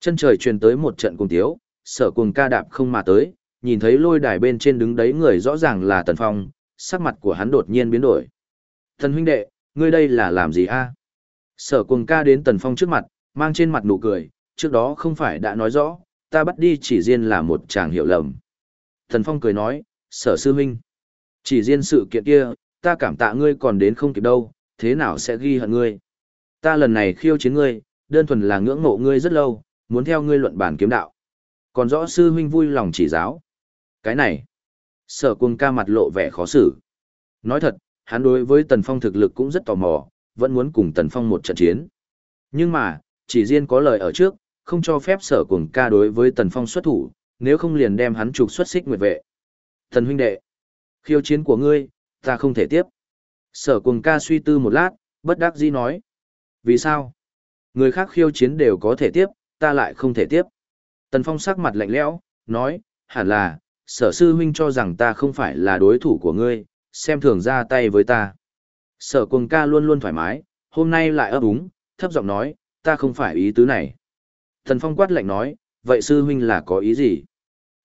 Chân trời truyền tới một trận cùng tiếu, sở cùng ca đạp không mà tới, nhìn thấy lôi đài bên trên đứng đấy người rõ ràng là Tần Phong, sắc mặt của hắn đột nhiên biến đổi. Thần huynh đệ, ngươi đây là làm gì a? À? Sở cùng ca đến Tần Phong trước mặt, mang trên mặt nụ cười, trước đó không phải đã nói rõ, ta bắt đi chỉ riêng là một chàng hiểu lầm. Tần Phong cười nói, sở sư huynh. Chỉ riêng sự kiện kia, ta cảm tạ ngươi còn đến không kịp đâu, thế nào sẽ ghi hận ngươi. Ta lần này khiêu chiến ngươi, đơn thuần là ngưỡng mộ ngươi rất lâu, muốn theo ngươi luận bàn kiếm đạo. Còn rõ sư huynh vui lòng chỉ giáo. Cái này, sở cuồng ca mặt lộ vẻ khó xử. Nói thật, hắn đối với Tần Phong thực lực cũng rất tò mò, vẫn muốn cùng Tần Phong một trận chiến. Nhưng mà, chỉ riêng có lời ở trước, không cho phép sở cuồng ca đối với Tần Phong xuất thủ, nếu không liền đem hắn trục xuất xích nguyệt vệ. Thần huynh đệ, khiêu chiến của ngươi, ta không thể tiếp. Sở cuồng ca suy tư một lát, bất đắc dĩ nói. Vì sao? Người khác khiêu chiến đều có thể tiếp, ta lại không thể tiếp. Tần Phong sắc mặt lạnh lẽo, nói, hẳn là, sở sư huynh cho rằng ta không phải là đối thủ của ngươi, xem thường ra tay với ta. Sở cuồng ca luôn luôn thoải mái, hôm nay lại ấp úng, thấp giọng nói, ta không phải ý tứ này. Tần Phong quát lạnh nói, vậy sư huynh là có ý gì?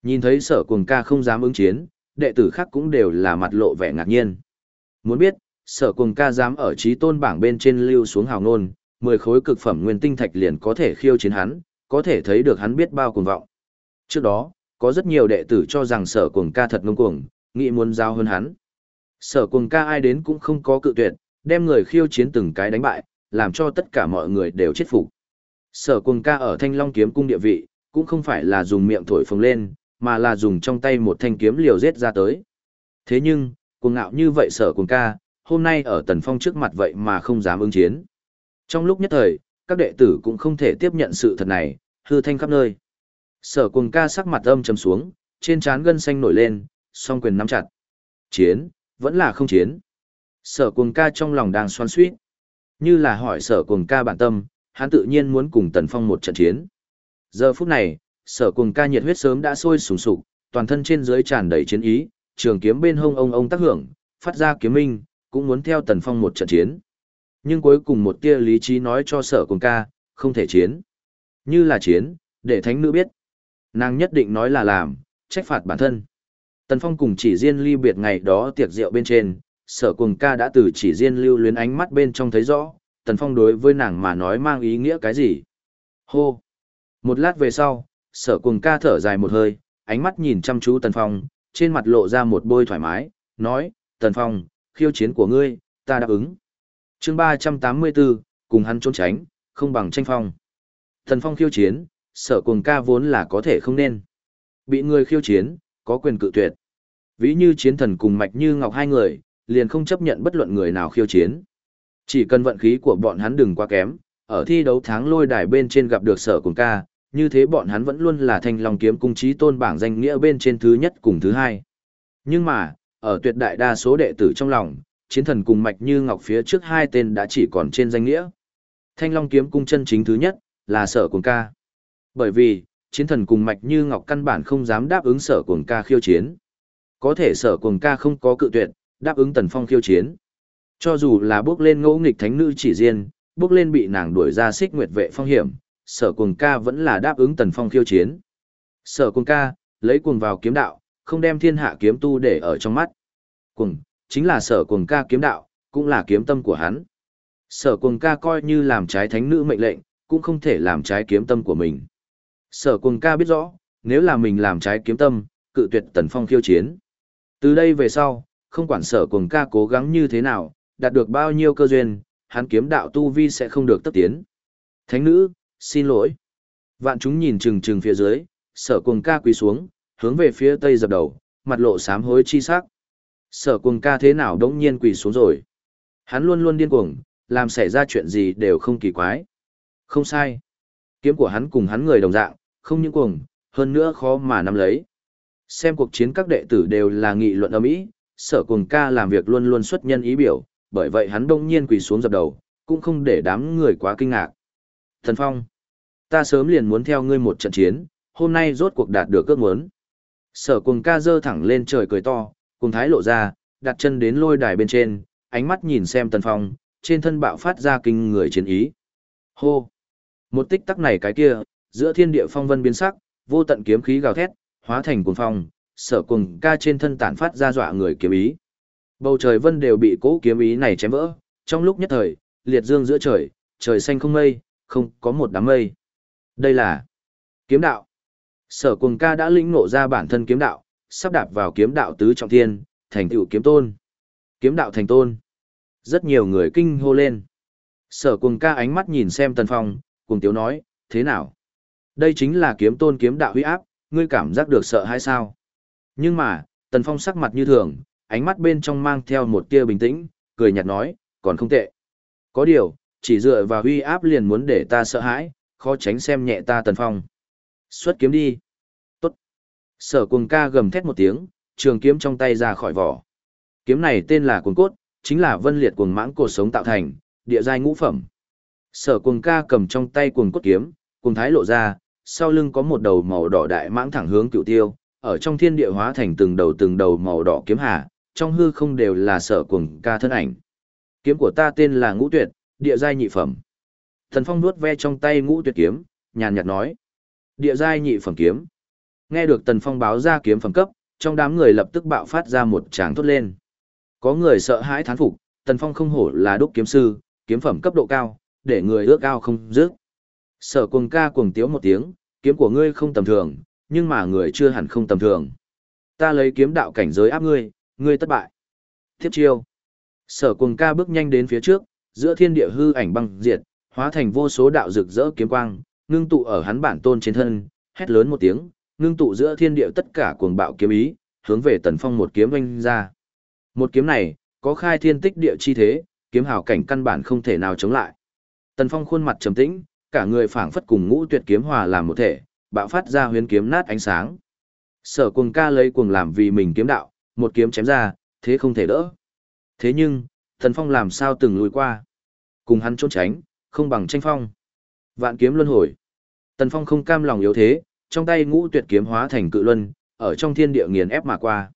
Nhìn thấy sở cuồng ca không dám ứng chiến, đệ tử khác cũng đều là mặt lộ vẻ ngạc nhiên. Muốn biết, sở cuồng ca dám ở trí tôn bảng bên trên lưu xuống hào ngôn, 10 khối cực phẩm nguyên tinh thạch liền có thể khiêu chiến hắn, có thể thấy được hắn biết bao cuồng vọng. Trước đó, có rất nhiều đệ tử cho rằng sở cuồng ca thật ngông cuồng, nghĩ muốn giao hơn hắn. Sở cuồng ca ai đến cũng không có cự tuyệt, đem người khiêu chiến từng cái đánh bại, làm cho tất cả mọi người đều chết phục. Sở cuồng ca ở thanh long kiếm cung địa vị, cũng không phải là dùng miệng thổi phồng lên, mà là dùng trong tay một thanh kiếm liều giết ra tới. Thế nhưng, cuồng ngạo như vậy sở cuồng ca, hôm nay ở tần phong trước mặt vậy mà không dám ứng chiến. Trong lúc nhất thời, các đệ tử cũng không thể tiếp nhận sự thật này, hư thanh khắp nơi. Sở cuồng ca sắc mặt âm trầm xuống, trên trán gân xanh nổi lên, song quyền nắm chặt. Chiến, vẫn là không chiến. Sở cuồng ca trong lòng đang xoan suýt. Như là hỏi sở cuồng ca bản tâm, hắn tự nhiên muốn cùng Tần Phong một trận chiến. Giờ phút này, sở cuồng ca nhiệt huyết sớm đã sôi sùng sục, toàn thân trên dưới tràn đầy chiến ý, trường kiếm bên hông ông ông tác hưởng, phát ra kiếm minh, cũng muốn theo Tần Phong một trận chiến. Nhưng cuối cùng một tia lý trí nói cho sở cuồng ca, không thể chiến. Như là chiến, để thánh nữ biết. Nàng nhất định nói là làm, trách phạt bản thân. Tần Phong cùng chỉ riêng ly biệt ngày đó tiệc rượu bên trên, sở cuồng ca đã từ chỉ riêng lưu luyến ánh mắt bên trong thấy rõ, Tần Phong đối với nàng mà nói mang ý nghĩa cái gì. Hô! Một lát về sau, sở cuồng ca thở dài một hơi, ánh mắt nhìn chăm chú Tần Phong, trên mặt lộ ra một bôi thoải mái, nói, Tần Phong, khiêu chiến của ngươi, ta đáp ứng chương 384, cùng hắn trốn tránh, không bằng tranh phong. thần Phong khiêu chiến, sở cuồng ca vốn là có thể không nên. Bị người khiêu chiến, có quyền cự tuyệt. Ví như chiến thần cùng mạch như ngọc hai người, liền không chấp nhận bất luận người nào khiêu chiến. Chỉ cần vận khí của bọn hắn đừng quá kém, ở thi đấu tháng lôi đài bên trên gặp được sở cuồng ca, như thế bọn hắn vẫn luôn là thanh long kiếm cung trí tôn bảng danh nghĩa bên trên thứ nhất cùng thứ hai. Nhưng mà, ở tuyệt đại đa số đệ tử trong lòng, chiến thần cùng mạch như ngọc phía trước hai tên đã chỉ còn trên danh nghĩa. Thanh long kiếm cung chân chính thứ nhất, là sở cuồng ca. Bởi vì, chiến thần cùng mạch như ngọc căn bản không dám đáp ứng sở cuồng ca khiêu chiến. Có thể sở cuồng ca không có cự tuyệt, đáp ứng tần phong khiêu chiến. Cho dù là bước lên ngẫu nghịch thánh nữ chỉ riêng, bước lên bị nàng đuổi ra xích nguyệt vệ phong hiểm, sở cuồng ca vẫn là đáp ứng tần phong khiêu chiến. Sở cuồng ca, lấy cuồng vào kiếm đạo, không đem thiên hạ kiếm tu để ở trong mắt. Cuồng, chính là sở cuồng ca kiếm đạo, cũng là kiếm tâm của hắn. Sở cuồng ca coi như làm trái thánh nữ mệnh lệnh, cũng không thể làm trái kiếm tâm của mình. Sở cuồng ca biết rõ, nếu là mình làm trái kiếm tâm, cự tuyệt tần phong khiêu chiến. Từ đây về sau, không quản sở cuồng ca cố gắng như thế nào, đạt được bao nhiêu cơ duyên, hắn kiếm đạo tu vi sẽ không được tất tiến. Thánh nữ, xin lỗi. Vạn chúng nhìn chừng chừng phía dưới, sở cuồng ca quỳ xuống, hướng về phía tây dập đầu, mặt lộ sám hối chi sắc. Sở cuồng ca thế nào đống nhiên quỳ xuống rồi. Hắn luôn luôn điên cuồng, làm xảy ra chuyện gì đều không kỳ quái. Không sai. Kiếm của hắn cùng hắn người đồng dạng, không những cuồng, hơn nữa khó mà nắm lấy. Xem cuộc chiến các đệ tử đều là nghị luận âm ý, sở cuồng ca làm việc luôn luôn xuất nhân ý biểu, bởi vậy hắn đông nhiên quỳ xuống dập đầu, cũng không để đám người quá kinh ngạc. Thần Phong, ta sớm liền muốn theo ngươi một trận chiến, hôm nay rốt cuộc đạt được ước muốn. Sở cuồng ca dơ thẳng lên trời cười to, cùng thái lộ ra, đặt chân đến lôi đài bên trên, ánh mắt nhìn xem Tần Phong, trên thân bạo phát ra kinh người chiến ý. Hô! Một tích tắc này cái kia, giữa thiên địa phong vân biến sắc, vô tận kiếm khí gào thét, hóa thành cuồng phong, sở cuồng ca trên thân tản phát ra dọa người kiếm ý. Bầu trời vân đều bị cỗ kiếm ý này chém vỡ, trong lúc nhất thời, liệt dương giữa trời, trời xanh không mây, không có một đám mây. Đây là kiếm đạo. Sở cuồng ca đã lĩnh ngộ ra bản thân kiếm đạo, sắp đạp vào kiếm đạo tứ trọng thiên, thành tựu kiếm tôn. Kiếm đạo thành tôn. Rất nhiều người kinh hô lên. Sở cuồng ca ánh mắt nhìn xem Tần Phong, cuồng tiếu nói, thế nào? Đây chính là kiếm tôn kiếm đạo huy áp, ngươi cảm giác được sợ hay sao? Nhưng mà, Tần Phong sắc mặt như thường, ánh mắt bên trong mang theo một tia bình tĩnh, cười nhạt nói, còn không tệ. Có điều, chỉ dựa vào huy áp liền muốn để ta sợ hãi, khó tránh xem nhẹ ta Tần Phong. Xuất kiếm đi. Sở cuồng ca gầm thét một tiếng, trường kiếm trong tay ra khỏi vỏ. Kiếm này tên là cuồng cốt, chính là vân liệt cuồng mãng cột sống tạo thành, địa giai ngũ phẩm. Sở cuồng ca cầm trong tay cuồng cốt kiếm, cuồng thái lộ ra, sau lưng có một đầu màu đỏ đại mãng thẳng hướng cựu tiêu, ở trong thiên địa hóa thành từng đầu từng đầu màu đỏ kiếm hà, trong hư không đều là sở cuồng ca thân ảnh. Kiếm của ta tên là ngũ tuyệt, địa giai nhị phẩm. Thần Phong nuốt ve trong tay ngũ tuyệt kiếm, nhàn nhạt nói. Địa giai nhị phẩm kiếm. Nghe được Tần Phong báo ra kiếm phẩm cấp, trong đám người lập tức bạo phát ra một tràng thốt lên. Có người sợ hãi thán phục, Tần Phong không hổ là đúc kiếm sư, kiếm phẩm cấp độ cao, để người ước ao không dứt. Sở cuồng ca cuồng tiếu một tiếng, kiếm của ngươi không tầm thường, nhưng mà người chưa hẳn không tầm thường. Ta lấy kiếm đạo cảnh giới áp ngươi, ngươi thất bại. Tiếp chiêu. Sở cuồng ca bước nhanh đến phía trước, giữa thiên địa hư ảnh băng diệt, hóa thành vô số đạo rực rỡ kiếm quang, ngưng tụ ở hắn bản tôn trên thân, hét lớn một tiếng, ngưng tụ giữa thiên địa tất cả cuồng bạo kiếm ý, hướng về Tần Phong một kiếm vung ra. Một kiếm này, có khai thiên tích địa chi thế, kiếm hào cảnh căn bản không thể nào chống lại. Tần Phong khuôn mặt trầm tĩnh, cả người phảng phất cùng ngũ tuyệt kiếm hòa làm một thể, bạo phát ra huyền kiếm nát ánh sáng. Sở cuồng ca lấy cuồng làm vì mình kiếm đạo, một kiếm chém ra, thế không thể đỡ. Thế nhưng, Tần Phong làm sao từng lùi qua. Cùng hắn trốn tránh, không bằng tranh phong. Vạn kiếm luân hồi. Tần Phong không cam lòng yếu thế, trong tay ngũ tuyệt kiếm hóa thành cự luân, ở trong thiên địa nghiền ép mà qua.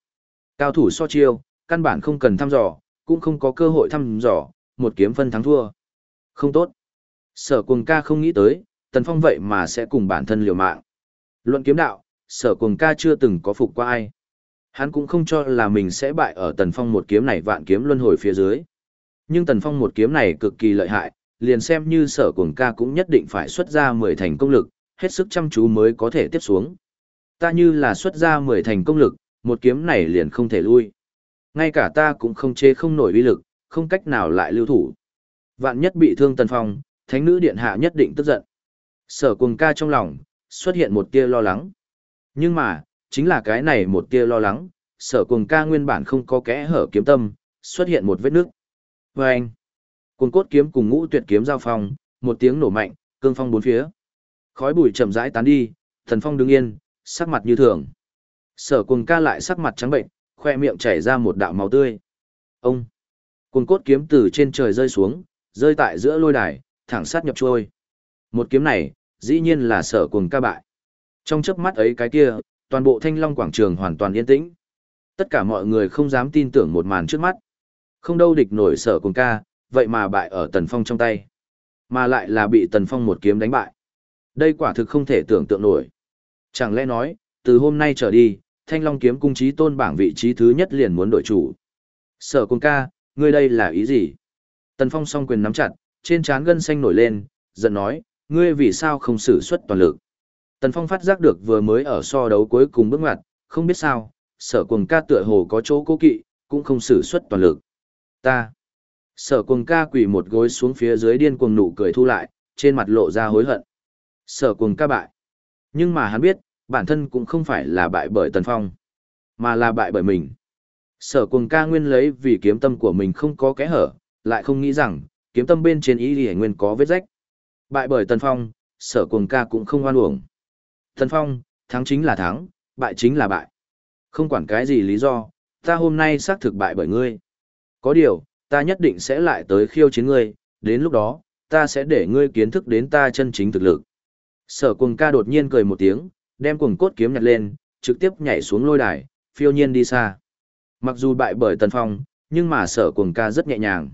Cao thủ so chiêu, căn bản không cần thăm dò, cũng không có cơ hội thăm dò, một kiếm phân thắng thua. Không tốt. Sở cuồng ca không nghĩ tới, Tần Phong vậy mà sẽ cùng bản thân liều mạng. Luận kiếm đạo, sở cuồng ca chưa từng có phục qua ai. Hắn cũng không cho là mình sẽ bại ở Tần Phong một kiếm này vạn kiếm luân hồi phía dưới. Nhưng Tần Phong một kiếm này cực kỳ lợi hại, liền xem như sở cuồng ca cũng nhất định phải xuất ra 10 thành công lực, hết sức chăm chú mới có thể tiếp xuống. Ta như là xuất ra 10 thành công lực, một kiếm này liền không thể lui. Ngay cả ta cũng không chế không nổi uy lực, không cách nào lại lưu thủ. Vạn nhất bị thương Tần Phong, thánh nữ điện hạ nhất định tức giận. Sở cuồng ca trong lòng, xuất hiện một tia lo lắng. Nhưng mà, chính là cái này một tia lo lắng, sở cuồng ca nguyên bản không có kẽ hở kiếm tâm, xuất hiện một vết nước. Và anh, cuồng cốt kiếm cùng ngũ tuyệt kiếm giao phong, một tiếng nổ mạnh, cương phong bốn phía. Khói bụi chậm rãi tán đi, thần phong đứng yên, sắc mặt như thường. Sở cuồng ca lại sắc mặt trắng bệnh, khoe miệng chảy ra một đạo máu tươi. Ông, cuồng cốt kiếm từ trên trời rơi xuống, rơi tại giữa lôi đài, thẳng sát nhập trôi. Một kiếm này, dĩ nhiên là sở cuồng ca bại. Trong chớp mắt ấy cái kia, toàn bộ thanh long quảng trường hoàn toàn yên tĩnh. Tất cả mọi người không dám tin tưởng một màn trước mắt. Không đâu địch nổi sở cuồng ca, vậy mà bại ở Tần Phong trong tay. Mà lại là bị Tần Phong một kiếm đánh bại. Đây quả thực không thể tưởng tượng nổi. Chẳng lẽ nói, từ hôm nay trở đi, Thanh Long kiếm cung trí tôn bảng vị trí thứ nhất liền muốn đổi chủ. Sở cung ca, ngươi đây là ý gì? Tần Phong song quyền nắm chặt, trên trán gân xanh nổi lên, giận nói, ngươi vì sao không sử xuất toàn lực. Tần Phong phát giác được vừa mới ở so đấu cuối cùng bước ngoặt, không biết sao, sở cuồng ca tựa hồ có chỗ cố kỵ, cũng không sử xuất toàn lực. Ta. Sở cuồng ca quỳ một gối xuống phía dưới điên cuồng nụ cười thu lại, trên mặt lộ ra hối hận. Sở cuồng ca bại. Nhưng mà hắn biết, bản thân cũng không phải là bại bởi Tần Phong, mà là bại bởi mình. Sở cuồng ca nguyên lấy vì kiếm tâm của mình không có kẽ hở, lại không nghĩ rằng, kiếm tâm bên trên ý thì nguyên có vết rách. Bại bởi Tần Phong, sở cuồng ca cũng không hoan uổng. Tần Phong, thắng chính là thắng, bại chính là bại. Không quản cái gì lý do, ta hôm nay xác thực bại bởi ngươi. Có điều, ta nhất định sẽ lại tới khiêu chiến ngươi, đến lúc đó, ta sẽ để ngươi kiến thức đến ta chân chính thực lực. Sở cuồng ca đột nhiên cười một tiếng, đem cuồng cốt kiếm nhặt lên, trực tiếp nhảy xuống lôi đài, phiêu nhiên đi xa. Mặc dù bại bởi Tần Phong, nhưng mà sở cuồng ca rất nhẹ nhàng.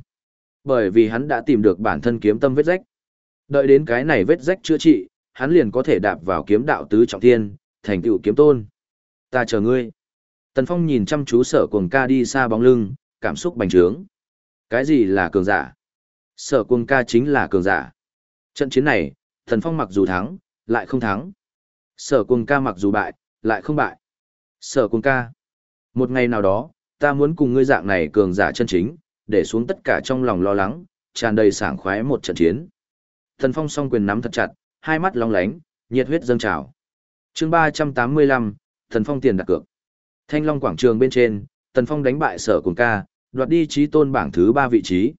Bởi vì hắn đã tìm được bản thân kiếm tâm vết rách. Đợi đến cái này vết rách chữa trị, hắn liền có thể đạp vào kiếm đạo tứ trọng thiên, thành tựu kiếm tôn. Ta chờ ngươi. Tần Phong nhìn chăm chú sở cuồng ca đi xa bóng lưng, cảm xúc bành trướng. Cái gì là cường giả? Sở cuồng ca chính là cường giả. Trận chiến này, Thần Phong mặc dù thắng, lại không thắng. Sở cuồng ca mặc dù bại, lại không bại. Sở cuồng ca. Một ngày nào đó, ta muốn cùng ngươi dạng này cường giả chân chính, để xuống tất cả trong lòng lo lắng, tràn đầy sảng khoái một trận chiến. Thần Phong song quyền nắm thật chặt, hai mắt long lánh, nhiệt huyết dâng trào. Chương 385, Thần Phong tiền đặt cược. Thanh Long quảng trường bên trên, Tần Phong đánh bại Sở Cuồng Ca, đoạt đi trí tôn bảng thứ 3 vị trí.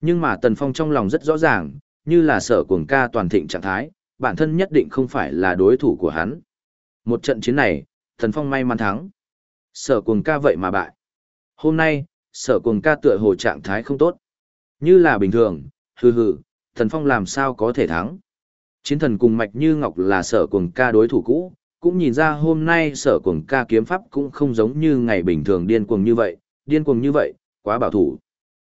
Nhưng mà Tần Phong trong lòng rất rõ ràng, như là Sở Cuồng Ca toàn thịnh trạng thái, bản thân nhất định không phải là đối thủ của hắn. Một trận chiến này, thần Phong may mắn thắng. Sở Cuồng Ca vậy mà bại. Hôm nay, Sở Cuồng Ca tựa hồ trạng thái không tốt. Như là bình thường, hừ hừ, thần Phong làm sao có thể thắng. Chiến thần cùng Mạch Như Ngọc là Sở Cuồng Ca đối thủ cũ, cũng nhìn ra hôm nay sở cuồng ca kiếm pháp cũng không giống như ngày bình thường điên cuồng như vậy, điên cuồng như vậy, quá bảo thủ.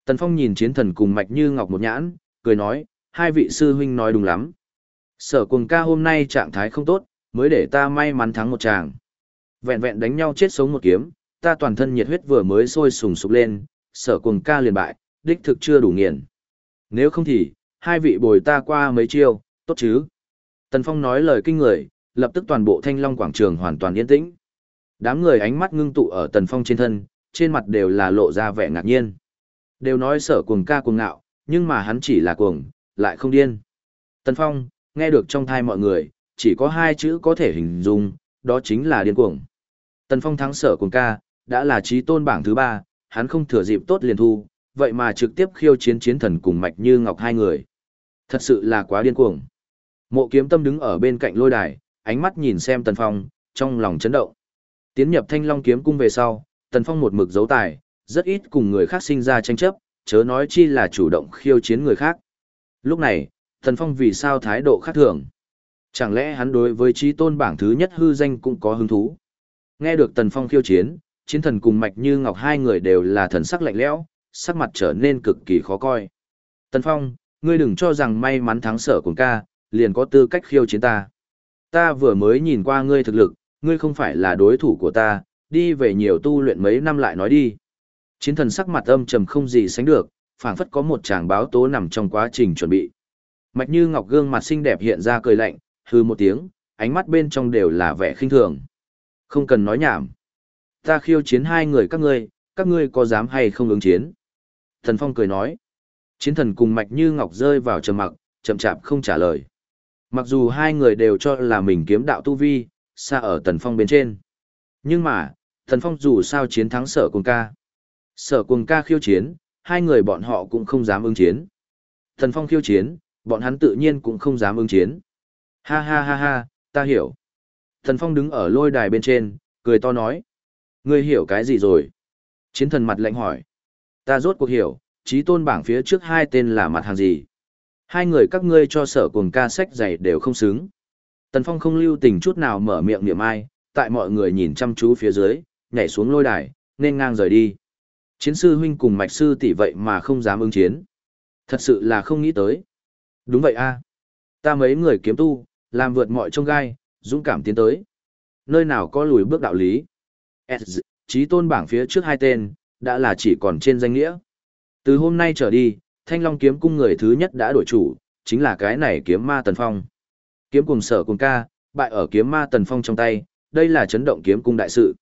Tần Phong nhìn chiến thần cùng mạch như ngọc một nhãn, cười nói, hai vị sư huynh nói đúng lắm. Sở cuồng ca hôm nay trạng thái không tốt, mới để ta may mắn thắng một chàng. Vẹn vẹn đánh nhau chết sống một kiếm, ta toàn thân nhiệt huyết vừa mới sôi sùng sục lên, sở cuồng ca liền bại, đích thực chưa đủ nghiền. Nếu không thì, hai vị bồi ta qua mấy chiêu, tốt chứ. Tần Phong nói lời kinh người, lập tức toàn bộ thanh long quảng trường hoàn toàn yên tĩnh. Đám người ánh mắt ngưng tụ ở tần phong trên thân, trên mặt đều là lộ ra vẻ ngạc nhiên. Đều nói sở cuồng ca cuồng ngạo, nhưng mà hắn chỉ là cuồng, lại không điên. Tần phong, nghe được trong thai mọi người, chỉ có hai chữ có thể hình dung, đó chính là điên cuồng. Tần phong thắng sở cuồng ca, đã là trí tôn bảng thứ ba, hắn không thừa dịp tốt liền thu, vậy mà trực tiếp khiêu chiến chiến thần cùng mạch như ngọc hai người. Thật sự là quá điên cuồng. Mộ kiếm tâm đứng ở bên cạnh lôi đài, ánh mắt nhìn xem Tần Phong, trong lòng chấn động. Tiến nhập Thanh Long kiếm cung về sau, Tần Phong một mực giấu tài, rất ít cùng người khác sinh ra tranh chấp, chớ nói chi là chủ động khiêu chiến người khác. Lúc này, Tần Phong vì sao thái độ khác thường? Chẳng lẽ hắn đối với trí tôn bảng thứ nhất hư danh cũng có hứng thú? Nghe được Tần Phong khiêu chiến, chiến thần cùng Mạch Như Ngọc hai người đều là thần sắc lạnh lẽo, sắc mặt trở nên cực kỳ khó coi. Tần Phong, ngươi đừng cho rằng may mắn thắng sở cùng ca, liền có tư cách khiêu chiến ta. Ta vừa mới nhìn qua ngươi thực lực, ngươi không phải là đối thủ của ta, đi về nhiều tu luyện mấy năm lại nói đi. Chiến thần sắc mặt âm trầm không gì sánh được, phảng phất có một chàng báo tố nằm trong quá trình chuẩn bị. Mạch Như Ngọc gương mặt xinh đẹp hiện ra cười lạnh, hư một tiếng, ánh mắt bên trong đều là vẻ khinh thường. Không cần nói nhảm. Ta khiêu chiến hai người các ngươi, các ngươi có dám hay không ứng chiến? Thần Phong cười nói. Chiến thần cùng Mạch Như Ngọc rơi vào trầm mặc, chậm chạp không trả lời. Mặc dù hai người đều cho là mình kiếm đạo tu vi, xa ở Tần Phong bên trên. Nhưng mà, Tần Phong dù sao chiến thắng sở cuồng ca. Sở cuồng ca khiêu chiến, hai người bọn họ cũng không dám ứng chiến. Thần Phong khiêu chiến, bọn hắn tự nhiên cũng không dám ứng chiến. Ha ha ha ha, ta hiểu. Thần Phong đứng ở lôi đài bên trên, cười to nói. Ngươi hiểu cái gì rồi? Chiến thần mặt lạnh hỏi. Ta rốt cuộc hiểu, trí tôn bảng phía trước hai tên là mặt hàng gì? Hai người các ngươi cho sở cùng ca sách dày đều không xứng. Tần Phong không lưu tình chút nào mở miệng niệm ai, tại mọi người nhìn chăm chú phía dưới, nhảy xuống lôi đài, nên ngang rời đi. Chiến sư huynh cùng mạch sư tỷ vậy mà không dám ứng chiến. Thật sự là không nghĩ tới. Đúng vậy a, Ta mấy người kiếm tu, làm vượt mọi trông gai, dũng cảm tiến tới. Nơi nào có lùi bước đạo lý. S, trí tôn bảng phía trước hai tên, đã là chỉ còn trên danh nghĩa. Từ hôm nay trở đi, Thanh Long kiếm cung người thứ nhất đã đổi chủ, chính là cái này kiếm ma Tần Phong. Kiếm cùng sở cùng ca, bại ở kiếm ma Tần Phong trong tay, đây là chấn động kiếm cung đại sự.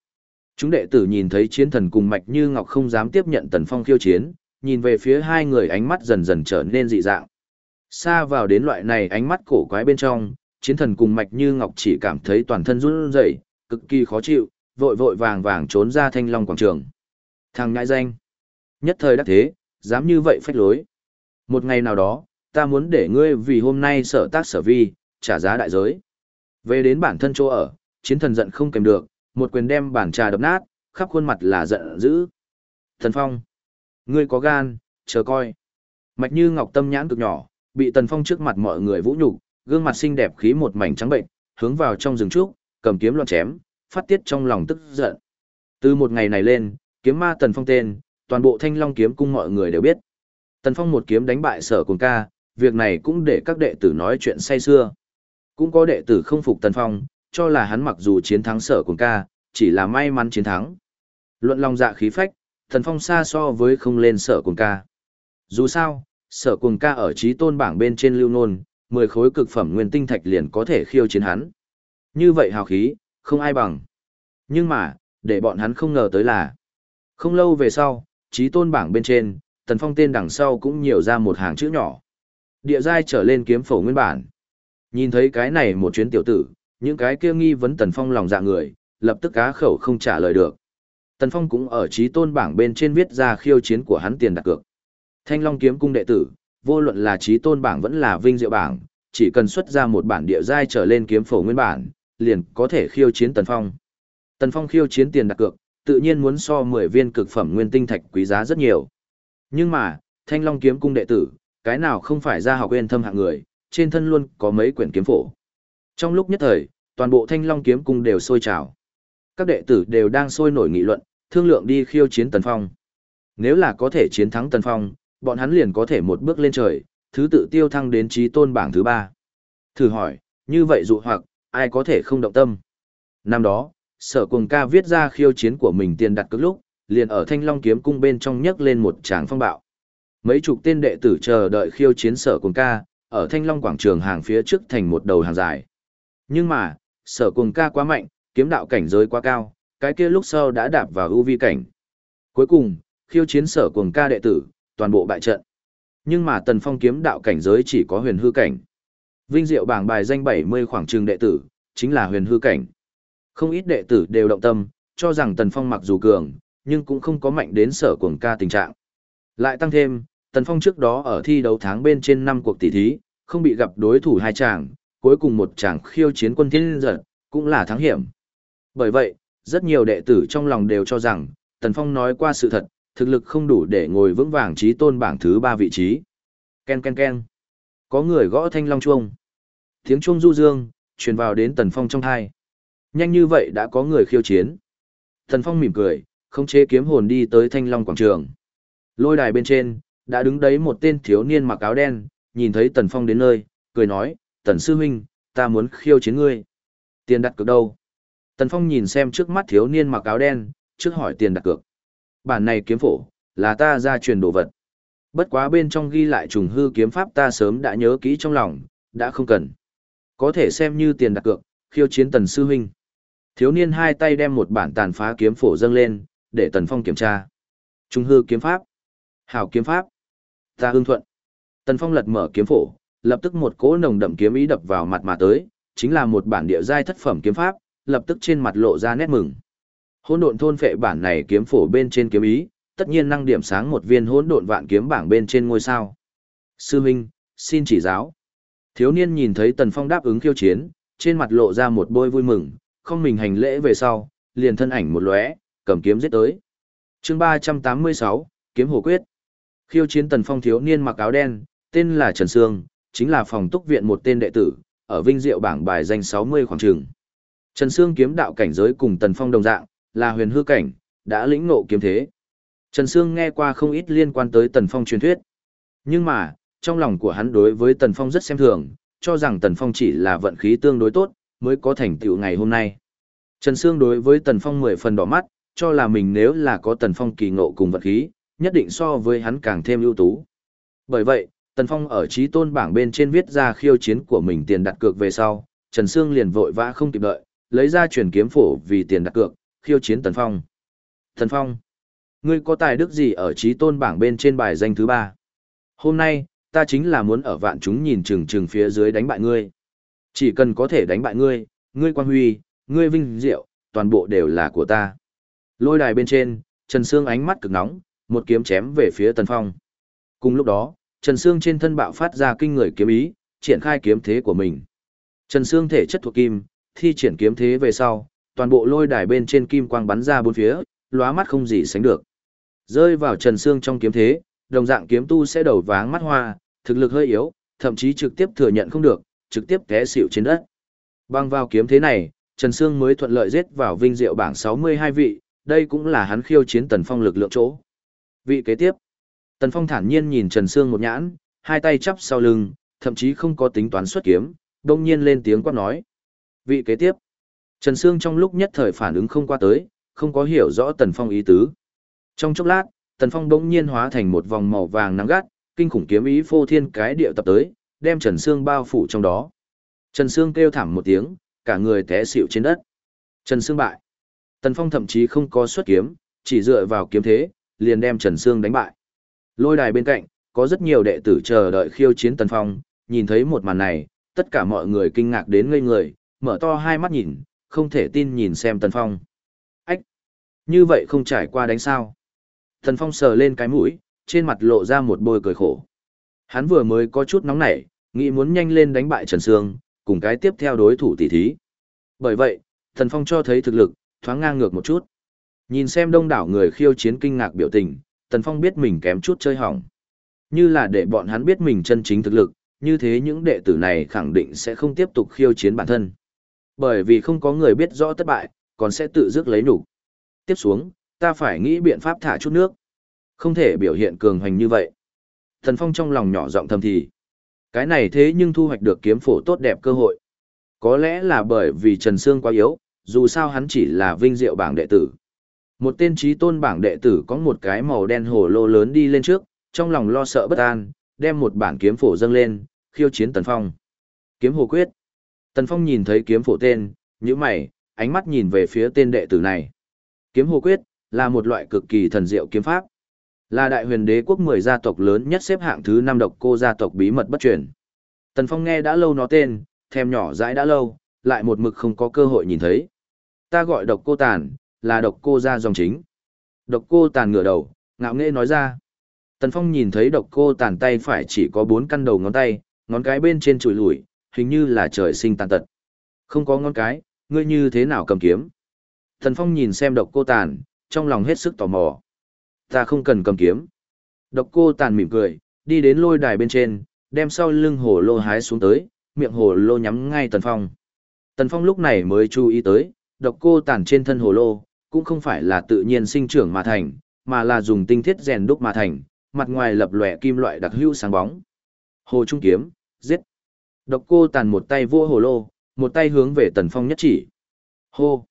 Chúng đệ tử nhìn thấy chiến thần cùng Mạch Như Ngọc không dám tiếp nhận Tần Phong khiêu chiến, nhìn về phía hai người ánh mắt dần dần trở nên dị dạng. Xa vào đến loại này ánh mắt cổ quái bên trong, chiến thần cùng Mạch Như Ngọc chỉ cảm thấy toàn thân run rẩy, cực kỳ khó chịu, vội vội vàng vàng trốn ra thanh long quảng trường. Thằng ngại danh. Nhất thời đắc thế, dám như vậy phách lối. Một ngày nào đó, ta muốn để ngươi vì hôm nay sở tác sở vi, trả giá đại giới. Về đến bản thân chỗ ở, chiến thần giận không kèm được, một quyền đem bản trà đập nát, khắp khuôn mặt là giận dữ. Thần Phong, ngươi có gan, chờ coi. Mạch như ngọc tâm nhãn cực nhỏ, bị Tần Phong trước mặt mọi người vũ nhục, gương mặt xinh đẹp khí một mảnh trắng bệnh, hướng vào trong rừng trúc, cầm kiếm loạn chém, phát tiết trong lòng tức giận. Từ một ngày này lên, kiếm ma Tần Phong tên, toàn bộ Thanh Long kiếm cung mọi người đều biết. Tần Phong một kiếm đánh bại sở cùng ca, việc này cũng để các đệ tử nói chuyện say xưa. Cũng có đệ tử không phục Tần Phong, cho là hắn mặc dù chiến thắng sở cuồng ca, chỉ là may mắn chiến thắng. Luận lòng dạ khí phách, thần Phong xa so với không lên sở cuồng ca. Dù sao, sở cuồng ca ở trí tôn bảng bên trên lưu nôn, 10 khối cực phẩm nguyên tinh thạch liền có thể khiêu chiến hắn. Như vậy hào khí, không ai bằng. Nhưng mà, để bọn hắn không ngờ tới là, không lâu về sau, trí tôn bảng bên trên, Tần Phong tên đằng sau cũng nhiều ra một hàng chữ nhỏ. Địa giai trở lên kiếm phổ nguyên bản. Nhìn thấy cái này một chuyến tiểu tử, những cái kia nghi vấn Tần Phong lòng dạ người, lập tức cá khẩu không trả lời được. Tần Phong cũng ở trí tôn bảng bên trên viết ra khiêu chiến của hắn tiền đặt cược. Thanh Long kiếm cung đệ tử, vô luận là trí tôn bảng vẫn là vinh diệu bảng, chỉ cần xuất ra một bản địa giai trở lên kiếm phổ nguyên bản, liền có thể khiêu chiến Tần Phong. Tần Phong khiêu chiến tiền đặt cược, tự nhiên muốn so 10 viên cực phẩm nguyên tinh thạch quý giá rất nhiều. Nhưng mà, Thanh Long kiếm cung đệ tử, cái nào không phải ra học nguyên thâm hạng người, trên thân luôn có mấy quyển kiếm phổ. Trong lúc nhất thời, toàn bộ Thanh Long kiếm cung đều sôi trào. Các đệ tử đều đang sôi nổi nghị luận, thương lượng đi khiêu chiến Tần Phong. Nếu là có thể chiến thắng Tần Phong, bọn hắn liền có thể một bước lên trời, thứ tự tiêu thăng đến trí tôn bảng thứ ba. Thử hỏi, như vậy dụ hoặc, ai có thể không động tâm? Năm đó, sở cùng ca viết ra khiêu chiến của mình tiền đặt cước lúc, liền ở thanh long kiếm cung bên trong nhấc lên một tràng phong bạo. Mấy chục tên đệ tử chờ đợi khiêu chiến sở cùng ca, ở thanh long quảng trường hàng phía trước thành một đầu hàng dài. Nhưng mà, sở cùng ca quá mạnh, kiếm đạo cảnh giới quá cao, cái kia lúc sau đã đạp vào ưu vi cảnh. Cuối cùng, khiêu chiến sở cùng ca đệ tử, toàn bộ bại trận. Nhưng mà tần phong kiếm đạo cảnh giới chỉ có huyền hư cảnh. Vinh diệu bảng bài danh 70 khoảng trường đệ tử, chính là huyền hư cảnh. Không ít đệ tử đều động tâm, cho rằng Tần Phong mặc dù cường, nhưng cũng không có mạnh đến sở cuồng ca tình trạng. Lại tăng thêm, Tần Phong trước đó ở thi đấu tháng bên trên năm cuộc tỷ thí, không bị gặp đối thủ hai chàng, cuối cùng một chàng khiêu chiến quân thiên giật, cũng là thắng hiểm. Bởi vậy, rất nhiều đệ tử trong lòng đều cho rằng, Tần Phong nói qua sự thật, thực lực không đủ để ngồi vững vàng trí tôn bảng thứ ba vị trí. Ken ken ken. Có người gõ thanh long chuông. Tiếng chuông du dương, truyền vào đến Tần Phong trong thai. Nhanh như vậy đã có người khiêu chiến. Tần Phong mỉm cười, không chế kiếm hồn đi tới thanh long quảng trường. Lôi đài bên trên, đã đứng đấy một tên thiếu niên mặc áo đen, nhìn thấy Tần Phong đến nơi, cười nói, Tần Sư Huynh, ta muốn khiêu chiến ngươi. Tiền đặt cược đâu? Tần Phong nhìn xem trước mắt thiếu niên mặc áo đen, trước hỏi tiền đặt cược. Bản này kiếm phổ, là ta ra truyền đồ vật. Bất quá bên trong ghi lại trùng hư kiếm pháp ta sớm đã nhớ kỹ trong lòng, đã không cần. Có thể xem như tiền đặt cược, khiêu chiến Tần Sư Huynh. Thiếu niên hai tay đem một bản tàn phá kiếm phổ dâng lên, để Tần Phong kiểm tra. Trung hư kiếm pháp. Hảo kiếm pháp. Ta hương thuận. Tần Phong lật mở kiếm phổ, lập tức một cỗ nồng đậm kiếm ý đập vào mặt mà tới, chính là một bản địa giai thất phẩm kiếm pháp, lập tức trên mặt lộ ra nét mừng. Hỗn độn thôn phệ bản này kiếm phổ bên trên kiếm ý, tất nhiên năng điểm sáng một viên hỗn độn vạn kiếm bảng bên trên ngôi sao. Sư Minh, xin chỉ giáo. Thiếu niên nhìn thấy Tần Phong đáp ứng khiêu chiến, trên mặt lộ ra một bôi vui mừng, không mình hành lễ về sau, liền thân ảnh một lóe, cầm kiếm giết tới. chương 386, Kiếm Hồ Quyết. Khiêu chiến Tần Phong thiếu niên mặc áo đen, tên là Trần Sương, chính là phòng túc viện một tên đệ tử, ở vinh diệu bảng bài danh 60 khoảng trường. Trần Sương kiếm đạo cảnh giới cùng Tần Phong đồng dạng, là huyền hư cảnh, đã lĩnh ngộ kiếm thế. Trần Sương nghe qua không ít liên quan tới Tần Phong truyền thuyết. Nhưng mà, trong lòng của hắn đối với Tần Phong rất xem thường, cho rằng Tần Phong chỉ là vận khí tương đối tốt, mới có thành tựu ngày hôm nay. Trần Sương đối với Tần Phong mười phần đỏ mắt, cho là mình nếu là có Tần Phong kỳ ngộ cùng vận khí, nhất định so với hắn càng thêm ưu tú. Bởi vậy, Tần Phong ở trí tôn bảng bên trên viết ra khiêu chiến của mình tiền đặt cược về sau, Trần Sương liền vội vã không kịp đợi, lấy ra truyền kiếm phổ vì tiền đặt cược, khiêu chiến Tần Phong. Tần Phong, ngươi có tài đức gì ở trí tôn bảng bên trên bài danh thứ ba? Hôm nay, ta chính là muốn ở vạn chúng nhìn chừng chừng phía dưới đánh bại ngươi. Chỉ cần có thể đánh bại ngươi, ngươi quan huy, ngươi vinh diệu, toàn bộ đều là của ta. Lôi đài bên trên, Trần Sương ánh mắt cực nóng, một kiếm chém về phía Tần Phong. Cùng lúc đó, Trần Sương trên thân bạo phát ra kinh người kiếm ý, triển khai kiếm thế của mình. Trần Sương thể chất thuộc kim, thi triển kiếm thế về sau, toàn bộ lôi đài bên trên kim quang bắn ra bốn phía, lóa mắt không gì sánh được. Rơi vào Trần Sương trong kiếm thế, đồng dạng kiếm tu sẽ đầu váng mắt hoa, thực lực hơi yếu, thậm chí trực tiếp thừa nhận không được, trực tiếp té xỉu trên đất. Băng vào kiếm thế này, Trần Sương mới thuận lợi giết vào vinh diệu bảng 62 vị, đây cũng là hắn khiêu chiến Tần Phong lực lượng chỗ. Vị kế tiếp, Tần Phong thản nhiên nhìn Trần Sương một nhãn, hai tay chắp sau lưng, thậm chí không có tính toán xuất kiếm, đông nhiên lên tiếng quát nói. Vị kế tiếp. Trần Sương trong lúc nhất thời phản ứng không qua tới, không có hiểu rõ Tần Phong ý tứ. Trong chốc lát, Tần Phong bỗng nhiên hóa thành một vòng màu vàng nắng gắt, kinh khủng kiếm ý phô thiên cái điệu tập tới, đem Trần Sương bao phủ trong đó. Trần Sương kêu thảm một tiếng, cả người té xỉu trên đất. Trần Sương bại. Tần Phong thậm chí không có xuất kiếm, chỉ dựa vào kiếm thế, liền đem Trần Sương đánh bại. Lôi đài bên cạnh, có rất nhiều đệ tử chờ đợi khiêu chiến Tần Phong, nhìn thấy một màn này, tất cả mọi người kinh ngạc đến ngây người, mở to hai mắt nhìn, không thể tin nhìn xem Tần Phong. Ách! Như vậy không trải qua đánh sao? Tần Phong sờ lên cái mũi, trên mặt lộ ra một bôi cười khổ. Hắn vừa mới có chút nóng nảy, nghĩ muốn nhanh lên đánh bại Trần Sương, cùng cái tiếp theo đối thủ tỷ thí. Bởi vậy, Tần Phong cho thấy thực lực, thoáng ngang ngược một chút. Nhìn xem đông đảo người khiêu chiến kinh ngạc biểu tình, Tần Phong biết mình kém chút chơi hỏng. Như là để bọn hắn biết mình chân chính thực lực, như thế những đệ tử này khẳng định sẽ không tiếp tục khiêu chiến bản thân. Bởi vì không có người biết rõ thất bại, còn sẽ tự dứt lấy đủ. Tiếp xuống, ta phải nghĩ biện pháp thả chút nước. Không thể biểu hiện cường hành như vậy. Tần Phong trong lòng nhỏ giọng thầm thì. Cái này thế nhưng thu hoạch được kiếm phổ tốt đẹp cơ hội. Có lẽ là bởi vì Trần Sương quá yếu, dù sao hắn chỉ là vinh diệu bảng đệ tử. Một tên trí tôn bảng đệ tử có một cái màu đen hồ lô lớn đi lên trước, trong lòng lo sợ bất an, đem một bản kiếm phổ dâng lên, khiêu chiến Tần Phong. Kiếm hồ quyết. Tần Phong nhìn thấy kiếm phổ tên, nhíu mày, ánh mắt nhìn về phía tên đệ tử này. Kiếm hồ quyết, là một loại cực kỳ thần diệu kiếm pháp. Là đại huyền đế quốc 10 gia tộc lớn nhất xếp hạng thứ 5 độc cô gia tộc bí mật bất truyền. Tần Phong nghe đã lâu nó tên, thèm nhỏ dãi đã lâu, lại một mực không có cơ hội nhìn thấy. Ta gọi độc cô tàn, là độc cô ra dòng chính. Độc cô tàn ngửa đầu, ngạo nghễ nói ra. Tần Phong nhìn thấy độc cô tàn tay phải chỉ có bốn căn đầu ngón tay, ngón cái bên trên trùi lùi, hình như là trời sinh tàn tật. Không có ngón cái, ngươi như thế nào cầm kiếm? Tần Phong nhìn xem độc cô tàn, trong lòng hết sức tò mò. Ta không cần cầm kiếm. Độc cô tàn mỉm cười, đi đến lôi đài bên trên, đem sau lưng hồ lô hái xuống tới, miệng hồ lô nhắm ngay Tần Phong. Tần Phong lúc này mới chú ý tới, độc cô tàn trên thân hồ lô, cũng không phải là tự nhiên sinh trưởng mà thành, mà là dùng tinh thiết rèn đúc mà thành, mặt ngoài lập lòe kim loại đặc hữu sáng bóng. Hồ Trung Kiếm, giết. Độc cô tàn một tay vua hồ lô, một tay hướng về Tần Phong nhất chỉ. Hô.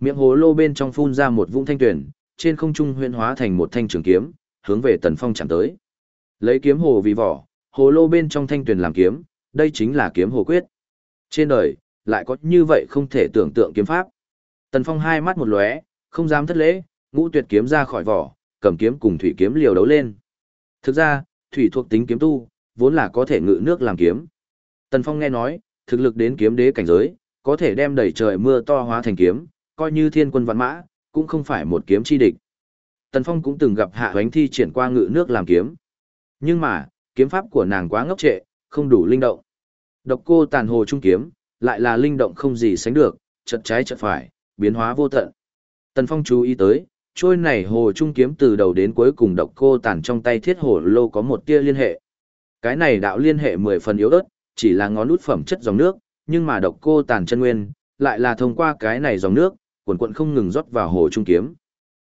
Miệng hồ lô bên trong phun ra một vũng thanh tuyển, trên không trung huyễn hóa thành một thanh trường kiếm, hướng về Tần Phong chạm tới. Lấy kiếm hồ vì vỏ, hồ lô bên trong thanh tuyển làm kiếm, đây chính là kiếm hồ quyết. Trên đời, lại có như vậy không thể tưởng tượng kiếm pháp. Tần Phong hai mắt một lóe, không dám thất lễ, ngũ tuyệt kiếm ra khỏi vỏ, cầm kiếm cùng thủy kiếm liều đấu lên. Thực ra, thủy thuộc tính kiếm tu, vốn là có thể ngự nước làm kiếm. Tần Phong nghe nói, thực lực đến kiếm đế cảnh giới, có thể đem đẩy trời mưa to hóa thành kiếm, coi như thiên quân văn mã, cũng không phải một kiếm chi địch. Tần Phong cũng từng gặp hạ hoánh thi triển qua ngự nước làm kiếm. Nhưng mà, kiếm pháp của nàng quá ngốc trệ, không đủ linh động. Độc cô tàn hồ trung kiếm, lại là linh động không gì sánh được, chật trái chật phải, biến hóa vô tận. Tần Phong chú ý tới, trôi này hồ trung kiếm từ đầu đến cuối cùng độc cô tàn trong tay thiết hồ lô có một tia liên hệ. Cái này đạo liên hệ mười phần yếu ớt, chỉ là ngón út phẩm chất dòng nước, nhưng mà độc cô tàn chân nguyên, lại là thông qua cái này dòng nước, quần quận không ngừng rót vào hồ trung kiếm.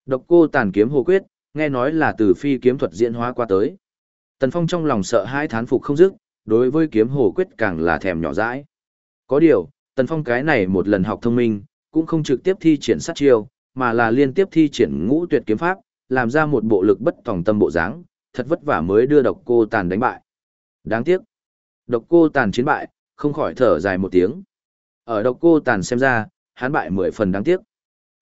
Độc cô tàn kiếm hồ quyết, nghe nói là từ phi kiếm thuật diễn hóa qua tới. Tần Phong trong lòng sợ hai thán phục không dứt, đối với kiếm hồ quyết càng là thèm nhỏ dãi. Có điều, Tần Phong cái này một lần học thông minh, cũng không trực tiếp thi triển sát chiêu, mà là liên tiếp thi triển ngũ tuyệt kiếm pháp, làm ra một bộ lực bất tòng tâm bộ dáng, thật vất vả mới đưa độc cô tàn đánh bại. Đáng tiếc, độc cô tàn chiến bại, không khỏi thở dài một tiếng. Ở độc cô tàn xem ra, hắn bại mười phần đáng tiếc.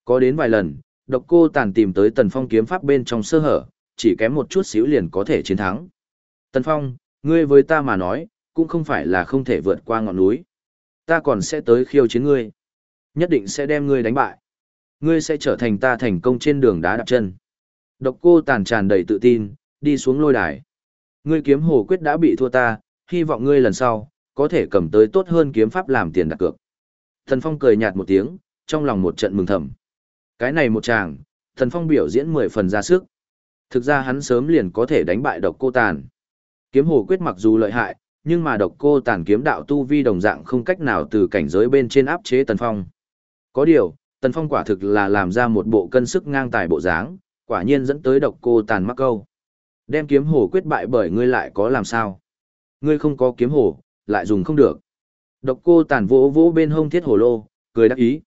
Có đến vài lần, độc cô tàn tìm tới tần phong kiếm pháp bên trong sơ hở, chỉ kém một chút xíu liền có thể chiến thắng. Tần phong, ngươi với ta mà nói, cũng không phải là không thể vượt qua ngọn núi. Ta còn sẽ tới khiêu chiến ngươi. Nhất định sẽ đem ngươi đánh bại. Ngươi sẽ trở thành ta thành công trên đường đá đạp chân. Độc cô tàn tràn đầy tự tin, đi xuống lôi đài. Ngươi kiếm hồ quyết đã bị thua ta, hy vọng ngươi lần sau, có thể cầm tới tốt hơn kiếm pháp làm tiền đặt cược. Thần Phong cười nhạt một tiếng, trong lòng một trận mừng thầm. Cái này một chàng, Thần Phong biểu diễn mười phần ra sức. Thực ra hắn sớm liền có thể đánh bại độc cô tàn. Kiếm hồ quyết mặc dù lợi hại, nhưng mà độc cô tàn kiếm đạo tu vi đồng dạng không cách nào từ cảnh giới bên trên áp chế Tần Phong. Có điều, Tần Phong quả thực là làm ra một bộ cân sức ngang tài bộ dáng, quả nhiên dẫn tới độc cô tàn mắc câu. Đem kiếm hồ quyết bại bởi ngươi lại có làm sao? Ngươi không có kiếm hồ, lại dùng không được. Độc cô tàn vỗ vỗ bên hông thiết hồ lô, cười đắc ý.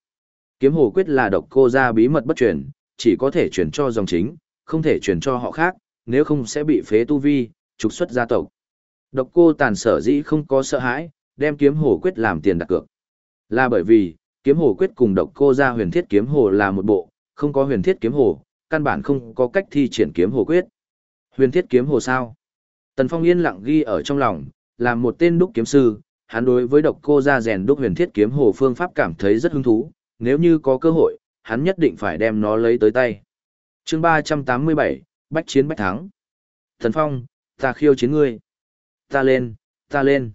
Kiếm hồ quyết là độc cô ra bí mật bất truyền, chỉ có thể truyền cho dòng chính, không thể truyền cho họ khác, nếu không sẽ bị phế tu vi, trục xuất gia tộc. Độc cô tàn sở dĩ không có sợ hãi, đem kiếm hồ quyết làm tiền đặt cược. Là bởi vì, kiếm hồ quyết cùng độc cô ra huyền thiết kiếm hồ là một bộ, không có huyền thiết kiếm hồ, căn bản không có cách thi triển kiếm hồ quyết. Huyền thiết kiếm hồ sao? Tần Phong yên lặng ghi ở trong lòng, làm một tên đúc kiếm sư, hắn đối với độc cô ra rèn đúc huyền thiết kiếm hồ phương pháp cảm thấy rất hứng thú, nếu như có cơ hội, hắn nhất định phải đem nó lấy tới tay. chương 387, Bách chiến bách thắng. Thần Phong, ta khiêu chiến ngươi. Ta lên, ta lên.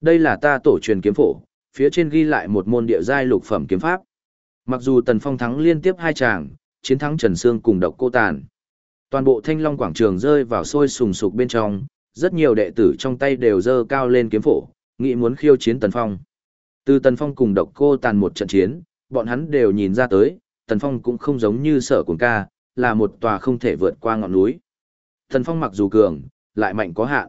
Đây là ta tổ truyền kiếm phổ, phía trên ghi lại một môn địa giai lục phẩm kiếm pháp. Mặc dù Tần Phong thắng liên tiếp hai chàng, chiến thắng Trần Sương cùng độc cô tàn. Toàn bộ thanh long quảng trường rơi vào sôi sùng sục bên trong, rất nhiều đệ tử trong tay đều dơ cao lên kiếm phổ, nghĩ muốn khiêu chiến Tần Phong. Từ Tần Phong cùng độc cô tàn một trận chiến, bọn hắn đều nhìn ra tới, Tần Phong cũng không giống như sở cuồng ca, là một tòa không thể vượt qua ngọn núi. Tần Phong mặc dù cường, lại mạnh có hạn.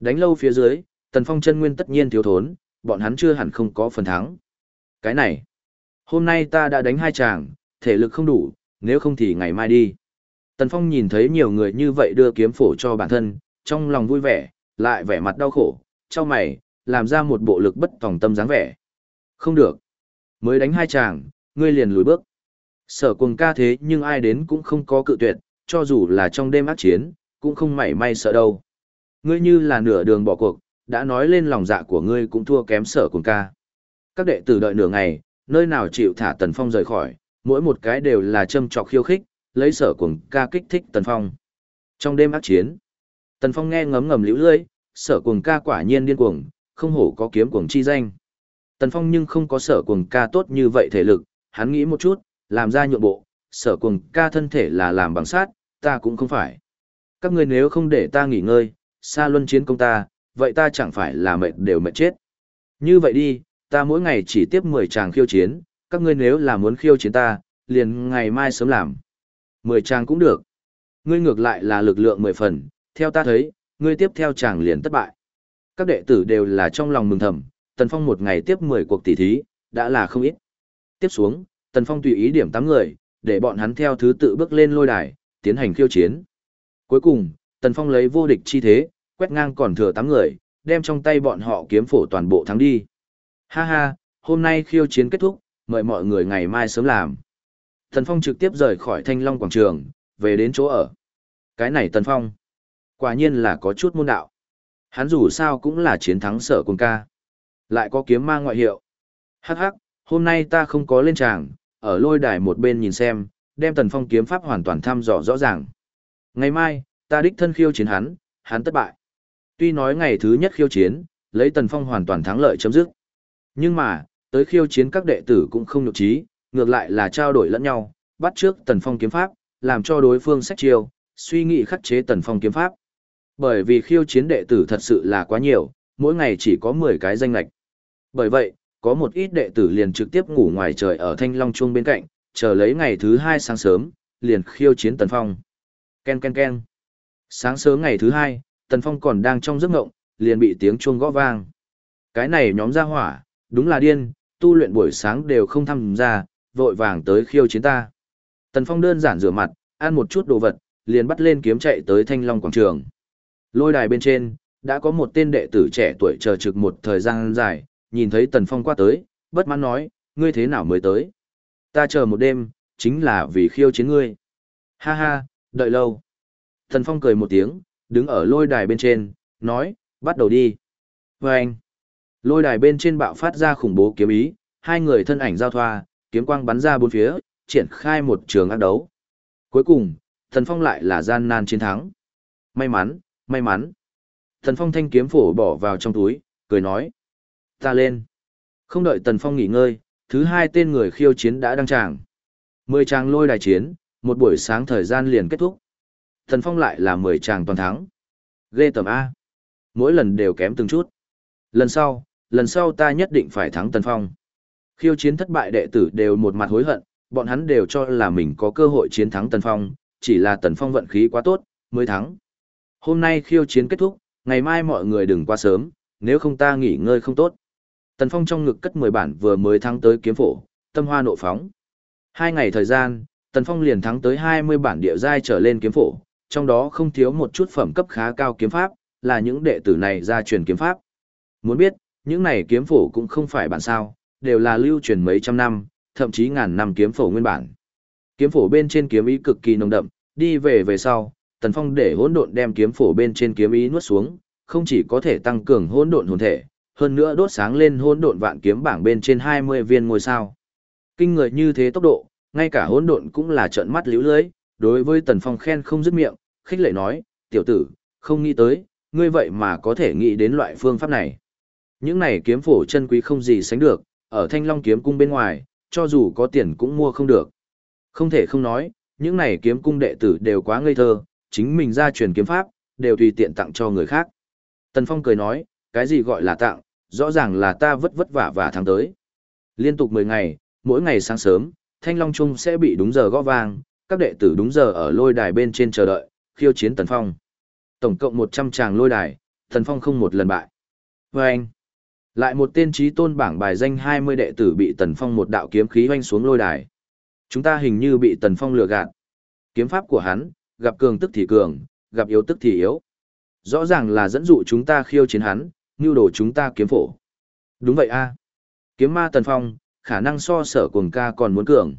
Đánh lâu phía dưới, Tần Phong chân nguyên tất nhiên thiếu thốn, bọn hắn chưa hẳn không có phần thắng. Cái này, hôm nay ta đã đánh hai chàng, thể lực không đủ, nếu không thì ngày mai đi. Tần Phong nhìn thấy nhiều người như vậy đưa kiếm phổ cho bản thân, trong lòng vui vẻ, lại vẻ mặt đau khổ, cho mày, làm ra một bộ lực bất tòng tâm dáng vẻ. Không được. Mới đánh hai chàng, ngươi liền lùi bước. Sở quần ca thế nhưng ai đến cũng không có cự tuyệt, cho dù là trong đêm ác chiến, cũng không mảy may sợ đâu. Ngươi như là nửa đường bỏ cuộc, đã nói lên lòng dạ của ngươi cũng thua kém sở cùng ca. Các đệ tử đợi nửa ngày, nơi nào chịu thả Tần Phong rời khỏi, mỗi một cái đều là châm trọc khiêu khích, lấy sở cùng ca kích thích Tần Phong. Trong đêm ác chiến, Tần Phong nghe ngấm ngầm liễu lưỡi, sở cùng ca quả nhiên điên cuồng, không hổ có kiếm cuồng chi danh. Tần Phong nhưng không có sở cuồng ca tốt như vậy thể lực, hắn nghĩ một chút, làm ra nhượng bộ, sở cuồng ca thân thể là làm bằng sát, ta cũng không phải. Các ngươi nếu không để ta nghỉ ngơi, xa luân chiến công ta, vậy ta chẳng phải là mệt đều mệt chết. Như vậy đi, ta mỗi ngày chỉ tiếp 10 tràng khiêu chiến, các ngươi nếu là muốn khiêu chiến ta, liền ngày mai sớm làm. 10 tràng cũng được. Ngươi ngược lại là lực lượng 10 phần, theo ta thấy, ngươi tiếp theo chàng liền thất bại. Các đệ tử đều là trong lòng mừng thầm, Tần Phong một ngày tiếp 10 cuộc tỷ thí, đã là không ít. Tiếp xuống, Tần Phong tùy ý điểm 8 người, để bọn hắn theo thứ tự bước lên lôi đài, tiến hành khiêu chiến. Cuối cùng, Tần Phong lấy vô địch chi thế, quét ngang còn thừa tám người, đem trong tay bọn họ kiếm phổ toàn bộ thắng đi. Ha ha, hôm nay khiêu chiến kết thúc, mời mọi người ngày mai sớm làm. Tần Phong trực tiếp rời khỏi Thanh Long quảng trường, về đến chỗ ở. Cái này Tần Phong, quả nhiên là có chút môn đạo. Hắn dù sao cũng là chiến thắng sở quân ca. Lại có kiếm ma ngoại hiệu. Hắc hắc, hôm nay ta không có lên tràng, ở lôi đài một bên nhìn xem, đem tần phong kiếm pháp hoàn toàn thăm dò rõ ràng. Ngày mai, ta đích thân khiêu chiến hắn, hắn thất bại. Tuy nói ngày thứ nhất khiêu chiến, lấy tần phong hoàn toàn thắng lợi chấm dứt. Nhưng mà, tới khiêu chiến các đệ tử cũng không nhục trí, ngược lại là trao đổi lẫn nhau, bắt trước tần phong kiếm pháp, làm cho đối phương sách chiêu, suy nghĩ khắc chế tần phong kiếm pháp. Bởi vì khiêu chiến đệ tử thật sự là quá nhiều, mỗi ngày chỉ có 10 cái danh lạch. Bởi vậy, có một ít đệ tử liền trực tiếp ngủ ngoài trời ở Thanh Long Chuông bên cạnh, chờ lấy ngày thứ hai sáng sớm, liền khiêu chiến Tần Phong. Ken ken ken. Sáng sớm ngày thứ hai, Tần Phong còn đang trong giấc ngộng, liền bị tiếng chuông gõ vang. Cái này nhóm ra hỏa, đúng là điên, tu luyện buổi sáng đều không tham gia, vội vàng tới khiêu chiến ta. Tần Phong đơn giản rửa mặt, ăn một chút đồ vật, liền bắt lên kiếm chạy tới Thanh Long quảng trường. Lôi đài bên trên, đã có một tên đệ tử trẻ tuổi chờ trực một thời gian dài, nhìn thấy Tần Phong qua tới, bất mãn nói, ngươi thế nào mới tới? Ta chờ một đêm, chính là vì khiêu chiến ngươi. Ha ha, đợi lâu. Tần Phong cười một tiếng, đứng ở lôi đài bên trên, nói, bắt đầu đi. Và anh, lôi đài bên trên bạo phát ra khủng bố kiếm ý, hai người thân ảnh giao thoa, kiếm quang bắn ra bốn phía, triển khai một trường ác đấu. Cuối cùng, thần Phong lại là gian nan chiến thắng. May mắn, may mắn. Thần Phong thanh kiếm phổ bỏ vào trong túi, cười nói. Ta lên. Không đợi Tần Phong nghỉ ngơi, thứ hai tên người khiêu chiến đã đăng tràng. Mười tràng lôi đài chiến, một buổi sáng thời gian liền kết thúc. Tần Phong lại là mười tràng toàn thắng. Ghê tầm A. Mỗi lần đều kém từng chút. Lần sau, lần sau ta nhất định phải thắng Tần Phong. Khiêu chiến thất bại đệ tử đều một mặt hối hận, bọn hắn đều cho là mình có cơ hội chiến thắng Tần Phong, chỉ là Tần Phong vận khí quá tốt, mới thắng. Hôm nay khiêu chiến kết thúc, ngày mai mọi người đừng qua sớm, nếu không ta nghỉ ngơi không tốt. Tần Phong trong ngực cất 10 bản vừa mới thắng tới kiếm phổ, tâm hoa nộ phóng. Hai ngày thời gian, Tần Phong liền thắng tới 20 bản địa giai trở lên kiếm phổ, trong đó không thiếu một chút phẩm cấp khá cao kiếm pháp, là những đệ tử này ra truyền kiếm pháp. Muốn biết, những này kiếm phổ cũng không phải bản sao, đều là lưu truyền mấy trăm năm, thậm chí ngàn năm kiếm phổ nguyên bản. Kiếm phổ bên trên kiếm ý cực kỳ nồng đậm, đi về về sau, Tần Phong để hỗn độn đem kiếm phổ bên trên kiếm ý nuốt xuống, không chỉ có thể tăng cường hỗn độn hồn thể, hơn nữa đốt sáng lên hỗn độn vạn kiếm bảng bên trên 20 viên ngôi sao. Kinh người như thế tốc độ, ngay cả hỗn độn cũng là trợn mắt liễu lưới, đối với Tần Phong khen không dứt miệng, khích lệ nói, tiểu tử, không nghĩ tới, ngươi vậy mà có thể nghĩ đến loại phương pháp này. Những này kiếm phổ chân quý không gì sánh được, ở Thanh Long kiếm cung bên ngoài, cho dù có tiền cũng mua không được. Không thể không nói, những này kiếm cung đệ tử đều quá ngây thơ, chính mình ra truyền kiếm pháp, đều tùy tiện tặng cho người khác. Tần Phong cười nói, cái gì gọi là tặng, rõ ràng là ta vất vất vả và tháng tới. Liên tục 10 ngày, mỗi ngày sáng sớm, Thanh Long Trung sẽ bị đúng giờ gõ vang, các đệ tử đúng giờ ở lôi đài bên trên chờ đợi, khiêu chiến Tần Phong. Tổng cộng 100 tràng lôi đài, Tần Phong không một lần bại. Và anh, lại một tên trí tôn bảng bài danh 20 đệ tử bị Tần Phong một đạo kiếm khí hoanh xuống lôi đài. Chúng ta hình như bị Tần Phong lừa gạt. Kiếm pháp của hắn, gặp cường tức thì cường, gặp yếu tức thì yếu. Rõ ràng là dẫn dụ chúng ta khiêu chiến hắn, như đồ chúng ta kiếm phổ. Đúng vậy a Kiếm ma Tần Phong, khả năng so sở cuồng ca còn muốn cường.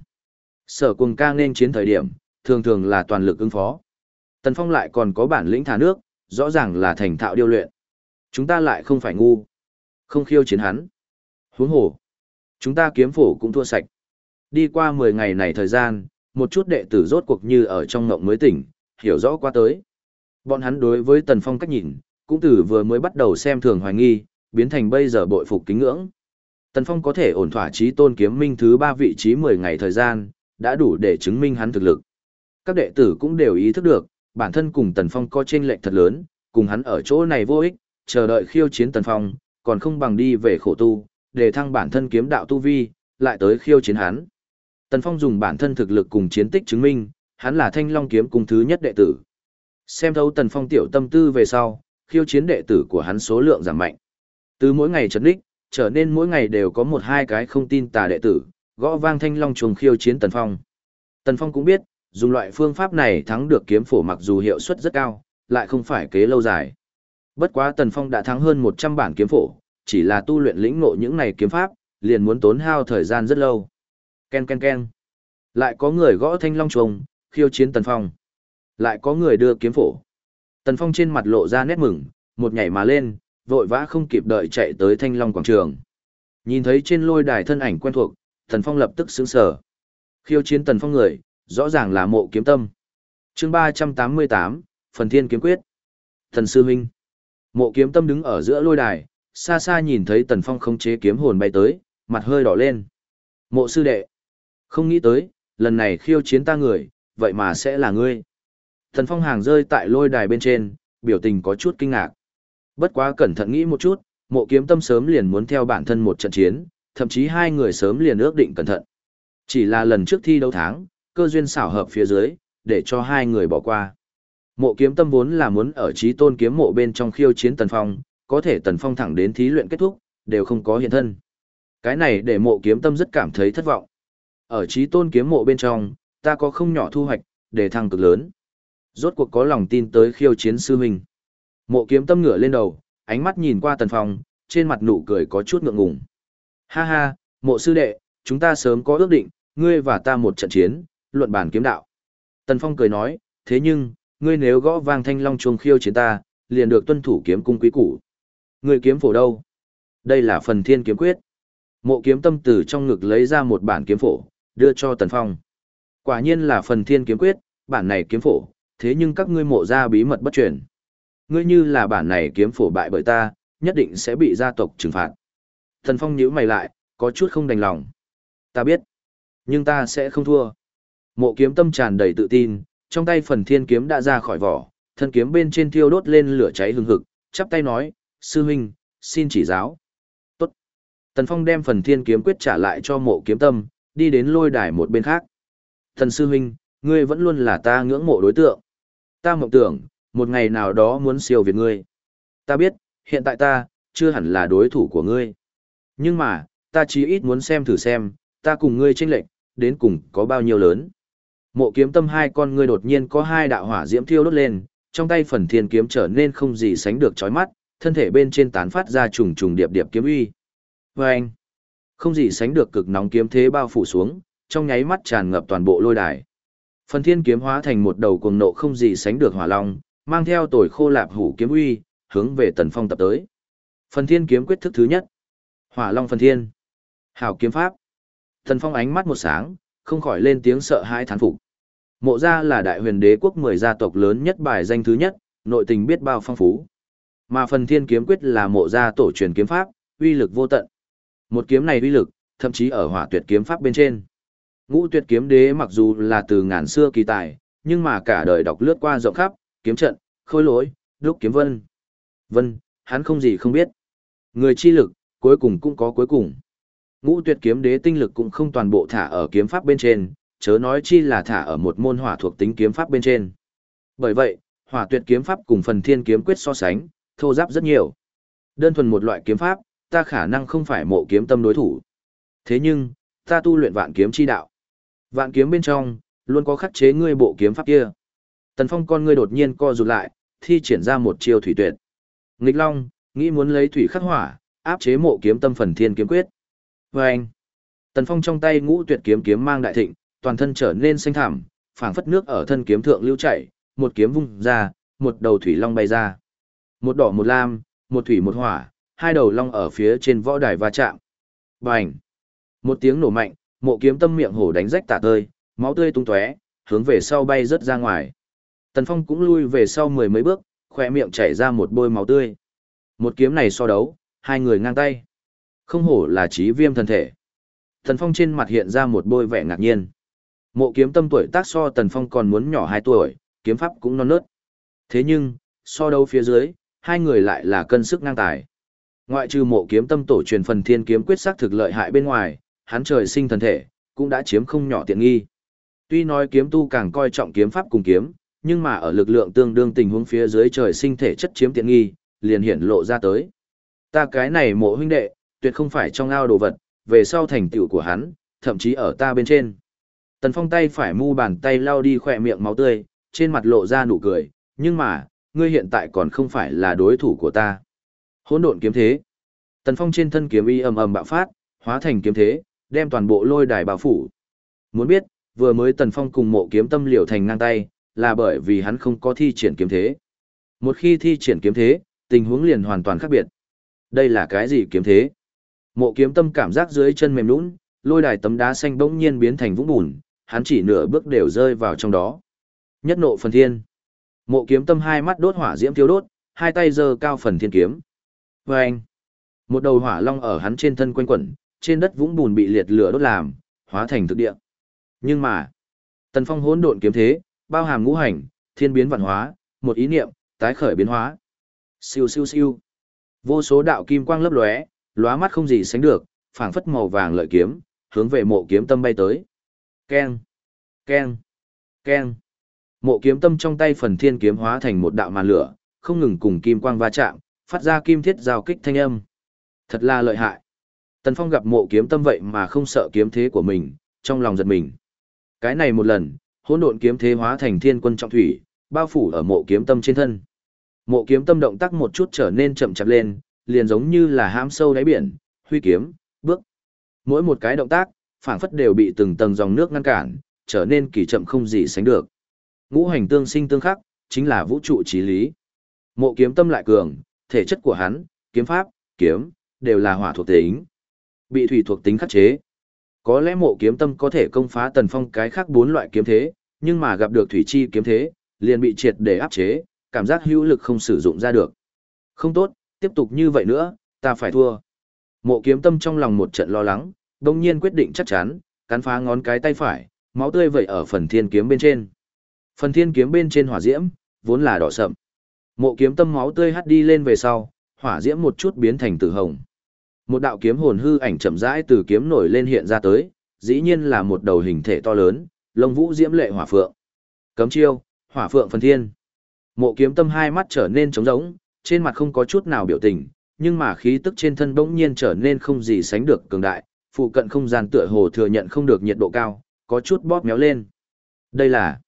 Sở cuồng ca nên chiến thời điểm, thường thường là toàn lực ứng phó. Tần Phong lại còn có bản lĩnh thả nước, rõ ràng là thành thạo điêu luyện. Chúng ta lại không phải ngu. Không khiêu chiến hắn. Huống hồ. Chúng ta kiếm phổ cũng thua sạch. Đi qua 10 ngày này thời gian, một chút đệ tử rốt cuộc như ở trong ngộng mới tỉnh, hiểu rõ qua tới. Bọn hắn đối với Tần Phong cách nhìn, cũng từ vừa mới bắt đầu xem thường hoài nghi, biến thành bây giờ bội phục kính ngưỡng. Tần Phong có thể ổn thỏa trí tôn kiếm minh thứ ba vị trí 10 ngày thời gian, đã đủ để chứng minh hắn thực lực. Các đệ tử cũng đều ý thức được, bản thân cùng Tần Phong có chênh lệch thật lớn, cùng hắn ở chỗ này vô ích, chờ đợi khiêu chiến Tần Phong, còn không bằng đi về khổ tu, để thăng bản thân kiếm đạo tu vi, lại tới khiêu chiến hắn. Tần Phong dùng bản thân thực lực cùng chiến tích chứng minh, hắn là Thanh Long kiếm cung thứ nhất đệ tử. Xem thấu Tần Phong tiểu tâm tư về sau, khiêu chiến đệ tử của hắn số lượng giảm mạnh. Từ mỗi ngày chấn đích, trở nên mỗi ngày đều có một hai cái không tin tà đệ tử, gõ vang Thanh Long chuồng khiêu chiến Tần Phong. Tần Phong cũng biết, dùng loại phương pháp này thắng được kiếm phổ mặc dù hiệu suất rất cao, lại không phải kế lâu dài. Bất quá Tần Phong đã thắng hơn 100 bản kiếm phổ, chỉ là tu luyện lĩnh ngộ những này kiếm pháp, liền muốn tốn hao thời gian rất lâu. Ken ken ken. Lại có người gõ thanh long trùng, khiêu chiến Tần Phong. Lại có người đưa kiếm phổ. Tần Phong trên mặt lộ ra nét mừng, một nhảy mà lên, vội vã không kịp đợi chạy tới thanh long quảng trường. Nhìn thấy trên lôi đài thân ảnh quen thuộc, Thần Phong lập tức sững sờ. Khiêu chiến Tần Phong người, rõ ràng là mộ kiếm tâm. chương 388, Phần Thiên Kiếm Quyết. Thần Sư huynh, Mộ kiếm tâm đứng ở giữa lôi đài, xa xa nhìn thấy Tần Phong không chế kiếm hồn bay tới, mặt hơi đỏ lên. Mộ sư đệ. Không nghĩ tới, lần này khiêu chiến ta người, vậy mà sẽ là ngươi. Thần Phong hàng rơi tại lôi đài bên trên, biểu tình có chút kinh ngạc. Bất quá cẩn thận nghĩ một chút, mộ kiếm tâm sớm liền muốn theo bản thân một trận chiến, thậm chí hai người sớm liền ước định cẩn thận. Chỉ là lần trước thi đấu tháng, cơ duyên xảo hợp phía dưới, để cho hai người bỏ qua. Mộ kiếm tâm vốn là muốn ở trí tôn kiếm mộ bên trong khiêu chiến Tần Phong, có thể Tần Phong thẳng đến thí luyện kết thúc, đều không có hiện thân. Cái này để mộ kiếm tâm rất cảm thấy thất vọng. Ở trí tôn kiếm mộ bên trong, ta có không nhỏ thu hoạch, để thăng cực lớn. Rốt cuộc có lòng tin tới khiêu chiến sư huynh. Mộ kiếm tâm ngửa lên đầu, ánh mắt nhìn qua tần phong, trên mặt nụ cười có chút ngượng ngùng. Ha ha, mộ sư đệ, chúng ta sớm có ước định, ngươi và ta một trận chiến, luận bản kiếm đạo. Tần phong cười nói, thế nhưng, ngươi nếu gõ vang thanh long chuông khiêu chiến ta, liền được tuân thủ kiếm cung quý củ. Ngươi kiếm phổ đâu? Đây là phần thiên kiếm quyết. Mộ kiếm tâm từ trong ngực lấy ra một bản kiếm phổ, đưa cho Tần Phong. Quả nhiên là phần thiên kiếm quyết, bản này kiếm phổ, thế nhưng các ngươi mộ ra bí mật bất truyền. Ngươi như là bản này kiếm phổ bại bởi ta, nhất định sẽ bị gia tộc trừng phạt. Thần Phong nhíu mày lại, có chút không đành lòng. Ta biết, nhưng ta sẽ không thua. Mộ kiếm tâm tràn đầy tự tin, trong tay phần thiên kiếm đã ra khỏi vỏ, thân kiếm bên trên thiêu đốt lên lửa cháy hừng hực, chắp tay nói, sư huynh, xin chỉ giáo. Tần Phong đem phần thiên kiếm quyết trả lại cho mộ kiếm tâm, đi đến lôi đài một bên khác. Thần sư huynh, ngươi vẫn luôn là ta ngưỡng mộ đối tượng. Ta mộng tưởng, một ngày nào đó muốn siêu việt ngươi. Ta biết, hiện tại ta, chưa hẳn là đối thủ của ngươi. Nhưng mà, ta chỉ ít muốn xem thử xem, ta cùng ngươi tranh lệch, đến cùng có bao nhiêu lớn. Mộ kiếm tâm hai con ngươi đột nhiên có hai đạo hỏa diễm thiêu đốt lên, trong tay phần thiên kiếm trở nên không gì sánh được chói mắt, thân thể bên trên tán phát ra trùng trùng điệp điệp kiếm uy. Và anh, không gì sánh được cực nóng kiếm thế bao phủ xuống, trong nháy mắt tràn ngập toàn bộ lôi đài. Phần thiên kiếm hóa thành một đầu cuồng nộ không gì sánh được hỏa long, mang theo tồi khô lạp hủ kiếm uy, hướng về tần phong tập tới. Phần thiên kiếm quyết thức thứ nhất. Hỏa long phần thiên. Hảo kiếm pháp. Thần phong ánh mắt một sáng, không khỏi lên tiếng sợ hãi thán phục. Mộ gia là đại huyền đế quốc 10 gia tộc lớn nhất bài danh thứ nhất, nội tình biết bao phong phú. Mà phần thiên kiếm quyết là mộ gia tổ truyền kiếm pháp, uy lực vô tận. Một kiếm này uy lực, thậm chí ở hỏa tuyệt kiếm pháp bên trên. Ngũ tuyệt kiếm đế mặc dù là từ ngàn xưa kỳ tài, nhưng mà cả đời đọc lướt qua rộng khắp, kiếm trận, khôi lỗi, đúc kiếm vân. Vân, hắn không gì không biết. Người chi lực, cuối cùng cũng có cuối cùng. Ngũ tuyệt kiếm đế tinh lực cũng không toàn bộ thả ở kiếm pháp bên trên, chớ nói chi là thả ở một môn hỏa thuộc tính kiếm pháp bên trên. Bởi vậy, hỏa tuyệt kiếm pháp cùng phần thiên kiếm quyết so sánh, thô giáp rất nhiều. Đơn thuần một loại kiếm pháp, ta khả năng không phải mộ kiếm tâm đối thủ. Thế nhưng, ta tu luyện vạn kiếm chi đạo. Vạn kiếm bên trong, luôn có khắc chế ngươi bộ kiếm pháp kia. Tần Phong con ngươi đột nhiên co rụt lại, thi triển ra một chiêu thủy tuyệt. Nghịch Long, nghĩ muốn lấy thủy khắc hỏa, áp chế mộ kiếm tâm phần thiên kiếm quyết. Và anh, Tần Phong trong tay ngũ tuyệt kiếm kiếm mang đại thịnh, toàn thân trở nên xanh thảm, phảng phất nước ở thân kiếm thượng lưu chảy, một kiếm vung ra, một đầu thủy long bay ra. Một đỏ một lam, một thủy một hỏa, hai đầu long ở phía trên võ đài va chạm. Bành! Một tiếng nổ mạnh, mộ kiếm tâm miệng hổ đánh rách tả tơi, máu tươi tung tóe, hướng về sau bay rớt ra ngoài. Tần Phong cũng lui về sau mười mấy bước, khỏe miệng chảy ra một bôi máu tươi. Một kiếm này so đấu, hai người ngang tay. Không hổ là trí viêm thần thể. Tần Phong trên mặt hiện ra một bôi vẻ ngạc nhiên. Mộ kiếm tâm tuổi tác so Tần Phong còn muốn nhỏ 2 tuổi, kiếm pháp cũng non nớt. Thế nhưng, so đấu phía dưới, hai người lại là cân sức ngang tài. Ngoại trừ mộ kiếm tâm tổ truyền phần thiên kiếm quyết sắc thực lợi hại bên ngoài, hắn trời sinh thần thể, cũng đã chiếm không nhỏ tiện nghi. Tuy nói kiếm tu càng coi trọng kiếm pháp cùng kiếm, nhưng mà ở lực lượng tương đương tình huống phía dưới trời sinh thể chất chiếm tiện nghi, liền hiển lộ ra tới. Ta cái này mộ huynh đệ, tuyệt không phải trong ao đồ vật, về sau thành tựu của hắn, thậm chí ở ta bên trên. Tần Phong tay phải mu bàn tay lau đi khỏe miệng máu tươi, trên mặt lộ ra nụ cười, nhưng mà, ngươi hiện tại còn không phải là đối thủ của ta. Hỗn độn kiếm thế. Tần Phong trên thân kiếm y ầm ầm bạo phát, hóa thành kiếm thế, đem toàn bộ lôi đài bao phủ. Muốn biết, vừa mới Tần Phong cùng mộ kiếm tâm liều thành ngang tay, là bởi vì hắn không có thi triển kiếm thế. Một khi thi triển kiếm thế, tình huống liền hoàn toàn khác biệt. Đây là cái gì kiếm thế? Mộ kiếm tâm cảm giác dưới chân mềm lún, lôi đài tấm đá xanh bỗng nhiên biến thành vũng bùn, hắn chỉ nửa bước đều rơi vào trong đó. Nhất nộ phần thiên. Mộ kiếm tâm hai mắt đốt hỏa diễm thiếu đốt, hai tay giơ cao phần thiên kiếm. Và anh. Một đầu hỏa long ở hắn trên thân quanh quẩn, trên đất vũng bùn bị liệt lửa đốt làm, hóa thành thực địa. Nhưng mà, tần phong hỗn độn kiếm thế, bao hàm ngũ hành, thiên biến vạn hóa, một ý niệm, tái khởi biến hóa. Siêu siêu siêu. Vô số đạo kim quang lấp lóe, lóa mắt không gì sánh được, phảng phất màu vàng lợi kiếm, hướng về mộ kiếm tâm bay tới. Keng, keng, keng. Mộ kiếm tâm trong tay phần thiên kiếm hóa thành một đạo màn lửa, không ngừng cùng kim quang va chạm, phát ra kim thiết giao kích thanh âm. Thật là lợi hại. Tần Phong gặp mộ kiếm tâm vậy mà không sợ kiếm thế của mình, trong lòng giật mình. Cái này một lần, hỗn độn kiếm thế hóa thành thiên quân trọng thủy, bao phủ ở mộ kiếm tâm trên thân. Mộ kiếm tâm động tác một chút trở nên chậm chạp lên, liền giống như là hãm sâu đáy biển, huy kiếm, bước. Mỗi một cái động tác, phảng phất đều bị từng tầng dòng nước ngăn cản, trở nên kỳ chậm không gì sánh được. Ngũ hành tương sinh tương khắc, chính là vũ trụ trí lý. Mộ kiếm tâm lại cường, thể chất của hắn, kiếm pháp, kiếm, đều là hỏa thuộc tính. Bị thủy thuộc tính khắc chế. Có lẽ mộ kiếm tâm có thể công phá tần phong cái khác bốn loại kiếm thế, nhưng mà gặp được thủy chi kiếm thế, liền bị triệt để áp chế, cảm giác hữu lực không sử dụng ra được. Không tốt, tiếp tục như vậy nữa, ta phải thua. Mộ kiếm tâm trong lòng một trận lo lắng, đông nhiên quyết định chắc chắn, cắn phá ngón cái tay phải, máu tươi vẩy ở phần thiên kiếm bên trên. Phần thiên kiếm bên trên hỏa diễm, vốn là đỏ sậm. Mộ kiếm tâm máu tươi hắt đi lên về sau, hỏa diễm một chút biến thành tử hồng. Một đạo kiếm hồn hư ảnh chậm rãi từ kiếm nổi lên hiện ra tới, dĩ nhiên là một đầu hình thể to lớn, lông vũ diễm lệ hỏa phượng. Cấm chiêu, hỏa phượng phần thiên. Mộ kiếm tâm hai mắt trở nên trống rỗng, trên mặt không có chút nào biểu tình, nhưng mà khí tức trên thân bỗng nhiên trở nên không gì sánh được cường đại, phụ cận không gian tựa hồ thừa nhận không được nhiệt độ cao, có chút bóp méo lên. Đây là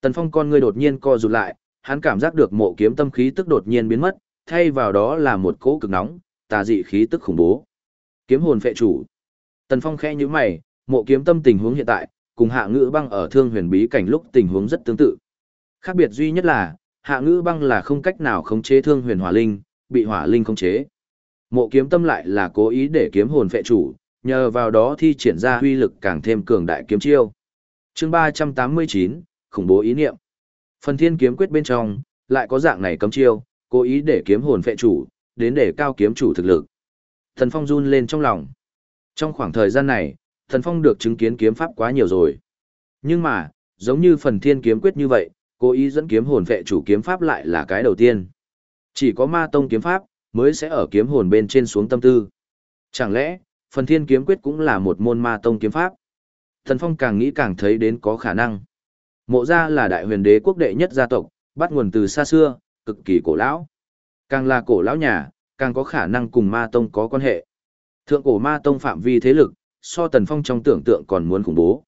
Tần Phong con ngươi đột nhiên co rụt lại, hắn cảm giác được mộ kiếm tâm khí tức đột nhiên biến mất, thay vào đó là một cỗ cực nóng, tà dị khí tức khủng bố. Kiếm hồn phệ chủ. Tần Phong khẽ nhíu mày, mộ kiếm tâm tình huống hiện tại, cùng hạ ngữ băng ở thương huyền bí cảnh lúc tình huống rất tương tự. Khác biệt duy nhất là, hạ ngữ băng là không cách nào khống chế thương huyền hỏa linh, bị hỏa linh khống chế. Mộ kiếm tâm lại là cố ý để kiếm hồn phệ chủ, nhờ vào đó thi triển ra huy lực càng thêm cường đại kiếm chiêu. Chương 389, khủng bố ý niệm. Phần thiên kiếm quyết bên trong, lại có dạng này cấm chiêu, cố ý để kiếm hồn phệ chủ, đến để cao kiếm chủ thực lực. Thần Phong run lên trong lòng. Trong khoảng thời gian này, Thần Phong được chứng kiến kiếm pháp quá nhiều rồi. Nhưng mà, giống như phần thiên kiếm quyết như vậy, cố ý dẫn kiếm hồn vệ chủ kiếm pháp lại là cái đầu tiên. Chỉ có ma tông kiếm pháp, mới sẽ ở kiếm hồn bên trên xuống tâm tư. Chẳng lẽ, phần thiên kiếm quyết cũng là một môn ma tông kiếm pháp? Thần Phong càng nghĩ càng thấy đến có khả năng. Mộ gia là đại huyền đế quốc đệ nhất gia tộc, bắt nguồn từ xa xưa, cực kỳ cổ lão. Càng là cổ lão nhà, càng có khả năng cùng ma tông có quan hệ. Thượng cổ ma tông phạm vi thế lực, so tần phong trong tưởng tượng còn muốn khủng bố.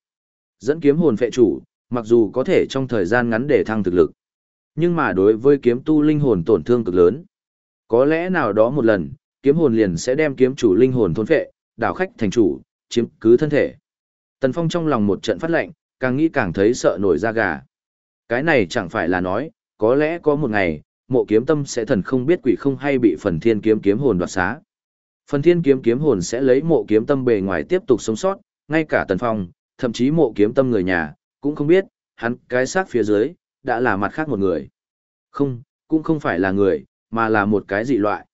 Dẫn kiếm hồn phệ chủ, mặc dù có thể trong thời gian ngắn để thăng thực lực. Nhưng mà đối với kiếm tu linh hồn tổn thương cực lớn. Có lẽ nào đó một lần, kiếm hồn liền sẽ đem kiếm chủ linh hồn thôn phệ, đảo khách thành chủ, chiếm cứ thân thể. Tần Phong trong lòng một trận phát lệnh, càng nghĩ càng thấy sợ nổi da gà. Cái này chẳng phải là nói, có lẽ có một ngày, mộ kiếm tâm sẽ thần không biết quỷ không hay bị phần thiên kiếm kiếm hồn đoạt xá. Phần thiên kiếm kiếm hồn sẽ lấy mộ kiếm tâm bề ngoài tiếp tục sống sót, ngay cả tần phong, thậm chí mộ kiếm tâm người nhà, cũng không biết, hắn cái xác phía dưới, đã là mặt khác một người. Không, cũng không phải là người, mà là một cái dị loại.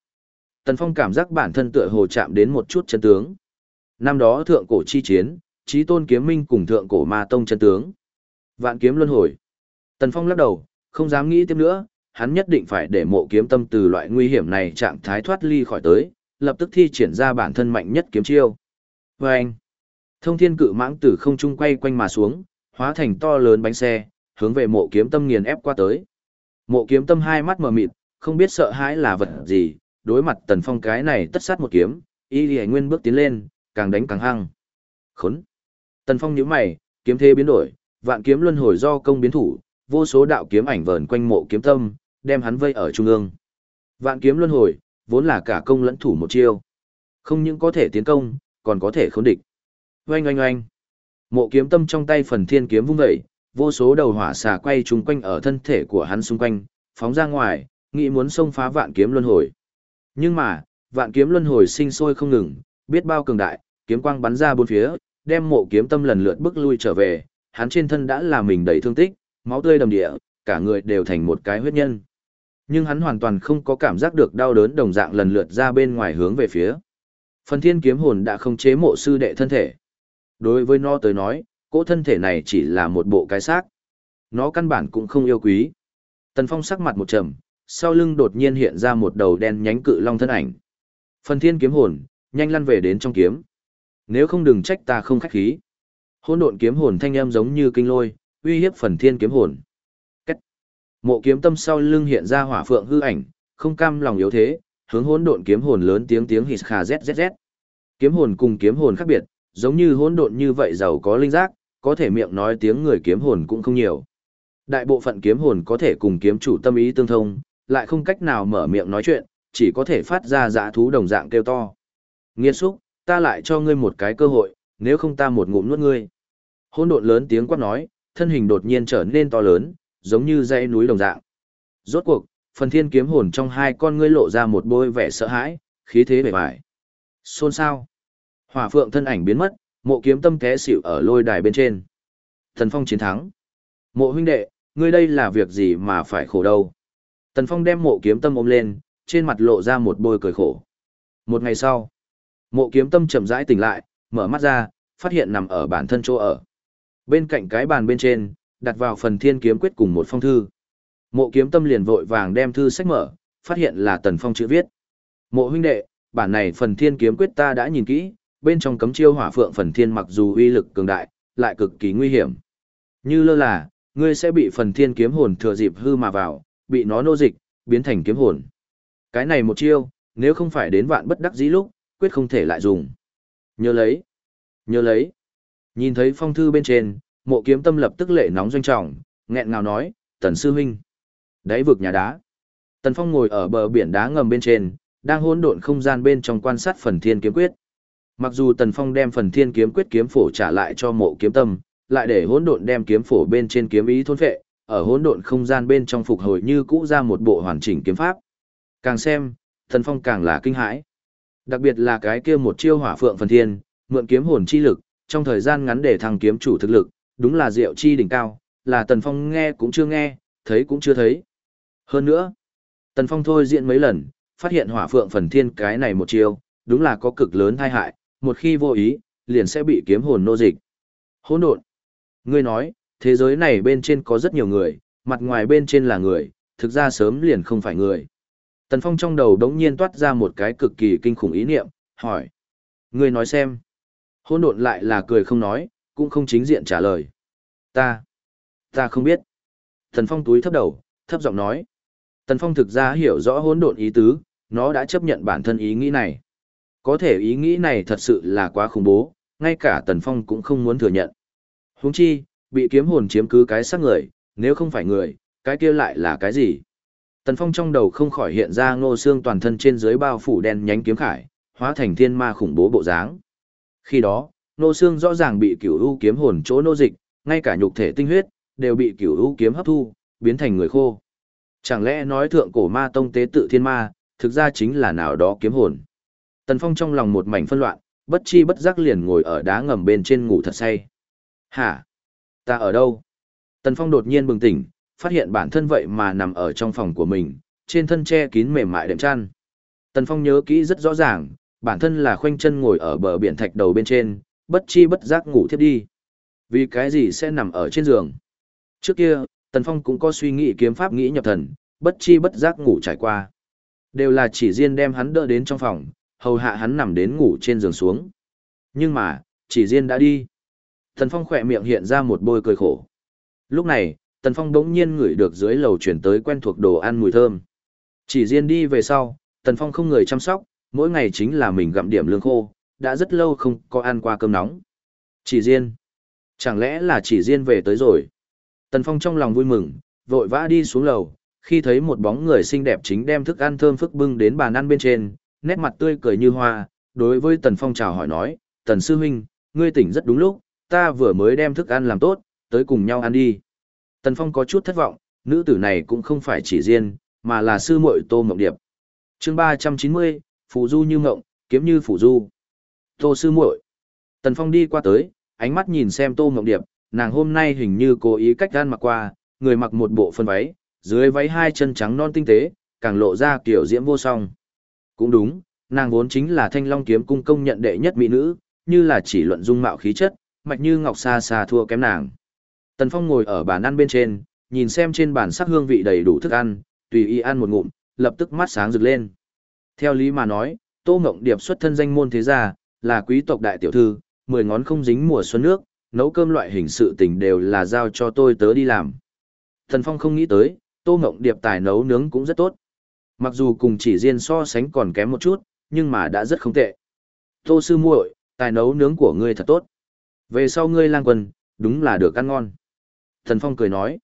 Tần phong cảm giác bản thân tựa hồ chạm đến một chút chân tướng. Năm đó thượng cổ chi chiến, trí tôn kiếm minh cùng thượng cổ ma tông chân tướng. Vạn kiếm luân hồi. Tần phong lắc đầu, không dám nghĩ tiếp nữa, hắn nhất định phải để mộ kiếm tâm từ loại nguy hiểm này trạng thái thoát ly khỏi tới, lập tức thi triển ra bản thân mạnh nhất kiếm chiêu. Và anh, thông thiên cự mãng từ không trung quay quanh mà xuống, hóa thành to lớn bánh xe, hướng về mộ kiếm tâm nghiền ép qua tới. Mộ kiếm tâm hai mắt mở mịt, không biết sợ hãi là vật gì, đối mặt tần phong cái này tất sát một kiếm, y lì nguyên bước tiến lên, càng đánh càng hăng. Khốn! Tần phong nhíu mày, kiếm thế biến đổi, vạn kiếm luân hồi do công biến thủ, vô số đạo kiếm ảnh vờn quanh mộ kiếm tâm, đem hắn vây ở trung ương. Vạn kiếm luân hồi, vốn là cả công lẫn thủ một chiêu. Không những có thể tiến công, còn có thể khốn địch. Oanh oanh oanh. Mộ kiếm tâm trong tay phần thiên kiếm vung dậy, vô số đầu hỏa xà quay chung quanh ở thân thể của hắn xung quanh, phóng ra ngoài, nghĩ muốn xông phá vạn kiếm luân hồi. Nhưng mà, vạn kiếm luân hồi sinh sôi không ngừng, biết bao cường đại, kiếm quang bắn ra bốn phía, đem mộ kiếm tâm lần lượt bước lui trở về, hắn trên thân đã là mình đầy thương tích, máu tươi đầm địa, cả người đều thành một cái huyết nhân. Nhưng hắn hoàn toàn không có cảm giác được đau đớn đồng dạng lần lượt ra bên ngoài hướng về phía. Phần thiên kiếm hồn đã không chế mộ sư đệ thân thể. Đối với nó tới nói, cỗ thân thể này chỉ là một bộ cái xác. Nó căn bản cũng không yêu quý. Tần Phong sắc mặt một trầm, sau lưng đột nhiên hiện ra một đầu đen nhánh cự long thân ảnh. Phần thiên kiếm hồn, nhanh lăn về đến trong kiếm. Nếu không đừng trách ta không khách khí. Hôn độn kiếm hồn thanh âm giống như kinh lôi, uy hiếp phần thiên kiếm hồn. Cách. Mộ kiếm tâm sau lưng hiện ra hỏa phượng hư ảnh, không cam lòng yếu thế, hướng hỗn độn kiếm hồn lớn tiếng tiếng hít khà zzz. Kiếm hồn cùng kiếm hồn khác biệt, giống như hỗn độn như vậy giàu có linh giác, có thể miệng nói tiếng người kiếm hồn cũng không nhiều. Đại bộ phận kiếm hồn có thể cùng kiếm chủ tâm ý tương thông, lại không cách nào mở miệng nói chuyện, chỉ có thể phát ra dã thú đồng dạng kêu to. Nghiên xúc, ta lại cho ngươi một cái cơ hội, nếu không ta một ngụm nuốt ngươi. Hỗn độn lớn tiếng quát nói, thân hình đột nhiên trở nên to lớn, giống như dãy núi đồng dạng. Rốt cuộc, phần thiên kiếm hồn trong hai con ngươi lộ ra một bôi vẻ sợ hãi, khí thế bề bài. Xôn xao Hỏa phượng thân ảnh biến mất, mộ kiếm tâm té xỉu ở lôi đài bên trên. Thần Phong chiến thắng. Mộ huynh đệ, ngươi đây là việc gì mà phải khổ đâu? Tần Phong đem mộ kiếm tâm ôm lên, trên mặt lộ ra một bôi cười khổ. Một ngày sau, mộ kiếm tâm chậm rãi tỉnh lại, mở mắt ra, phát hiện nằm ở bản thân chỗ ở. Bên cạnh cái bàn bên trên, đặt vào phần thiên kiếm quyết cùng một phong thư. Mộ kiếm tâm liền vội vàng đem thư sách mở, phát hiện là tần phong chữ viết. Mộ huynh đệ, bản này phần thiên kiếm quyết ta đã nhìn kỹ, bên trong cấm chiêu hỏa phượng phần thiên mặc dù uy lực cường đại, lại cực kỳ nguy hiểm. Như lơ là, ngươi sẽ bị phần thiên kiếm hồn thừa dịp hư mà vào, bị nó nô dịch, biến thành kiếm hồn. Cái này một chiêu, nếu không phải đến vạn bất đắc dĩ lúc, quyết không thể lại dùng. Nhớ lấy, nhớ lấy. Nhìn thấy phong thư bên trên, mộ kiếm tâm lập tức lệ nóng doanh trọng, nghẹn ngào nói, tần sư huynh. Đáy vực nhà đá. Tần phong ngồi ở bờ biển đá ngầm bên trên, đang hỗn độn không gian bên trong quan sát phần thiên kiếm quyết. Mặc dù tần phong đem phần thiên kiếm quyết kiếm phổ trả lại cho mộ kiếm tâm, lại để hỗn độn đem kiếm phổ bên trên kiếm ý thôn phệ, ở hỗn độn không gian bên trong phục hồi như cũ ra một bộ hoàn chỉnh kiếm pháp. Càng xem, Tần Phong càng là kinh hãi. Đặc biệt là cái kia một chiêu hỏa phượng phần thiên, mượn kiếm hồn chi lực, trong thời gian ngắn để thằng kiếm chủ thực lực, đúng là diệu chi đỉnh cao, là Tần Phong nghe cũng chưa nghe, thấy cũng chưa thấy. Hơn nữa, Tần Phong thôi diễn mấy lần, phát hiện hỏa phượng phần thiên cái này một chiêu, đúng là có cực lớn tai hại, một khi vô ý, liền sẽ bị kiếm hồn nô dịch. Hỗn độn. Ngươi nói, thế giới này bên trên có rất nhiều người, mặt ngoài bên trên là người, thực ra sớm liền không phải người. Tần Phong trong đầu đống nhiên toát ra một cái cực kỳ kinh khủng ý niệm, hỏi. Ngươi nói xem. hỗn độn lại là cười không nói, cũng không chính diện trả lời. Ta. Ta không biết. Tần Phong túi thấp đầu, thấp giọng nói. Tần Phong thực ra hiểu rõ hỗn độn ý tứ, nó đã chấp nhận bản thân ý nghĩ này. Có thể ý nghĩ này thật sự là quá khủng bố, ngay cả Tần Phong cũng không muốn thừa nhận. Huống chi, bị kiếm hồn chiếm cứ cái xác người, nếu không phải người, cái kia lại là cái gì? Tần Phong trong đầu không khỏi hiện ra ngô xương toàn thân trên dưới bao phủ đen nhánh kiếm khải, hóa thành thiên ma khủng bố bộ dáng. Khi đó, ngô xương rõ ràng bị cửu u kiếm hồn chỗ nô dịch, ngay cả nhục thể tinh huyết, đều bị cửu u kiếm hấp thu, biến thành người khô. Chẳng lẽ nói thượng cổ ma tông tế tự thiên ma, thực ra chính là nào đó kiếm hồn. Tần Phong trong lòng một mảnh phân loạn, bất chi bất giác liền ngồi ở đá ngầm bên trên ngủ thật say. Hả? Ta ở đâu? Tần Phong đột nhiên bừng tỉnh, phát hiện bản thân vậy mà nằm ở trong phòng của mình, trên thân che kín mềm mại đệm chăn. Tần Phong nhớ kỹ rất rõ ràng, bản thân là khoanh chân ngồi ở bờ biển thạch đầu bên trên, bất chi bất giác ngủ thiếp đi. Vì cái gì sẽ nằm ở trên giường? Trước kia, Tần Phong cũng có suy nghĩ kiếm pháp nghĩ nhập thần, bất chi bất giác ngủ trải qua. Đều là chỉ riêng đem hắn đỡ đến trong phòng, hầu hạ hắn nằm đến ngủ trên giường xuống. Nhưng mà, chỉ riêng đã đi. Tần Phong khỏe miệng hiện ra một bôi cười khổ. Lúc này, Tần Phong đống nhiên ngửi được dưới lầu chuyển tới quen thuộc đồ ăn mùi thơm. Chỉ riêng đi về sau, Tần Phong không người chăm sóc, mỗi ngày chính là mình gặm điểm lương khô, đã rất lâu không có ăn qua cơm nóng. Chỉ riêng. Chẳng lẽ là chỉ riêng về tới rồi? Tần Phong trong lòng vui mừng, vội vã đi xuống lầu, khi thấy một bóng người xinh đẹp chính đem thức ăn thơm phức bưng đến bàn ăn bên trên, nét mặt tươi cười như hoa, đối với Tần Phong chào hỏi nói, Tần Sư Huynh, ngươi tỉnh rất đúng lúc, ta vừa mới đem thức ăn làm tốt, tới cùng nhau ăn đi. Tần Phong có chút thất vọng, nữ tử này cũng không phải chỉ riêng, mà là sư muội Tô Mộng Điệp. Chương 390, Phù Du như ngộng, kiếm như phủ du. Tô sư muội. Tần Phong đi qua tới, ánh mắt nhìn xem Tô Mộng Điệp, nàng hôm nay hình như cố ý cách gan mặc qua, người mặc một bộ phân váy, dưới váy hai chân trắng non tinh tế, càng lộ ra kiểu diễm vô song. Cũng đúng, nàng vốn chính là Thanh Long kiếm cung công nhận đệ nhất mỹ nữ, như là chỉ luận dung mạo khí chất, mạch như ngọc xa xa thua kém nàng. Tần Phong ngồi ở bàn ăn bên trên, nhìn xem trên bàn sắc hương vị đầy đủ thức ăn, tùy ý ăn một ngụm, lập tức mắt sáng rực lên. Theo lý mà nói, Tô Ngộng Điệp xuất thân danh môn thế gia, là quý tộc đại tiểu thư, mười ngón không dính mùa xuân nước, nấu cơm loại hình sự tình đều là giao cho tôi tớ đi làm. Tần Phong không nghĩ tới, Tô Ngộng Điệp tài nấu nướng cũng rất tốt. Mặc dù cùng chỉ riêng so sánh còn kém một chút, nhưng mà đã rất không tệ. Tô sư muội, tài nấu nướng của ngươi thật tốt. Về sau ngươi lang quân, đúng là được ăn ngon. Thần Phong cười nói.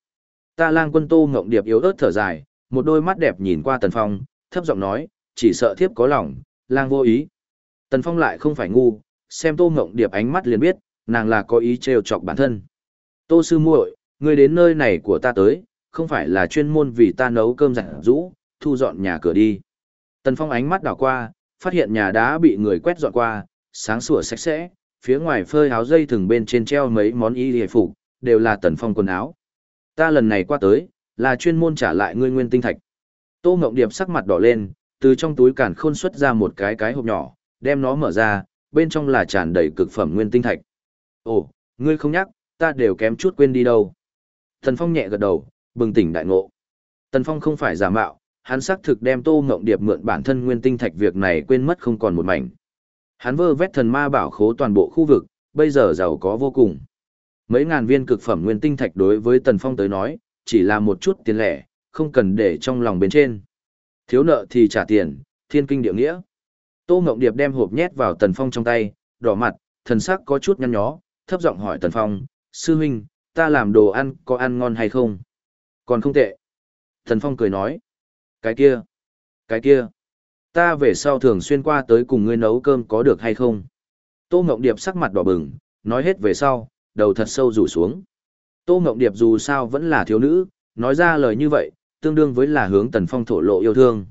Ta lang quân tô ngộng điệp yếu ớt thở dài, một đôi mắt đẹp nhìn qua Tần Phong, thấp giọng nói, chỉ sợ thiếp có lòng, lang vô ý. Tần Phong lại không phải ngu, xem tô ngộng điệp ánh mắt liền biết, nàng là có ý trêu chọc bản thân. Tô sư muội, ngươi đến nơi này của ta tới, không phải là chuyên môn vì ta nấu cơm giản rũ, thu dọn nhà cửa đi. Tần Phong ánh mắt đảo qua, phát hiện nhà đá bị người quét dọn qua, sáng sủa sạch sẽ, phía ngoài phơi áo dây thừng bên trên treo mấy món y hề phục, đều là tần phong quần áo. Ta lần này qua tới, là chuyên môn trả lại ngươi nguyên tinh thạch. Tô Ngộng Điệp sắc mặt đỏ lên, từ trong túi càn khôn xuất ra một cái cái hộp nhỏ, đem nó mở ra, bên trong là tràn đầy cực phẩm nguyên tinh thạch. Ồ, ngươi không nhắc, ta đều kém chút quên đi đâu. Tần Phong nhẹ gật đầu, bừng tỉnh đại ngộ. Tần Phong không phải giả mạo, hắn xác thực đem Tô Ngộng Điệp mượn bản thân nguyên tinh thạch việc này quên mất không còn một mảnh. Hắn vơ vét thần ma bảo khố toàn bộ khu vực, bây giờ giàu có vô cùng. Mấy ngàn viên cực phẩm nguyên tinh thạch đối với Tần Phong tới nói, chỉ là một chút tiền lẻ, không cần để trong lòng bên trên. Thiếu nợ thì trả tiền, Thiên kinh địa nghĩa. Tô Ngộng Điệp đem hộp nhét vào Tần Phong trong tay, đỏ mặt, thần sắc có chút nhăn nhó, thấp giọng hỏi Tần Phong, sư huynh, ta làm đồ ăn có ăn ngon hay không? Còn không tệ. Tần Phong cười nói, cái kia, cái kia, ta về sau thường xuyên qua tới cùng ngươi nấu cơm có được hay không? Tô Ngộng Điệp sắc mặt đỏ bừng, nói hết về sau, đầu thật sâu rủ xuống. Tô Ngộng Điệp dù sao vẫn là thiếu nữ, nói ra lời như vậy, tương đương với là hướng Tần Phong thổ lộ yêu thương.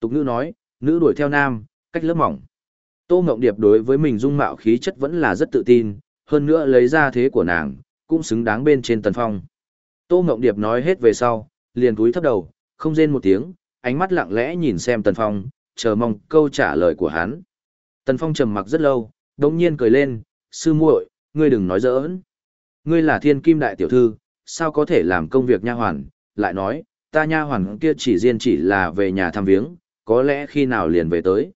Tục nữ nói, nữ đuổi theo nam, cách lớp mỏng. Tô Ngộng Điệp đối với mình dung mạo khí chất vẫn là rất tự tin, hơn nữa lấy ra thế của nàng, cũng xứng đáng bên trên Tần Phong. Tô Ngộng Điệp nói hết về sau, liền cúi thấp đầu, không rên một tiếng, ánh mắt lặng lẽ nhìn xem Tần Phong, chờ mong câu trả lời của hắn. Tần Phong trầm mặc rất lâu, đột nhiên cười lên, sư muội, ngươi đừng nói giỡn. Ngươi là thiên kim đại tiểu thư, sao có thể làm công việc nha hoàn, lại nói, ta nha hoàn kia chỉ riêng chỉ là về nhà thăm viếng, có lẽ khi nào liền về tới.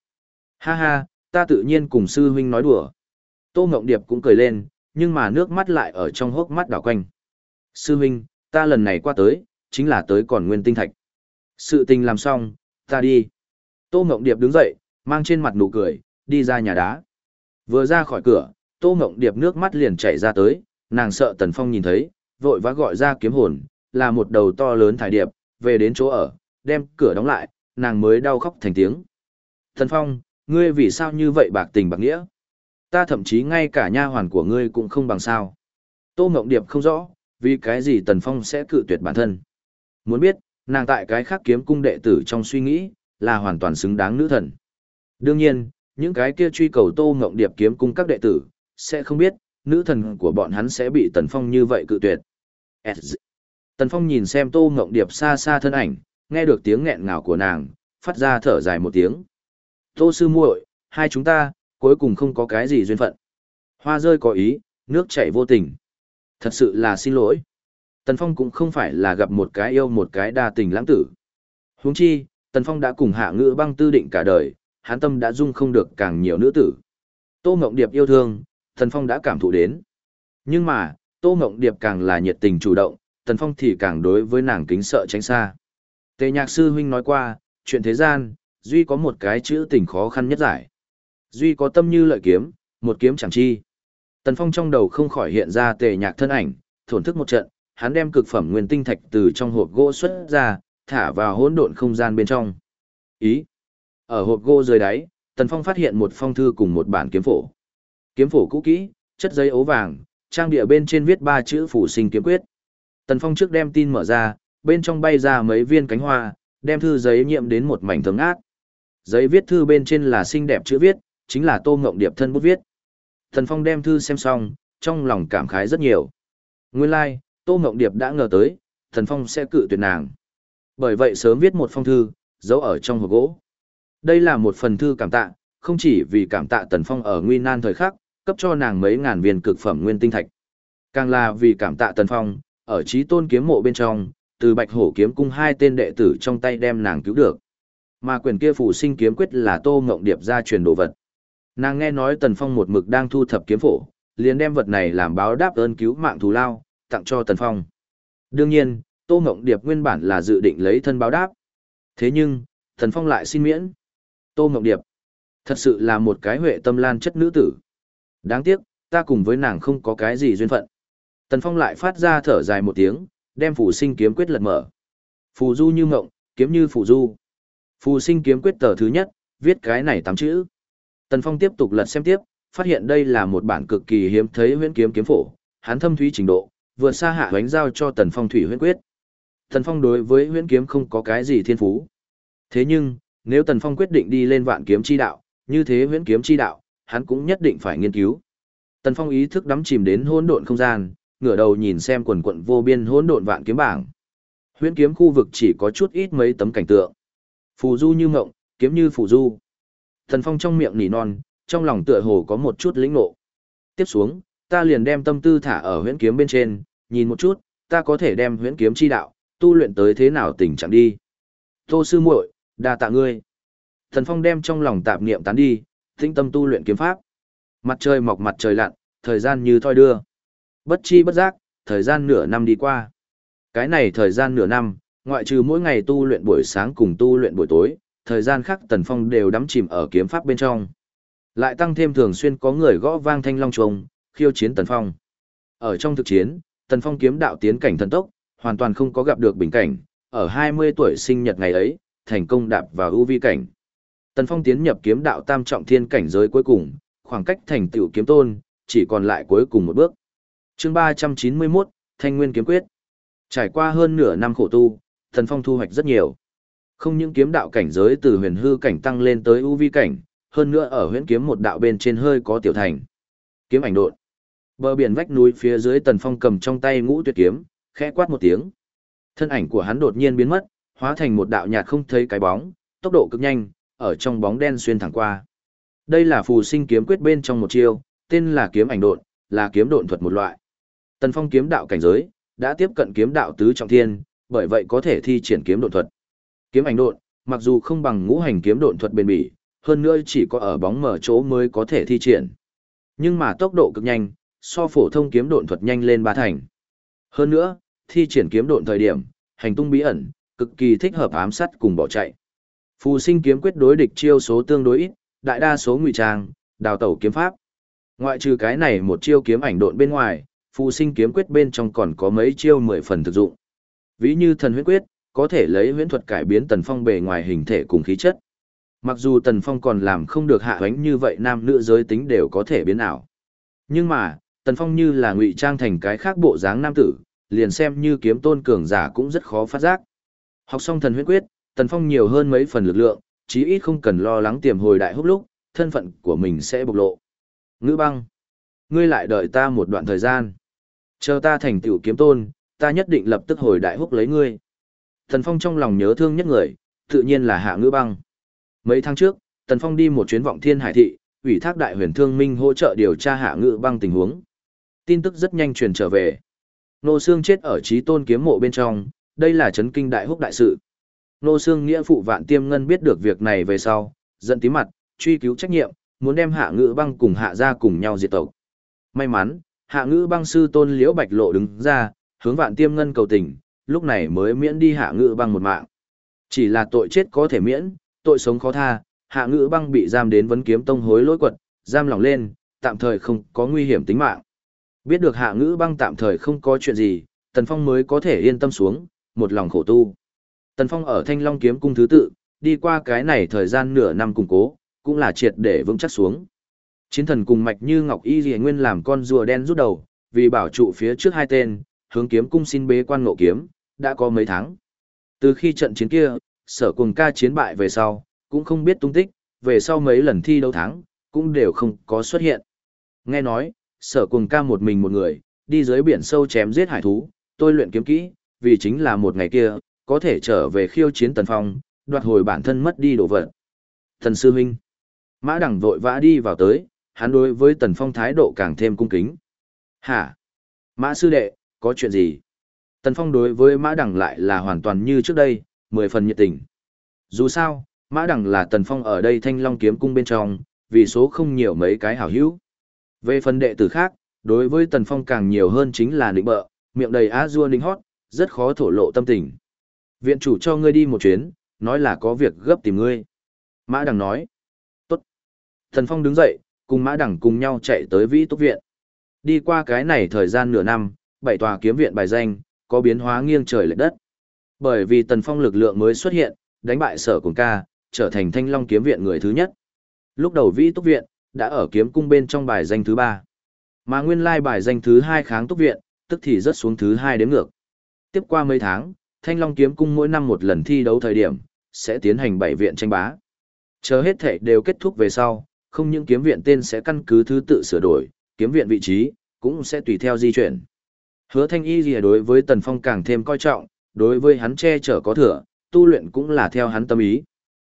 Ha ha, ta tự nhiên cùng sư huynh nói đùa. Tô Ngộng Điệp cũng cười lên, nhưng mà nước mắt lại ở trong hốc mắt đảo quanh. Sư huynh, ta lần này qua tới, chính là tới còn nguyên tinh thạch. Sự tình làm xong, ta đi. Tô Mộng Điệp đứng dậy, mang trên mặt nụ cười, đi ra nhà đá. Vừa ra khỏi cửa, Tô Mộng Điệp nước mắt liền chảy ra tới, nàng sợ Tần Phong nhìn thấy, vội vã gọi ra kiếm hồn, là một đầu to lớn thải điệp, về đến chỗ ở, đem cửa đóng lại, nàng mới đau khóc thành tiếng. Tần Phong, ngươi vì sao như vậy bạc tình bạc nghĩa? Ta thậm chí ngay cả nha hoàn của ngươi cũng không bằng sao. Tô Mộng Điệp không rõ, vì cái gì Tần Phong sẽ cự tuyệt bản thân. Muốn biết, nàng tại cái khác kiếm cung đệ tử trong suy nghĩ, là hoàn toàn xứng đáng nữ thần. Đương nhiên, những cái kia truy cầu Tô Ngộng Điệp kiếm cung các đệ tử, sẽ không biết, nữ thần của bọn hắn sẽ bị Tần Phong như vậy cự tuyệt. Tần Phong nhìn xem Tô Ngộng Điệp xa xa thân ảnh, nghe được tiếng nghẹn ngào của nàng, phát ra thở dài một tiếng. Tô sư muội, hai chúng ta, cuối cùng không có cái gì duyên phận. Hoa rơi có ý, nước chảy vô tình. Thật sự là xin lỗi. Tần Phong cũng không phải là gặp một cái yêu một cái đa tình lãng tử. Huống chi, Tần Phong đã cùng hạ ngữ băng tư định cả đời, hán tâm đã dung không được càng nhiều nữ tử. Tô Ngộng Điệp yêu thương, Tần Phong đã cảm thụ đến. Nhưng mà, Tô Ngộng Điệp càng là nhiệt tình chủ động, Tần Phong thì càng đối với nàng kính sợ tránh xa. Tề nhạc sư huynh nói qua, chuyện thế gian, duy có một cái chữ tình khó khăn nhất giải. Duy có tâm như lợi kiếm, một kiếm chẳng chi. Tần Phong trong đầu không khỏi hiện ra tề nhạc thân ảnh, thổn thức một trận, hắn đem cực phẩm nguyên tinh thạch từ trong hộp gỗ xuất ra, thả vào hỗn độn không gian bên trong. Ý. Ở hộp gỗ dưới đáy, Tần Phong phát hiện một phong thư cùng một bản kiếm phổ. Kiếm phổ cũ kỹ, chất giấy ấu vàng, trang địa bên trên viết ba chữ phủ sinh kiếm quyết. Tần Phong trước đem tin mở ra, bên trong bay ra mấy viên cánh hoa, đem thư giấy nhiệm đến một mảnh thấm ác. Giấy viết thư bên trên là xinh đẹp chữ viết, chính là Tô Ngộng Điệp thân bút viết. Tần Phong đem thư xem xong, trong lòng cảm khái rất nhiều. Nguyên lai, like, Tô Ngộng Điệp đã ngờ tới, Tần Phong sẽ cự tuyệt nàng. Bởi vậy sớm viết một phong thư, giấu ở trong hộp gỗ. Đây là một phần thư cảm tạ, không chỉ vì cảm tạ Tần Phong ở nguy nan thời khắc, cấp cho nàng mấy ngàn viên cực phẩm nguyên tinh thạch. Càng là vì cảm tạ Tần Phong, ở trí tôn kiếm mộ bên trong, từ Bạch Hổ kiếm cung hai tên đệ tử trong tay đem nàng cứu được. Mà quyền kia phủ sinh kiếm quyết là Tô Ngộng Điệp ra truyền đồ vật. Nàng nghe nói Tần Phong một mực đang thu thập kiếm phổ, liền đem vật này làm báo đáp ơn cứu mạng thù lao, tặng cho Tần Phong. Đương nhiên, Tô Ngộng Điệp nguyên bản là dự định lấy thân báo đáp. Thế nhưng, Tần Phong lại xin miễn. Tô Ngộng Điệp, thật sự là một cái huệ tâm lan chất nữ tử. Đáng tiếc, ta cùng với nàng không có cái gì duyên phận. Tần Phong lại phát ra thở dài một tiếng, đem phủ sinh kiếm quyết lật mở. Phù du như ngộng, kiếm như phù du. Phù sinh kiếm quyết tờ thứ nhất, viết cái này tám chữ. Tần Phong tiếp tục lật xem tiếp, phát hiện đây là một bản cực kỳ hiếm thấy huyễn kiếm kiếm phổ, hắn thâm thúy trình độ, vượt xa hạ hoánh giao cho Tần Phong thủy huyễn quyết. Tần Phong đối với huyễn kiếm không có cái gì thiên phú. Thế nhưng, nếu Tần Phong quyết định đi lên vạn kiếm chi đạo, như thế huyễn kiếm chi đạo, hắn cũng nhất định phải nghiên cứu. Tần Phong ý thức đắm chìm đến hỗn độn không gian, ngửa đầu nhìn xem quần quận vô biên hỗn độn vạn kiếm bảng. Huyễn kiếm khu vực chỉ có chút ít mấy tấm cảnh tượng. Phù du như ngộng, kiếm như phù du. Thần Phong trong miệng nỉ non, trong lòng tựa hồ có một chút lĩnh ngộ. Tiếp xuống, ta liền đem tâm tư thả ở huyễn kiếm bên trên, nhìn một chút, ta có thể đem huyễn kiếm chi đạo, tu luyện tới thế nào tình trạng đi. Tô sư muội, đa tạ ngươi. Thần Phong đem trong lòng tạp niệm tán đi, tĩnh tâm tu luyện kiếm pháp. Mặt trời mọc mặt trời lặn, thời gian như thoi đưa. Bất chi bất giác, thời gian nửa năm đi qua. Cái này thời gian nửa năm, ngoại trừ mỗi ngày tu luyện buổi sáng cùng tu luyện buổi tối, thời gian khác Tần Phong đều đắm chìm ở kiếm pháp bên trong. Lại tăng thêm thường xuyên có người gõ vang thanh long trùng, khiêu chiến Tần Phong. Ở trong thực chiến, Tần Phong kiếm đạo tiến cảnh thần tốc, hoàn toàn không có gặp được bình cảnh, ở 20 tuổi sinh nhật ngày ấy, thành công đạp vào ưu vi cảnh. Tần Phong tiến nhập kiếm đạo tam trọng thiên cảnh giới cuối cùng, khoảng cách thành tựu kiếm tôn, chỉ còn lại cuối cùng một bước. Chương 391, Thanh Nguyên kiếm quyết. Trải qua hơn nửa năm khổ tu, Tần Phong thu hoạch rất nhiều. Không những kiếm đạo cảnh giới từ huyền hư cảnh tăng lên tới ưu vi cảnh, hơn nữa ở huyễn kiếm một đạo bên trên hơi có tiểu thành. Kiếm ảnh độn. Bờ biển vách núi phía dưới Tần Phong cầm trong tay ngũ tuyệt kiếm, khẽ quát một tiếng. Thân ảnh của hắn đột nhiên biến mất, hóa thành một đạo nhạt không thấy cái bóng, tốc độ cực nhanh, ở trong bóng đen xuyên thẳng qua. Đây là phù sinh kiếm quyết bên trong một chiêu, tên là kiếm ảnh độn, là kiếm độn thuật một loại. Tần Phong kiếm đạo cảnh giới, đã tiếp cận kiếm đạo tứ trọng thiên, bởi vậy có thể thi triển kiếm độn thuật. Kiếm ảnh độn, mặc dù không bằng ngũ hành kiếm độn thuật bền bỉ, hơn nữa chỉ có ở bóng mở chỗ mới có thể thi triển. Nhưng mà tốc độ cực nhanh, so phổ thông kiếm độn thuật nhanh lên ba thành. Hơn nữa, thi triển kiếm độn thời điểm, hành tung bí ẩn, cực kỳ thích hợp ám sát cùng bỏ chạy. Phù sinh kiếm quyết đối địch chiêu số tương đối ít, đại đa số ngụy trang, đào tẩu kiếm pháp. Ngoại trừ cái này một chiêu kiếm ảnh độn bên ngoài, phù sinh kiếm quyết bên trong còn có mấy chiêu mười phần thực dụng. Ví như thần huyết quyết, có thể lấy huyễn thuật cải biến tần phong bề ngoài hình thể cùng khí chất. Mặc dù tần phong còn làm không được hạ hoánh như vậy nam nữ giới tính đều có thể biến ảo. Nhưng mà, tần phong như là ngụy trang thành cái khác bộ dáng nam tử, liền xem như kiếm tôn cường giả cũng rất khó phát giác. Học xong thần huyết quyết, tần phong nhiều hơn mấy phần lực lượng, chí ít không cần lo lắng tiềm hồi đại húc lúc, thân phận của mình sẽ bộc lộ. Ngữ băng, ngươi lại đợi ta một đoạn thời gian. Chờ ta thành tựu kiếm tôn, ta nhất định lập tức hồi đại húc lấy ngươi. Tần Phong trong lòng nhớ thương nhất người, tự nhiên là hạ ngữ băng. Mấy tháng trước, Tần Phong đi một chuyến vọng thiên hải thị, ủy thác đại huyền thương minh hỗ trợ điều tra hạ ngữ băng tình huống. Tin tức rất nhanh truyền trở về. Nô Sương chết ở trí tôn kiếm mộ bên trong, đây là chấn kinh đại húc đại sự. Nô Sương nghĩa phụ vạn tiêm ngân biết được việc này về sau, giận tí mặt, truy cứu trách nhiệm, muốn đem hạ ngữ băng cùng hạ ra cùng nhau diệt tộc. May mắn, hạ ngữ băng sư tôn liễu bạch lộ đứng ra, hướng vạn tiêm ngân cầu tình, lúc này mới miễn đi hạ ngữ băng một mạng. Chỉ là tội chết có thể miễn, tội sống khó tha, hạ ngữ băng bị giam đến vấn kiếm tông hối lỗi quật, giam lỏng lên, tạm thời không có nguy hiểm tính mạng. Biết được hạ ngữ băng tạm thời không có chuyện gì, Tần Phong mới có thể yên tâm xuống, một lòng khổ tu. Tần Phong ở Thanh Long kiếm cung thứ tự, đi qua cái này thời gian nửa năm củng cố, cũng là triệt để vững chắc xuống. Chiến thần cùng mạch như Ngọc Y Dì Nguyên làm con rùa đen rút đầu, vì bảo trụ phía trước hai tên, hướng kiếm cung xin bế quan ngộ kiếm, đã có mấy tháng. Từ khi trận chiến kia, sở cùng ca chiến bại về sau, cũng không biết tung tích, về sau mấy lần thi đấu thắng, cũng đều không có xuất hiện. Nghe nói, sở cùng ca một mình một người, đi dưới biển sâu chém giết hải thú, tôi luyện kiếm kỹ, vì chính là một ngày kia, có thể trở về khiêu chiến tần phong, đoạt hồi bản thân mất đi đồ vật. Thần sư huynh, mã đẳng vội vã đi vào tới, hắn đối với tần phong thái độ càng thêm cung kính. Hả? Mã sư đệ, có chuyện gì? Tần phong đối với mã đẳng lại là hoàn toàn như trước đây, mười phần nhiệt tình. Dù sao, mã đẳng là tần phong ở đây thanh long kiếm cung bên trong, vì số không nhiều mấy cái hảo hữu. Về phần đệ tử khác, đối với Tần Phong càng nhiều hơn chính là nịnh bợ, miệng đầy á dua nịnh hót, rất khó thổ lộ tâm tình. Viện chủ cho ngươi đi một chuyến, nói là có việc gấp tìm ngươi. Mã Đằng nói. Tốt. Tần Phong đứng dậy, cùng Mã Đằng cùng nhau chạy tới Vĩ Túc Viện. Đi qua cái này thời gian nửa năm, bảy tòa kiếm viện bài danh, có biến hóa nghiêng trời lệch đất. Bởi vì Tần Phong lực lượng mới xuất hiện, đánh bại sở cùng ca, trở thành thanh long kiếm viện người thứ nhất. Lúc đầu Vĩ Túc Viện, đã ở kiếm cung bên trong bài danh thứ ba. Mà nguyên lai bài danh thứ hai kháng túc viện, tức thì rớt xuống thứ hai đến ngược. Tiếp qua mấy tháng, thanh long kiếm cung mỗi năm một lần thi đấu thời điểm, sẽ tiến hành bảy viện tranh bá. Chờ hết thể đều kết thúc về sau, không những kiếm viện tên sẽ căn cứ thứ tự sửa đổi, kiếm viện vị trí cũng sẽ tùy theo di chuyển. Hứa thanh y gì đối với tần phong càng thêm coi trọng, đối với hắn che chở có thừa, tu luyện cũng là theo hắn tâm ý.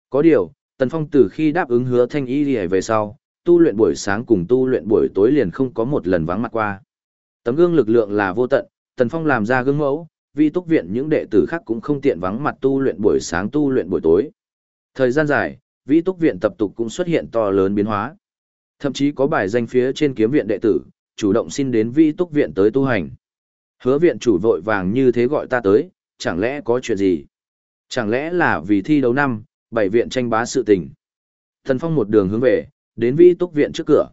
Có điều, tần phong từ khi đáp ứng hứa thanh y gì về sau tu luyện buổi sáng cùng tu luyện buổi tối liền không có một lần vắng mặt qua. Tấm gương lực lượng là vô tận, Tần Phong làm ra gương mẫu, vì túc viện những đệ tử khác cũng không tiện vắng mặt tu luyện buổi sáng tu luyện buổi tối. Thời gian dài, vi túc viện tập tục cũng xuất hiện to lớn biến hóa. Thậm chí có bài danh phía trên kiếm viện đệ tử, chủ động xin đến vi túc viện tới tu hành. Hứa viện chủ vội vàng như thế gọi ta tới, chẳng lẽ có chuyện gì? Chẳng lẽ là vì thi đấu năm, bảy viện tranh bá sự tình. thần Phong một đường hướng về, đến vi túc viện trước cửa.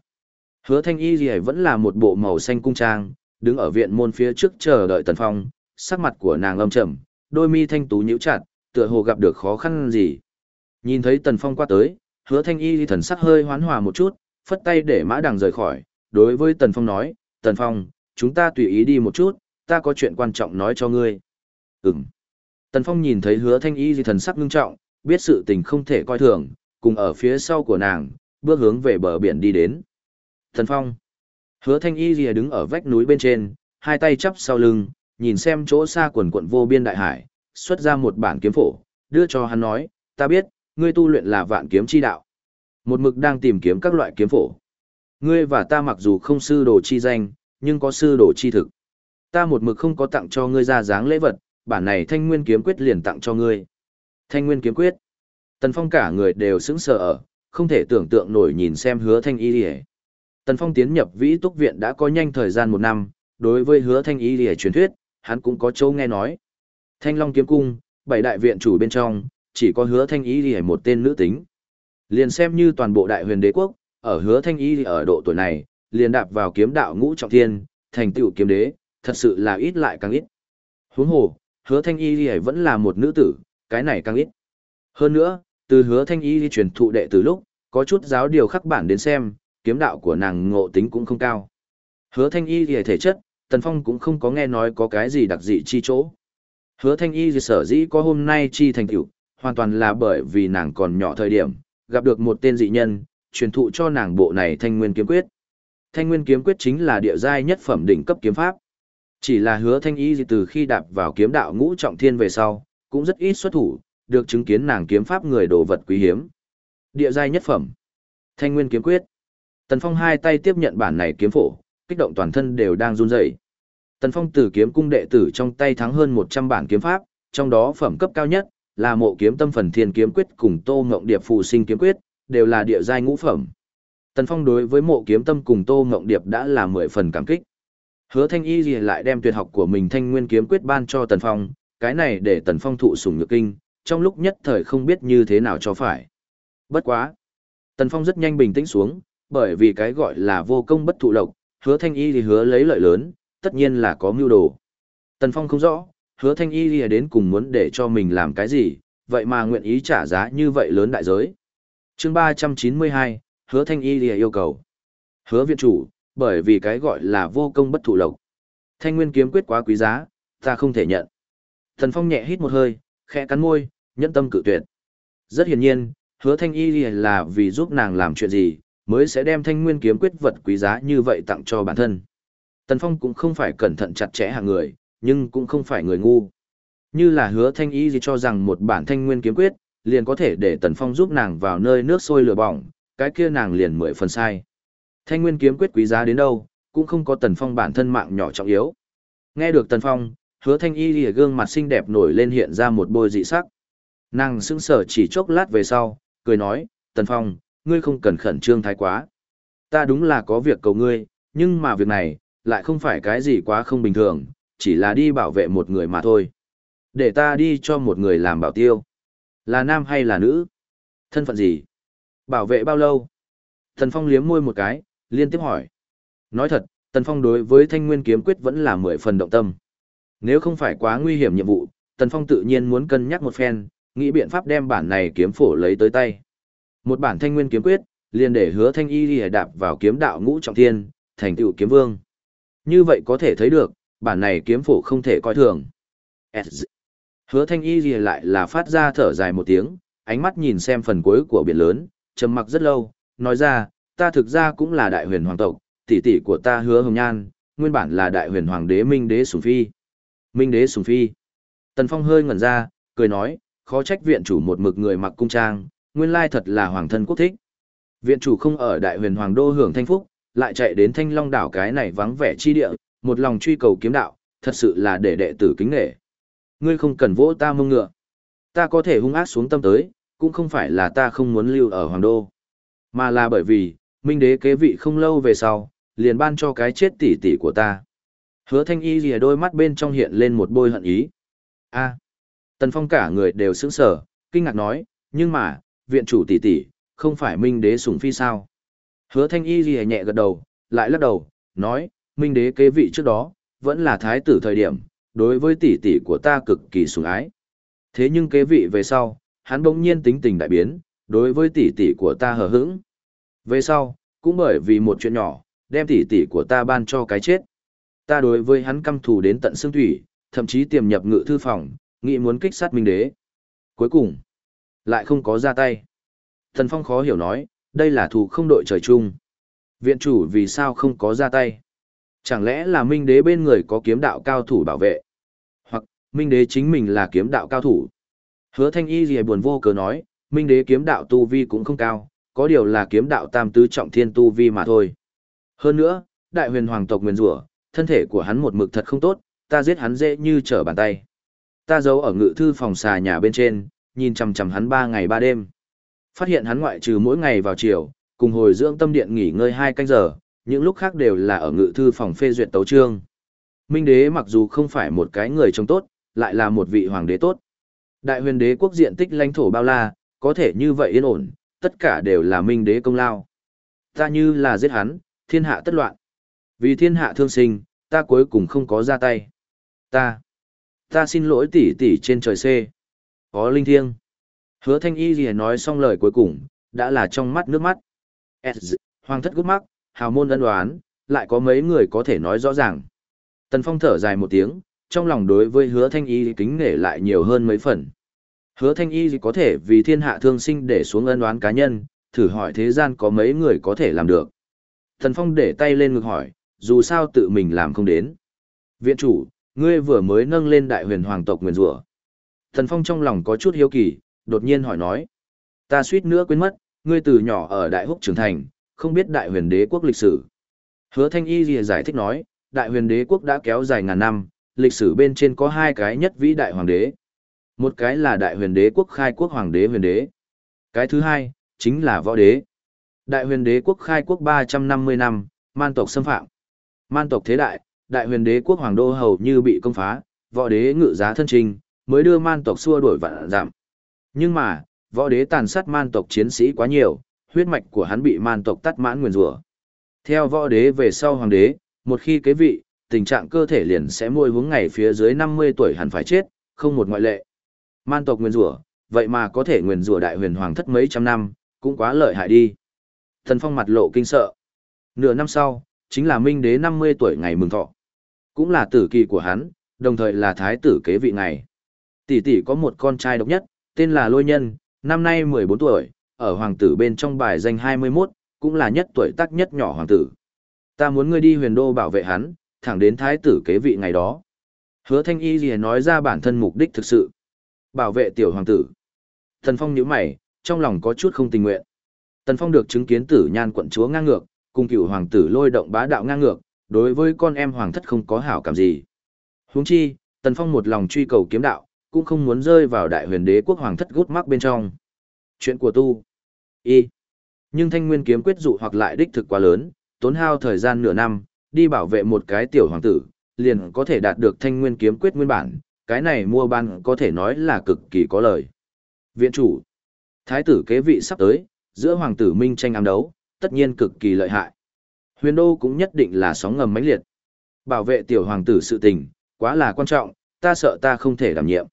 Hứa Thanh Y gì vẫn là một bộ màu xanh cung trang, đứng ở viện môn phía trước chờ đợi Tần Phong, sắc mặt của nàng âm trầm, đôi mi thanh tú nhíu chặt, tựa hồ gặp được khó khăn gì. Nhìn thấy Tần Phong qua tới, Hứa Thanh Y thần sắc hơi hoán hòa một chút, phất tay để Mã Đằng rời khỏi, đối với Tần Phong nói, Tần Phong, chúng ta tùy ý đi một chút, ta có chuyện quan trọng nói cho ngươi. Ừm. Tần Phong nhìn thấy hứa thanh y thần sắc ngưng trọng, biết sự tình không thể coi thường, cùng ở phía sau của nàng, bước hướng về bờ biển đi đến. Tần Phong. Hứa thanh y lìa đứng ở vách núi bên trên, hai tay chắp sau lưng, nhìn xem chỗ xa quần quận vô biên đại hải, xuất ra một bản kiếm phổ, đưa cho hắn nói, ta biết, ngươi tu luyện là vạn kiếm chi đạo. Một mực đang tìm kiếm các loại kiếm phổ. Ngươi và ta mặc dù không sư đồ chi danh, nhưng có sư đồ chi thực. Ta một mực không có tặng cho ngươi ra dáng lễ vật, bản này thanh nguyên kiếm quyết liền tặng cho ngươi. Thanh nguyên kiếm quyết. Tần Phong cả người đều sững sờ ở, không thể tưởng tượng nổi nhìn xem hứa thanh y lìa. Tần Phong tiến nhập vĩ túc viện đã có nhanh thời gian một năm, đối với hứa thanh y lìa truyền thuyết, hắn cũng có châu nghe nói. Thanh Long kiếm cung, bảy đại viện chủ bên trong, chỉ có hứa thanh y lìa một tên nữ tính. Liền xem như toàn bộ đại huyền đế quốc, ở hứa thanh y ở độ tuổi này, liền đạp vào kiếm đạo ngũ trọng thiên, thành tựu kiếm đế, thật sự là ít lại càng ít. Huống hồ, hứa thanh y lìa vẫn là một nữ tử, cái này càng ít. Hơn nữa, từ hứa thanh y truyền thụ đệ từ lúc, có chút giáo điều khắc bản đến xem, kiếm đạo của nàng ngộ tính cũng không cao. Hứa thanh y thì thể chất, Tần Phong cũng không có nghe nói có cái gì đặc dị chi chỗ. Hứa thanh y thì sở dĩ có hôm nay chi thành tựu, hoàn toàn là bởi vì nàng còn nhỏ thời điểm, gặp được một tên dị nhân, truyền thụ cho nàng bộ này thanh nguyên kiếm quyết. Thanh nguyên kiếm quyết chính là địa giai nhất phẩm đỉnh cấp kiếm pháp. Chỉ là hứa thanh y từ khi đạp vào kiếm đạo ngũ trọng thiên về sau, cũng rất ít xuất thủ, được chứng kiến nàng kiếm pháp người đồ vật quý hiếm. Địa giai nhất phẩm. Thanh nguyên kiếm quyết. Tần Phong hai tay tiếp nhận bản này kiếm phổ, kích động toàn thân đều đang run rẩy. Tần Phong từ kiếm cung đệ tử trong tay thắng hơn 100 bản kiếm pháp, trong đó phẩm cấp cao nhất là Mộ kiếm tâm phần thiên kiếm quyết cùng Tô Ngộng Điệp phù sinh kiếm quyết, đều là địa giai ngũ phẩm. Tần Phong đối với Mộ kiếm tâm cùng Tô Ngộng Điệp đã là 10 phần cảm kích. Hứa Thanh Y gì lại đem tuyệt học của mình Thanh Nguyên kiếm quyết ban cho Tần Phong, cái này để Tần Phong thụ sủng nhược kinh, trong lúc nhất thời không biết như thế nào cho phải. Bất quá, Tần Phong rất nhanh bình tĩnh xuống, bởi vì cái gọi là vô công bất thụ lộc, Hứa Thanh Y thì hứa lấy lợi lớn, tất nhiên là có mưu đồ. Tần Phong không rõ, Hứa Thanh Y thì đến cùng muốn để cho mình làm cái gì, vậy mà nguyện ý trả giá như vậy lớn đại giới. Chương 392, Hứa Thanh Y thì yêu cầu. Hứa viện chủ, bởi vì cái gọi là vô công bất thụ lộc. Thanh nguyên kiếm quyết quá quý giá, ta không thể nhận. tần Phong nhẹ hít một hơi, khẽ cắn môi, nhẫn tâm cự tuyệt. Rất hiển nhiên, hứa thanh y là vì giúp nàng làm chuyện gì, mới sẽ đem thanh nguyên kiếm quyết vật quý giá như vậy tặng cho bản thân. Tần Phong cũng không phải cẩn thận chặt chẽ hàng người, nhưng cũng không phải người ngu. Như là hứa thanh y gì cho rằng một bản thanh nguyên kiếm quyết, liền có thể để Tần Phong giúp nàng vào nơi nước sôi lửa bỏng, cái kia nàng liền mười phần sai. Thanh nguyên kiếm quyết quý giá đến đâu, cũng không có Tần Phong bản thân mạng nhỏ trọng yếu. Nghe được Tần Phong, hứa thanh y lìa gương mặt xinh đẹp nổi lên hiện ra một bôi dị sắc. Nàng sững sờ chỉ chốc lát về sau, cười nói, Tần Phong, ngươi không cần khẩn trương thái quá. Ta đúng là có việc cầu ngươi, nhưng mà việc này, lại không phải cái gì quá không bình thường, chỉ là đi bảo vệ một người mà thôi. Để ta đi cho một người làm bảo tiêu. Là nam hay là nữ? Thân phận gì? Bảo vệ bao lâu? Tần Phong liếm môi một cái, liên tiếp hỏi. Nói thật, Tần Phong đối với thanh nguyên kiếm quyết vẫn là mười phần động tâm. Nếu không phải quá nguy hiểm nhiệm vụ, Tần Phong tự nhiên muốn cân nhắc một phen, nghĩ biện pháp đem bản này kiếm phổ lấy tới tay. Một bản thanh nguyên kiếm quyết, liền để hứa thanh y đi đạp vào kiếm đạo ngũ trọng thiên, thành tựu kiếm vương. Như vậy có thể thấy được, bản này kiếm phổ không thể coi thường. Hứa thanh y gì lại là phát ra thở dài một tiếng, ánh mắt nhìn xem phần cuối của biển lớn, trầm mặc rất lâu, nói ra, ta thực ra cũng là đại huyền hoàng tộc, tỷ tỷ của ta hứa hồng nhan, nguyên bản là đại huyền hoàng đế Minh đế Sùng Phi. Minh đế Sùng Phi. Tần Phong hơi ngẩn ra, cười nói, khó trách viện chủ một mực người mặc cung trang, nguyên lai thật là hoàng thân quốc thích. Viện chủ không ở đại huyền hoàng đô hưởng thanh phúc, lại chạy đến thanh long đảo cái này vắng vẻ chi địa, một lòng truy cầu kiếm đạo, thật sự là để đệ tử kính nghệ. Ngươi không cần vỗ ta mông ngựa. Ta có thể hung ác xuống tâm tới, cũng không phải là ta không muốn lưu ở hoàng đô, mà là bởi vì, Minh đế kế vị không lâu về sau, liền ban cho cái chết tỷ tỷ của ta. Hứa thanh y lìa đôi mắt bên trong hiện lên một bôi hận ý. a Tần Phong cả người đều sững sờ, kinh ngạc nói, Nhưng mà, viện chủ tỷ tỷ, không phải Minh đế sủng phi sao? Hứa Thanh Y lìa nhẹ gật đầu, lại lắc đầu, nói, Minh đế kế vị trước đó, vẫn là thái tử thời điểm, đối với tỷ tỷ của ta cực kỳ sủng ái. Thế nhưng kế vị về sau, hắn bỗng nhiên tính tình đại biến, đối với tỷ tỷ của ta hờ hững. Về sau, cũng bởi vì một chuyện nhỏ, đem tỷ tỷ của ta ban cho cái chết. Ta đối với hắn căm thù đến tận xương thủy, thậm chí tiềm nhập ngự thư phòng, nghĩ muốn kích sát minh đế. Cuối cùng, lại không có ra tay. Thần Phong khó hiểu nói, đây là thù không đội trời chung. Viện chủ vì sao không có ra tay? Chẳng lẽ là minh đế bên người có kiếm đạo cao thủ bảo vệ? Hoặc, minh đế chính mình là kiếm đạo cao thủ? Hứa thanh y gì buồn vô cớ nói, minh đế kiếm đạo tu vi cũng không cao, có điều là kiếm đạo tam tứ trọng thiên tu vi mà thôi. Hơn nữa, đại huyền hoàng tộc nguyền rủa, thân thể của hắn một mực thật không tốt, ta giết hắn dễ như trở bàn tay. Ta giấu ở ngự thư phòng xà nhà bên trên, nhìn chằm chằm hắn ba ngày ba đêm. Phát hiện hắn ngoại trừ mỗi ngày vào chiều, cùng hồi dưỡng tâm điện nghỉ ngơi hai canh giờ, những lúc khác đều là ở ngự thư phòng phê duyệt tấu trương. Minh đế mặc dù không phải một cái người trông tốt, lại là một vị hoàng đế tốt. Đại huyền đế quốc diện tích lãnh thổ bao la, có thể như vậy yên ổn, tất cả đều là minh đế công lao. Ta như là giết hắn, thiên hạ tất loạn. Vì thiên hạ thương sinh, ta cuối cùng không có ra tay. Ta, ta xin lỗi tỷ tỷ trên trời xê. Có linh thiêng. Hứa thanh y gì nói xong lời cuối cùng, đã là trong mắt nước mắt. S, hoàng thất gút mắt hào môn ân đoán, lại có mấy người có thể nói rõ ràng. Tần Phong thở dài một tiếng, trong lòng đối với hứa thanh y kính nể lại nhiều hơn mấy phần. Hứa thanh y có thể vì thiên hạ thương sinh để xuống ân đoán cá nhân, thử hỏi thế gian có mấy người có thể làm được. Tần Phong để tay lên ngực hỏi, dù sao tự mình làm không đến. Viện chủ, ngươi vừa mới nâng lên đại huyền hoàng tộc nguyền rủa. thần Phong trong lòng có chút hiếu kỳ, đột nhiên hỏi nói. Ta suýt nữa quên mất, ngươi từ nhỏ ở Đại Húc trưởng thành, không biết Đại huyền đế quốc lịch sử. Hứa Thanh Y Lìa giải thích nói, Đại huyền đế quốc đã kéo dài ngàn năm, lịch sử bên trên có hai cái nhất vĩ đại hoàng đế. Một cái là Đại huyền đế quốc khai quốc hoàng đế huyền đế. Cái thứ hai, chính là võ đế. Đại huyền đế quốc khai quốc 350 năm, man tộc xâm phạm. Man tộc thế đại, đại huyền đế quốc hoàng đô hầu như bị công phá, võ đế ngự giá thân trình, mới đưa man tộc xua đuổi vạn giảm. Nhưng mà, võ đế tàn sát man tộc chiến sĩ quá nhiều, huyết mạch của hắn bị man tộc tắt mãn nguyền rủa. Theo võ đế về sau hoàng đế, một khi kế vị, tình trạng cơ thể liền sẽ môi hướng ngày phía dưới 50 tuổi hẳn phải chết, không một ngoại lệ. Man tộc nguyền rủa, vậy mà có thể nguyền rủa đại huyền hoàng thất mấy trăm năm, cũng quá lợi hại đi. Thần Phong mặt lộ kinh sợ. Nửa năm sau, chính là Minh Đế 50 tuổi ngày mừng thọ. Cũng là tử kỳ của hắn, đồng thời là thái tử kế vị ngày. Tỷ tỷ có một con trai độc nhất, tên là Lôi Nhân, năm nay 14 tuổi, ở hoàng tử bên trong bài danh 21, cũng là nhất tuổi tác nhất nhỏ hoàng tử. Ta muốn ngươi đi huyền đô bảo vệ hắn, thẳng đến thái tử kế vị ngày đó. Hứa Thanh Y gì nói ra bản thân mục đích thực sự. Bảo vệ tiểu hoàng tử. Thần Phong nhíu mày, trong lòng có chút không tình nguyện. Tần Phong được chứng kiến tử nhan quận chúa ngang ngược, cùng cựu hoàng tử lôi động bá đạo ngang ngược, đối với con em hoàng thất không có hảo cảm gì. Huống chi, Tần Phong một lòng truy cầu kiếm đạo, cũng không muốn rơi vào đại huyền đế quốc hoàng thất gút mắc bên trong. Chuyện của tu. Y. Nhưng thanh nguyên kiếm quyết dụ hoặc lại đích thực quá lớn, tốn hao thời gian nửa năm, đi bảo vệ một cái tiểu hoàng tử, liền có thể đạt được thanh nguyên kiếm quyết nguyên bản, cái này mua ban có thể nói là cực kỳ có lời. Viện chủ. Thái tử kế vị sắp tới, giữa hoàng tử minh tranh ám đấu, tất nhiên cực kỳ lợi hại. Huyền đô cũng nhất định là sóng ngầm mãnh liệt. Bảo vệ tiểu hoàng tử sự tình, quá là quan trọng, ta sợ ta không thể đảm nhiệm.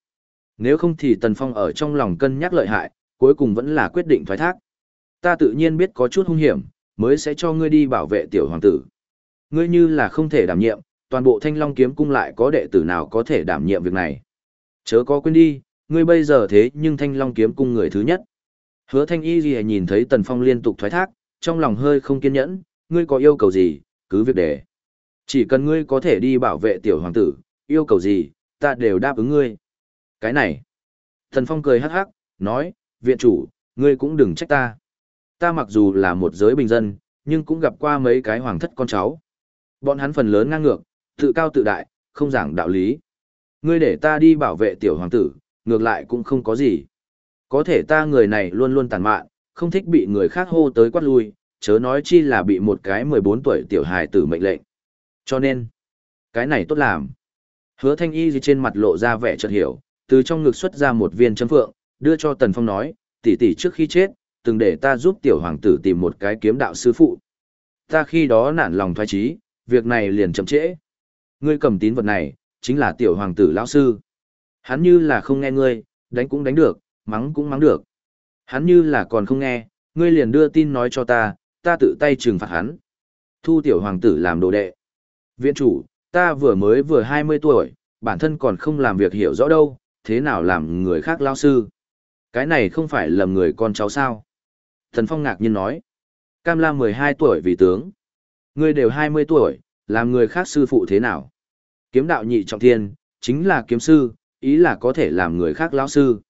Nếu không thì Tần Phong ở trong lòng cân nhắc lợi hại, cuối cùng vẫn là quyết định thoái thác. Ta tự nhiên biết có chút hung hiểm, mới sẽ cho ngươi đi bảo vệ tiểu hoàng tử. Ngươi như là không thể đảm nhiệm, toàn bộ thanh long kiếm cung lại có đệ tử nào có thể đảm nhiệm việc này. Chớ có quên đi, ngươi bây giờ thế nhưng thanh long kiếm cung người thứ nhất. Hứa thanh y gì nhìn thấy Tần Phong liên tục thoái thác, trong lòng hơi không kiên nhẫn, ngươi có yêu cầu gì, cứ việc để. Chỉ cần ngươi có thể đi bảo vệ tiểu hoàng tử, yêu cầu gì, ta đều đáp ứng ngươi. Cái này. Thần Phong cười hắc hắc, nói, viện chủ, ngươi cũng đừng trách ta. Ta mặc dù là một giới bình dân, nhưng cũng gặp qua mấy cái hoàng thất con cháu. Bọn hắn phần lớn ngang ngược, tự cao tự đại, không giảng đạo lý. Ngươi để ta đi bảo vệ tiểu hoàng tử, ngược lại cũng không có gì. Có thể ta người này luôn luôn tàn mạn, không thích bị người khác hô tới quát lui, chớ nói chi là bị một cái 14 tuổi tiểu hài tử mệnh lệnh. Cho nên, cái này tốt làm. Hứa thanh y gì trên mặt lộ ra vẻ chợt hiểu, từ trong ngực xuất ra một viên châm phượng, đưa cho Tần Phong nói, tỷ tỷ trước khi chết, từng để ta giúp tiểu hoàng tử tìm một cái kiếm đạo sư phụ. Ta khi đó nản lòng thoái trí, việc này liền chậm trễ. Ngươi cầm tín vật này, chính là tiểu hoàng tử lão sư. Hắn như là không nghe ngươi, đánh cũng đánh được, mắng cũng mắng được. Hắn như là còn không nghe, ngươi liền đưa tin nói cho ta, ta tự tay trừng phạt hắn. Thu tiểu hoàng tử làm đồ đệ. Viện chủ, ta vừa mới vừa 20 tuổi, bản thân còn không làm việc hiểu rõ đâu, thế nào làm người khác lao sư. Cái này không phải lầm người con cháu sao. Thần Phong ngạc nhiên nói. Cam La 12 tuổi vì tướng. Ngươi đều 20 tuổi, làm người khác sư phụ thế nào? Kiếm đạo nhị trọng thiên, chính là kiếm sư, ý là có thể làm người khác lão sư.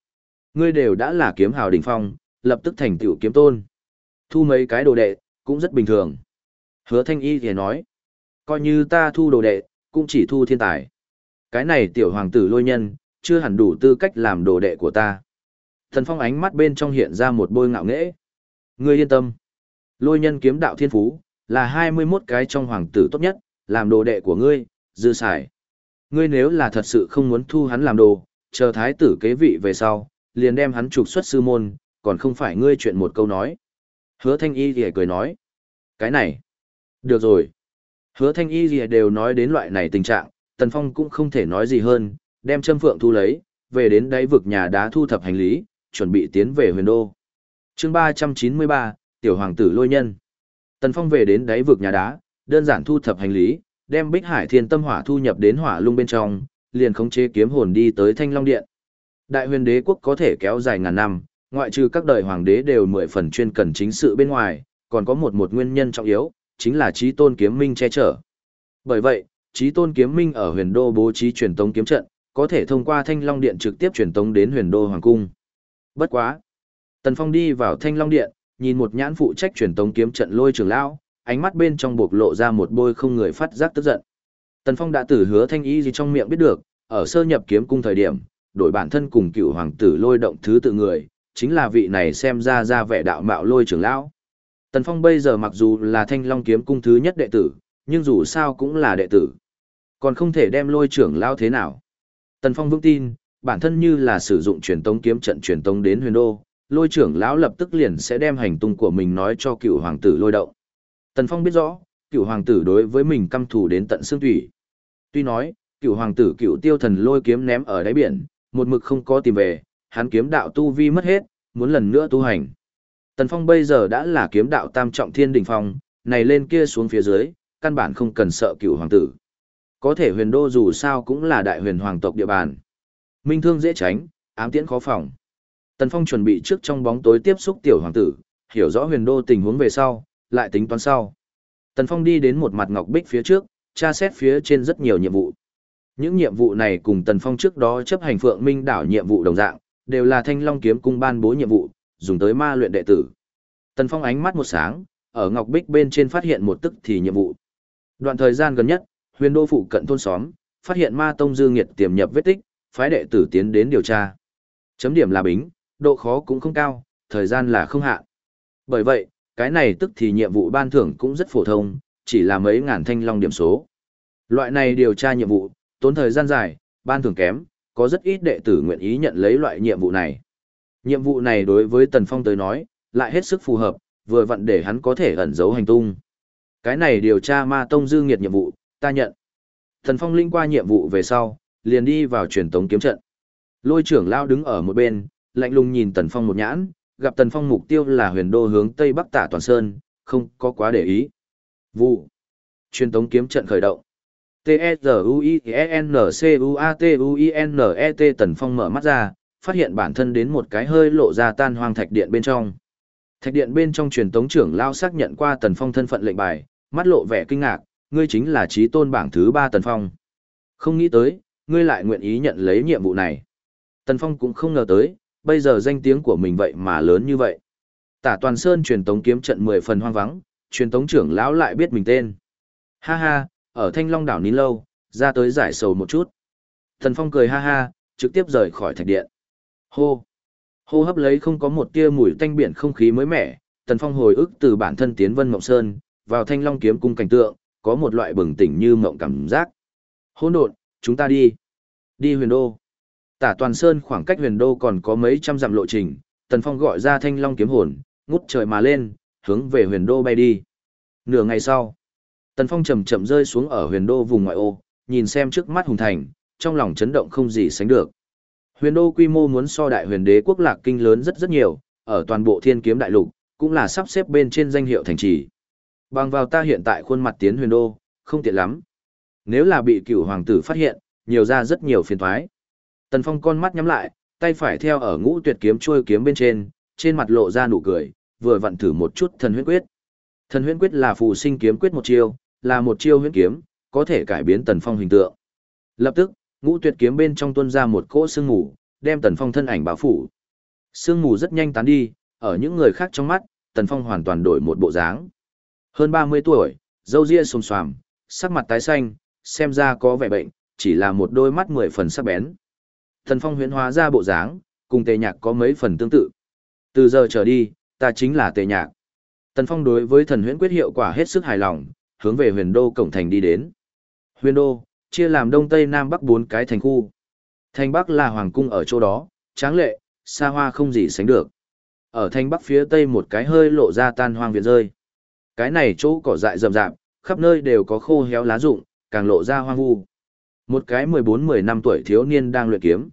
Ngươi đều đã là kiếm hào đỉnh phong, lập tức thành tựu kiếm tôn. Thu mấy cái đồ đệ, cũng rất bình thường. Hứa thanh y thì nói, coi như ta thu đồ đệ, cũng chỉ thu thiên tài. Cái này tiểu hoàng tử lôi nhân, chưa hẳn đủ tư cách làm đồ đệ của ta. Thần phong ánh mắt bên trong hiện ra một bôi ngạo nghễ. Ngươi yên tâm. Lôi nhân kiếm đạo thiên phú, là 21 cái trong hoàng tử tốt nhất, làm đồ đệ của ngươi, dư xài. Ngươi nếu là thật sự không muốn thu hắn làm đồ, chờ thái tử kế vị về sau, liền đem hắn trục xuất sư môn, còn không phải ngươi chuyện một câu nói. Hứa thanh y thì cười nói. Cái này. Được rồi. Hứa thanh y gì đều nói đến loại này tình trạng, Tần Phong cũng không thể nói gì hơn, đem châm phượng thu lấy, về đến đáy vực nhà đá thu thập hành lý, chuẩn bị tiến về huyền đô. chương 393, Tiểu Hoàng tử lôi nhân. Tần Phong về đến đáy vực nhà đá, đơn giản thu thập hành lý, đem Bích Hải Thiên Tâm Hỏa thu nhập đến hỏa lung bên trong, liền khống chế kiếm hồn đi tới Thanh Long Điện. Đại huyền đế quốc có thể kéo dài ngàn năm, ngoại trừ các đời hoàng đế đều mười phần chuyên cần chính sự bên ngoài, còn có một một nguyên nhân trọng yếu, chính là trí tôn kiếm minh che chở. Bởi vậy, trí tôn kiếm minh ở huyền đô bố trí truyền tống kiếm trận, có thể thông qua thanh long điện trực tiếp truyền tống đến huyền đô hoàng cung. Bất quá. Tần Phong đi vào thanh long điện, nhìn một nhãn phụ trách truyền tống kiếm trận lôi trường lão, ánh mắt bên trong bộc lộ ra một bôi không người phát giác tức giận. Tần Phong đã tử hứa thanh ý gì trong miệng biết được, ở sơ nhập kiếm cung thời điểm, đổi bản thân cùng cựu hoàng tử lôi động thứ tự người, chính là vị này xem ra ra vẻ đạo mạo lôi trưởng lão. Tần Phong bây giờ mặc dù là thanh long kiếm cung thứ nhất đệ tử, nhưng dù sao cũng là đệ tử. Còn không thể đem lôi trưởng lão thế nào. Tần Phong vững tin, bản thân như là sử dụng truyền tống kiếm trận truyền tống đến huyền đô, lôi trưởng lão lập tức liền sẽ đem hành tung của mình nói cho cựu hoàng tử lôi động. Tần Phong biết rõ, cựu hoàng tử đối với mình căm thù đến tận xương thủy. Tuy nói, cựu hoàng tử cựu tiêu thần lôi kiếm ném ở đáy biển, một mực không có tìm về, hắn kiếm đạo tu vi mất hết, muốn lần nữa tu hành. Tần Phong bây giờ đã là kiếm đạo tam trọng thiên đỉnh phong, này lên kia xuống phía dưới, căn bản không cần sợ cựu hoàng tử. Có thể huyền đô dù sao cũng là đại huyền hoàng tộc địa bàn. Minh thương dễ tránh, ám tiễn khó phòng. Tần Phong chuẩn bị trước trong bóng tối tiếp xúc tiểu hoàng tử, hiểu rõ huyền đô tình huống về sau, lại tính toán sau. Tần Phong đi đến một mặt ngọc bích phía trước, tra xét phía trên rất nhiều nhiệm vụ. Những nhiệm vụ này cùng Tần Phong trước đó chấp hành Phượng Minh đảo nhiệm vụ đồng dạng, đều là Thanh Long kiếm cung ban bố nhiệm vụ, dùng tới ma luyện đệ tử. Tần Phong ánh mắt một sáng, ở ngọc bích bên trên phát hiện một tức thì nhiệm vụ. Đoạn thời gian gần nhất, Huyền Đô phụ cận thôn xóm, phát hiện Ma Tông Dương Nghiệt tiềm nhập vết tích, phái đệ tử tiến đến điều tra. Chấm điểm là bính, độ khó cũng không cao, thời gian là không hạn. Bởi vậy, cái này tức thì nhiệm vụ ban thưởng cũng rất phổ thông, chỉ là mấy ngàn thanh long điểm số. Loại này điều tra nhiệm vụ, tốn thời gian dài, ban thưởng kém, có rất ít đệ tử nguyện ý nhận lấy loại nhiệm vụ này. Nhiệm vụ này đối với Tần Phong tới nói, lại hết sức phù hợp, vừa vặn để hắn có thể ẩn giấu hành tung. Cái này điều tra ma tông dư nghiệt nhiệm vụ, ta nhận. Tần Phong linh qua nhiệm vụ về sau, liền đi vào truyền tống kiếm trận. Lôi trưởng lao đứng ở một bên, lạnh lùng nhìn Tần Phong một nhãn, gặp Tần Phong mục tiêu là huyền đô hướng tây bắc tả toàn sơn, không có quá để ý. Vụ. Truyền tống kiếm trận khởi động. T-E-Z-U-I-N-C-U-A-T-U-I-N-E-T Tần Phong mở mắt ra, phát hiện bản thân đến một cái hơi lộ ra tan hoang thạch điện bên trong. Thạch điện bên trong truyền tống trưởng lao xác nhận qua Tần Phong thân phận lệnh bài, mắt lộ vẻ kinh ngạc, ngươi chính là trí tôn bảng thứ ba Tần Phong. Không nghĩ tới, ngươi lại nguyện ý nhận lấy nhiệm vụ này. Tần Phong cũng không ngờ tới, bây giờ danh tiếng của mình vậy mà lớn như vậy. Tả Toàn Sơn truyền tống kiếm trận 10 phần hoang vắng, truyền tống trưởng lão lại biết mình tên. Ha ha, ở Thanh Long đảo nín lâu, ra tới giải sầu một chút. thần Phong cười ha ha, trực tiếp rời khỏi thạch điện. Hô! Hô hấp lấy không có một tia mùi tanh biển không khí mới mẻ, Tần Phong hồi ức từ bản thân tiến Vân Mộng Sơn, vào Thanh Long kiếm cung cảnh tượng, có một loại bừng tỉnh như mộng cảm giác. Hỗn độn, chúng ta đi. Đi huyền đô. Tả Toàn Sơn khoảng cách huyền đô còn có mấy trăm dặm lộ trình, Tần Phong gọi ra thanh long kiếm hồn, ngút trời mà lên, hướng về huyền đô bay đi. Nửa ngày sau, Tần Phong chậm chậm rơi xuống ở huyền đô vùng ngoại ô, nhìn xem trước mắt hùng thành, trong lòng chấn động không gì sánh được. Huyền đô quy mô muốn so đại huyền đế quốc lạc kinh lớn rất rất nhiều, ở toàn bộ thiên kiếm đại lục, cũng là sắp xếp bên trên danh hiệu thành trì. Bằng vào ta hiện tại khuôn mặt tiến huyền đô, không tiện lắm. Nếu là bị cửu hoàng tử phát hiện, nhiều ra rất nhiều phiền thoái. Tần Phong con mắt nhắm lại, tay phải theo ở ngũ tuyệt kiếm trôi kiếm bên trên, trên mặt lộ ra nụ cười, vừa vặn thử một chút thần huyễn quyết. Thần huyễn quyết là phù sinh kiếm quyết một chiêu, là một chiêu huyễn kiếm, có thể cải biến Tần Phong hình tượng. Lập tức, ngũ tuyệt kiếm bên trong tuôn ra một cỗ sương mù, đem Tần Phong thân ảnh bao phủ. Sương mù rất nhanh tán đi, ở những người khác trong mắt, Tần Phong hoàn toàn đổi một bộ dáng. Hơn 30 tuổi, râu ria xồm xoàm, sắc mặt tái xanh, xem ra có vẻ bệnh, chỉ là một đôi mắt mười phần sắc bén. Tần Phong huyễn hóa ra bộ dáng, cùng tề nhạc có mấy phần tương tự. Từ giờ trở đi, ta chính là tề nhạc. Tần Phong đối với thần huyễn quyết hiệu quả hết sức hài lòng, hướng về huyền đô cổng thành đi đến. Huyền đô, chia làm đông tây nam bắc bốn cái thành khu. Thành bắc là hoàng cung ở chỗ đó, tráng lệ, xa hoa không gì sánh được. Ở thành bắc phía tây một cái hơi lộ ra tan hoang viện rơi. Cái này chỗ cỏ dại rậm rạp, khắp nơi đều có khô héo lá rụng, càng lộ ra hoang vu. Một cái 14-10 năm tuổi thiếu niên đang luyện kiếm.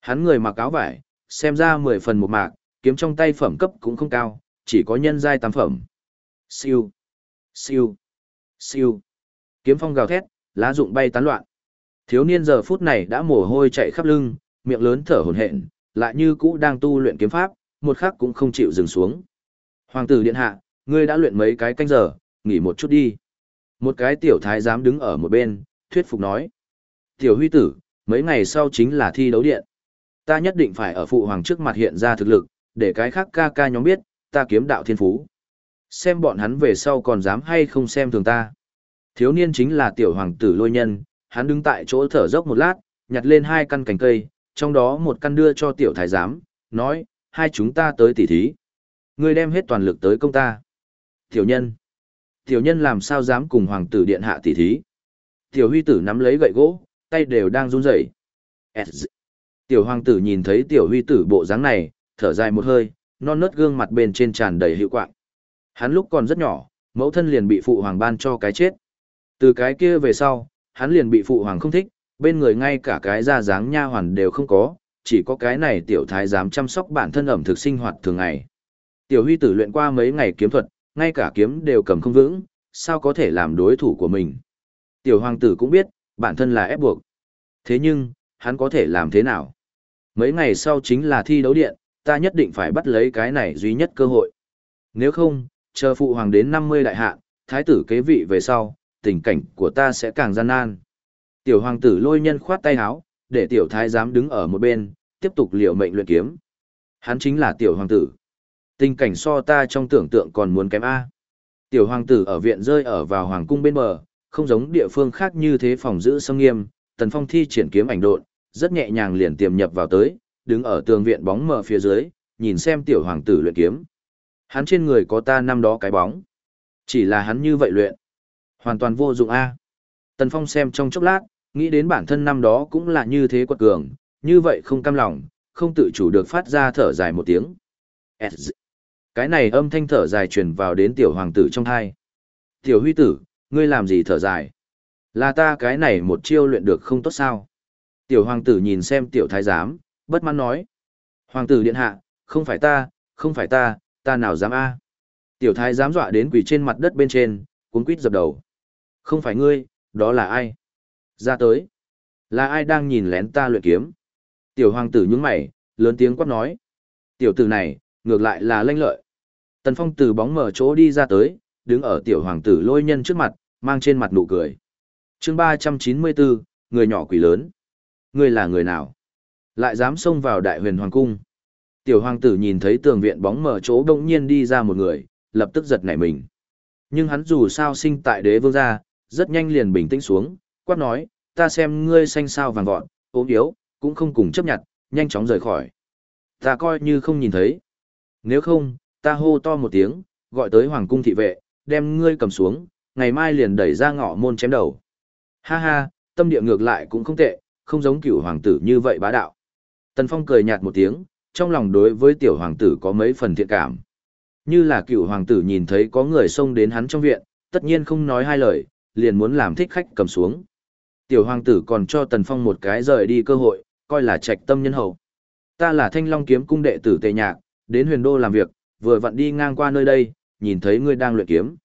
Hắn người mặc áo vải, xem ra 10 phần một mạc, kiếm trong tay phẩm cấp cũng không cao, chỉ có nhân giai tam phẩm. Siêu, siêu, siêu. Kiếm phong gào thét, lá rụng bay tán loạn. Thiếu niên giờ phút này đã mồ hôi chạy khắp lưng, miệng lớn thở hổn hển, lại như cũ đang tu luyện kiếm pháp, một khắc cũng không chịu dừng xuống. Hoàng tử điện hạ, ngươi đã luyện mấy cái canh giờ, nghỉ một chút đi. Một cái tiểu thái giám đứng ở một bên, thuyết phục nói. Tiểu huy tử, mấy ngày sau chính là thi đấu điện. Ta nhất định phải ở phụ hoàng trước mặt hiện ra thực lực, để cái khác ca ca nhóm biết, ta kiếm đạo thiên phú. Xem bọn hắn về sau còn dám hay không xem thường ta. Thiếu niên chính là tiểu hoàng tử lôi nhân, hắn đứng tại chỗ thở dốc một lát, nhặt lên hai căn cành cây, trong đó một căn đưa cho tiểu thái giám, nói, hai chúng ta tới tỉ thí. Ngươi đem hết toàn lực tới công ta. Tiểu nhân. Tiểu nhân làm sao dám cùng hoàng tử điện hạ tỉ thí. Tiểu huy tử nắm lấy gậy gỗ, tay đều đang run rẩy. Tiểu hoàng tử nhìn thấy tiểu huy tử bộ dáng này, thở dài một hơi, non nớt gương mặt bên trên tràn đầy hiệu quạng. Hắn lúc còn rất nhỏ, mẫu thân liền bị phụ hoàng ban cho cái chết. Từ cái kia về sau, hắn liền bị phụ hoàng không thích, bên người ngay cả cái da dáng nha hoàn đều không có, chỉ có cái này tiểu thái dám chăm sóc bản thân ẩm thực sinh hoạt thường ngày. Tiểu huy tử luyện qua mấy ngày kiếm thuật, ngay cả kiếm đều cầm không vững, sao có thể làm đối thủ của mình. Tiểu hoàng tử cũng biết, bản thân là ép buộc. Thế nhưng, hắn có thể làm thế nào? Mấy ngày sau chính là thi đấu điện, ta nhất định phải bắt lấy cái này duy nhất cơ hội. Nếu không, chờ phụ hoàng đến 50 đại hạ, thái tử kế vị về sau, tình cảnh của ta sẽ càng gian nan. Tiểu hoàng tử lôi nhân khoát tay áo, để tiểu thái giám đứng ở một bên, tiếp tục liều mệnh luyện kiếm. Hắn chính là tiểu hoàng tử. Tình cảnh so ta trong tưởng tượng còn muốn kém A. Tiểu hoàng tử ở viện rơi ở vào hoàng cung bên bờ, không giống địa phương khác như thế phòng giữ sông nghiêm, tần phong thi triển kiếm ảnh độn, rất nhẹ nhàng liền tiềm nhập vào tới, đứng ở tường viện bóng mờ phía dưới, nhìn xem tiểu hoàng tử luyện kiếm. Hắn trên người có ta năm đó cái bóng. Chỉ là hắn như vậy luyện. Hoàn toàn vô dụng A. Tần Phong xem trong chốc lát, nghĩ đến bản thân năm đó cũng là như thế quật cường, như vậy không cam lòng, không tự chủ được phát ra thở dài một tiếng. Cái này âm thanh thở dài truyền vào đến tiểu hoàng tử trong thai. Tiểu huy tử, ngươi làm gì thở dài? Là ta cái này một chiêu luyện được không tốt sao? Tiểu hoàng tử nhìn xem tiểu thái giám, bất mãn nói. Hoàng tử điện hạ, không phải ta, không phải ta, ta nào dám a? Tiểu thái dám dọa đến quỳ trên mặt đất bên trên, cuốn quýt dập đầu. Không phải ngươi, đó là ai? Ra tới. Là ai đang nhìn lén ta luyện kiếm? Tiểu hoàng tử nhướng mày, lớn tiếng quát nói. Tiểu tử này, ngược lại là lanh lợi. Tần Phong từ bóng mở chỗ đi ra tới, đứng ở tiểu hoàng tử lôi nhân trước mặt, mang trên mặt nụ cười. chương ba trăm chín mươi bốn, người nhỏ quỷ lớn. Ngươi là người nào? Lại dám xông vào đại huyền hoàng cung. Tiểu hoàng tử nhìn thấy tường viện bóng mở chỗ đông nhiên đi ra một người, lập tức giật nảy mình. Nhưng hắn dù sao sinh tại đế vương gia, rất nhanh liền bình tĩnh xuống, quát nói, ta xem ngươi xanh sao vàng vọt, ốm yếu, cũng không cùng chấp nhận, nhanh chóng rời khỏi. Ta coi như không nhìn thấy. Nếu không, ta hô to một tiếng, gọi tới hoàng cung thị vệ, đem ngươi cầm xuống, ngày mai liền đẩy ra ngõ môn chém đầu. Ha ha, tâm địa ngược lại cũng không tệ, không giống cửu hoàng tử như vậy bá đạo. Tần Phong cười nhạt một tiếng, trong lòng đối với tiểu hoàng tử có mấy phần thiện cảm. Như là cựu hoàng tử nhìn thấy có người xông đến hắn trong viện, tất nhiên không nói hai lời, liền muốn làm thích khách cầm xuống. Tiểu hoàng tử còn cho Tần Phong một cái rời đi cơ hội, coi là trạch tâm nhân hậu. Ta là Thanh Long kiếm cung đệ tử Tề Nhạc, đến huyền đô làm việc, vừa vặn đi ngang qua nơi đây, nhìn thấy ngươi đang luyện kiếm.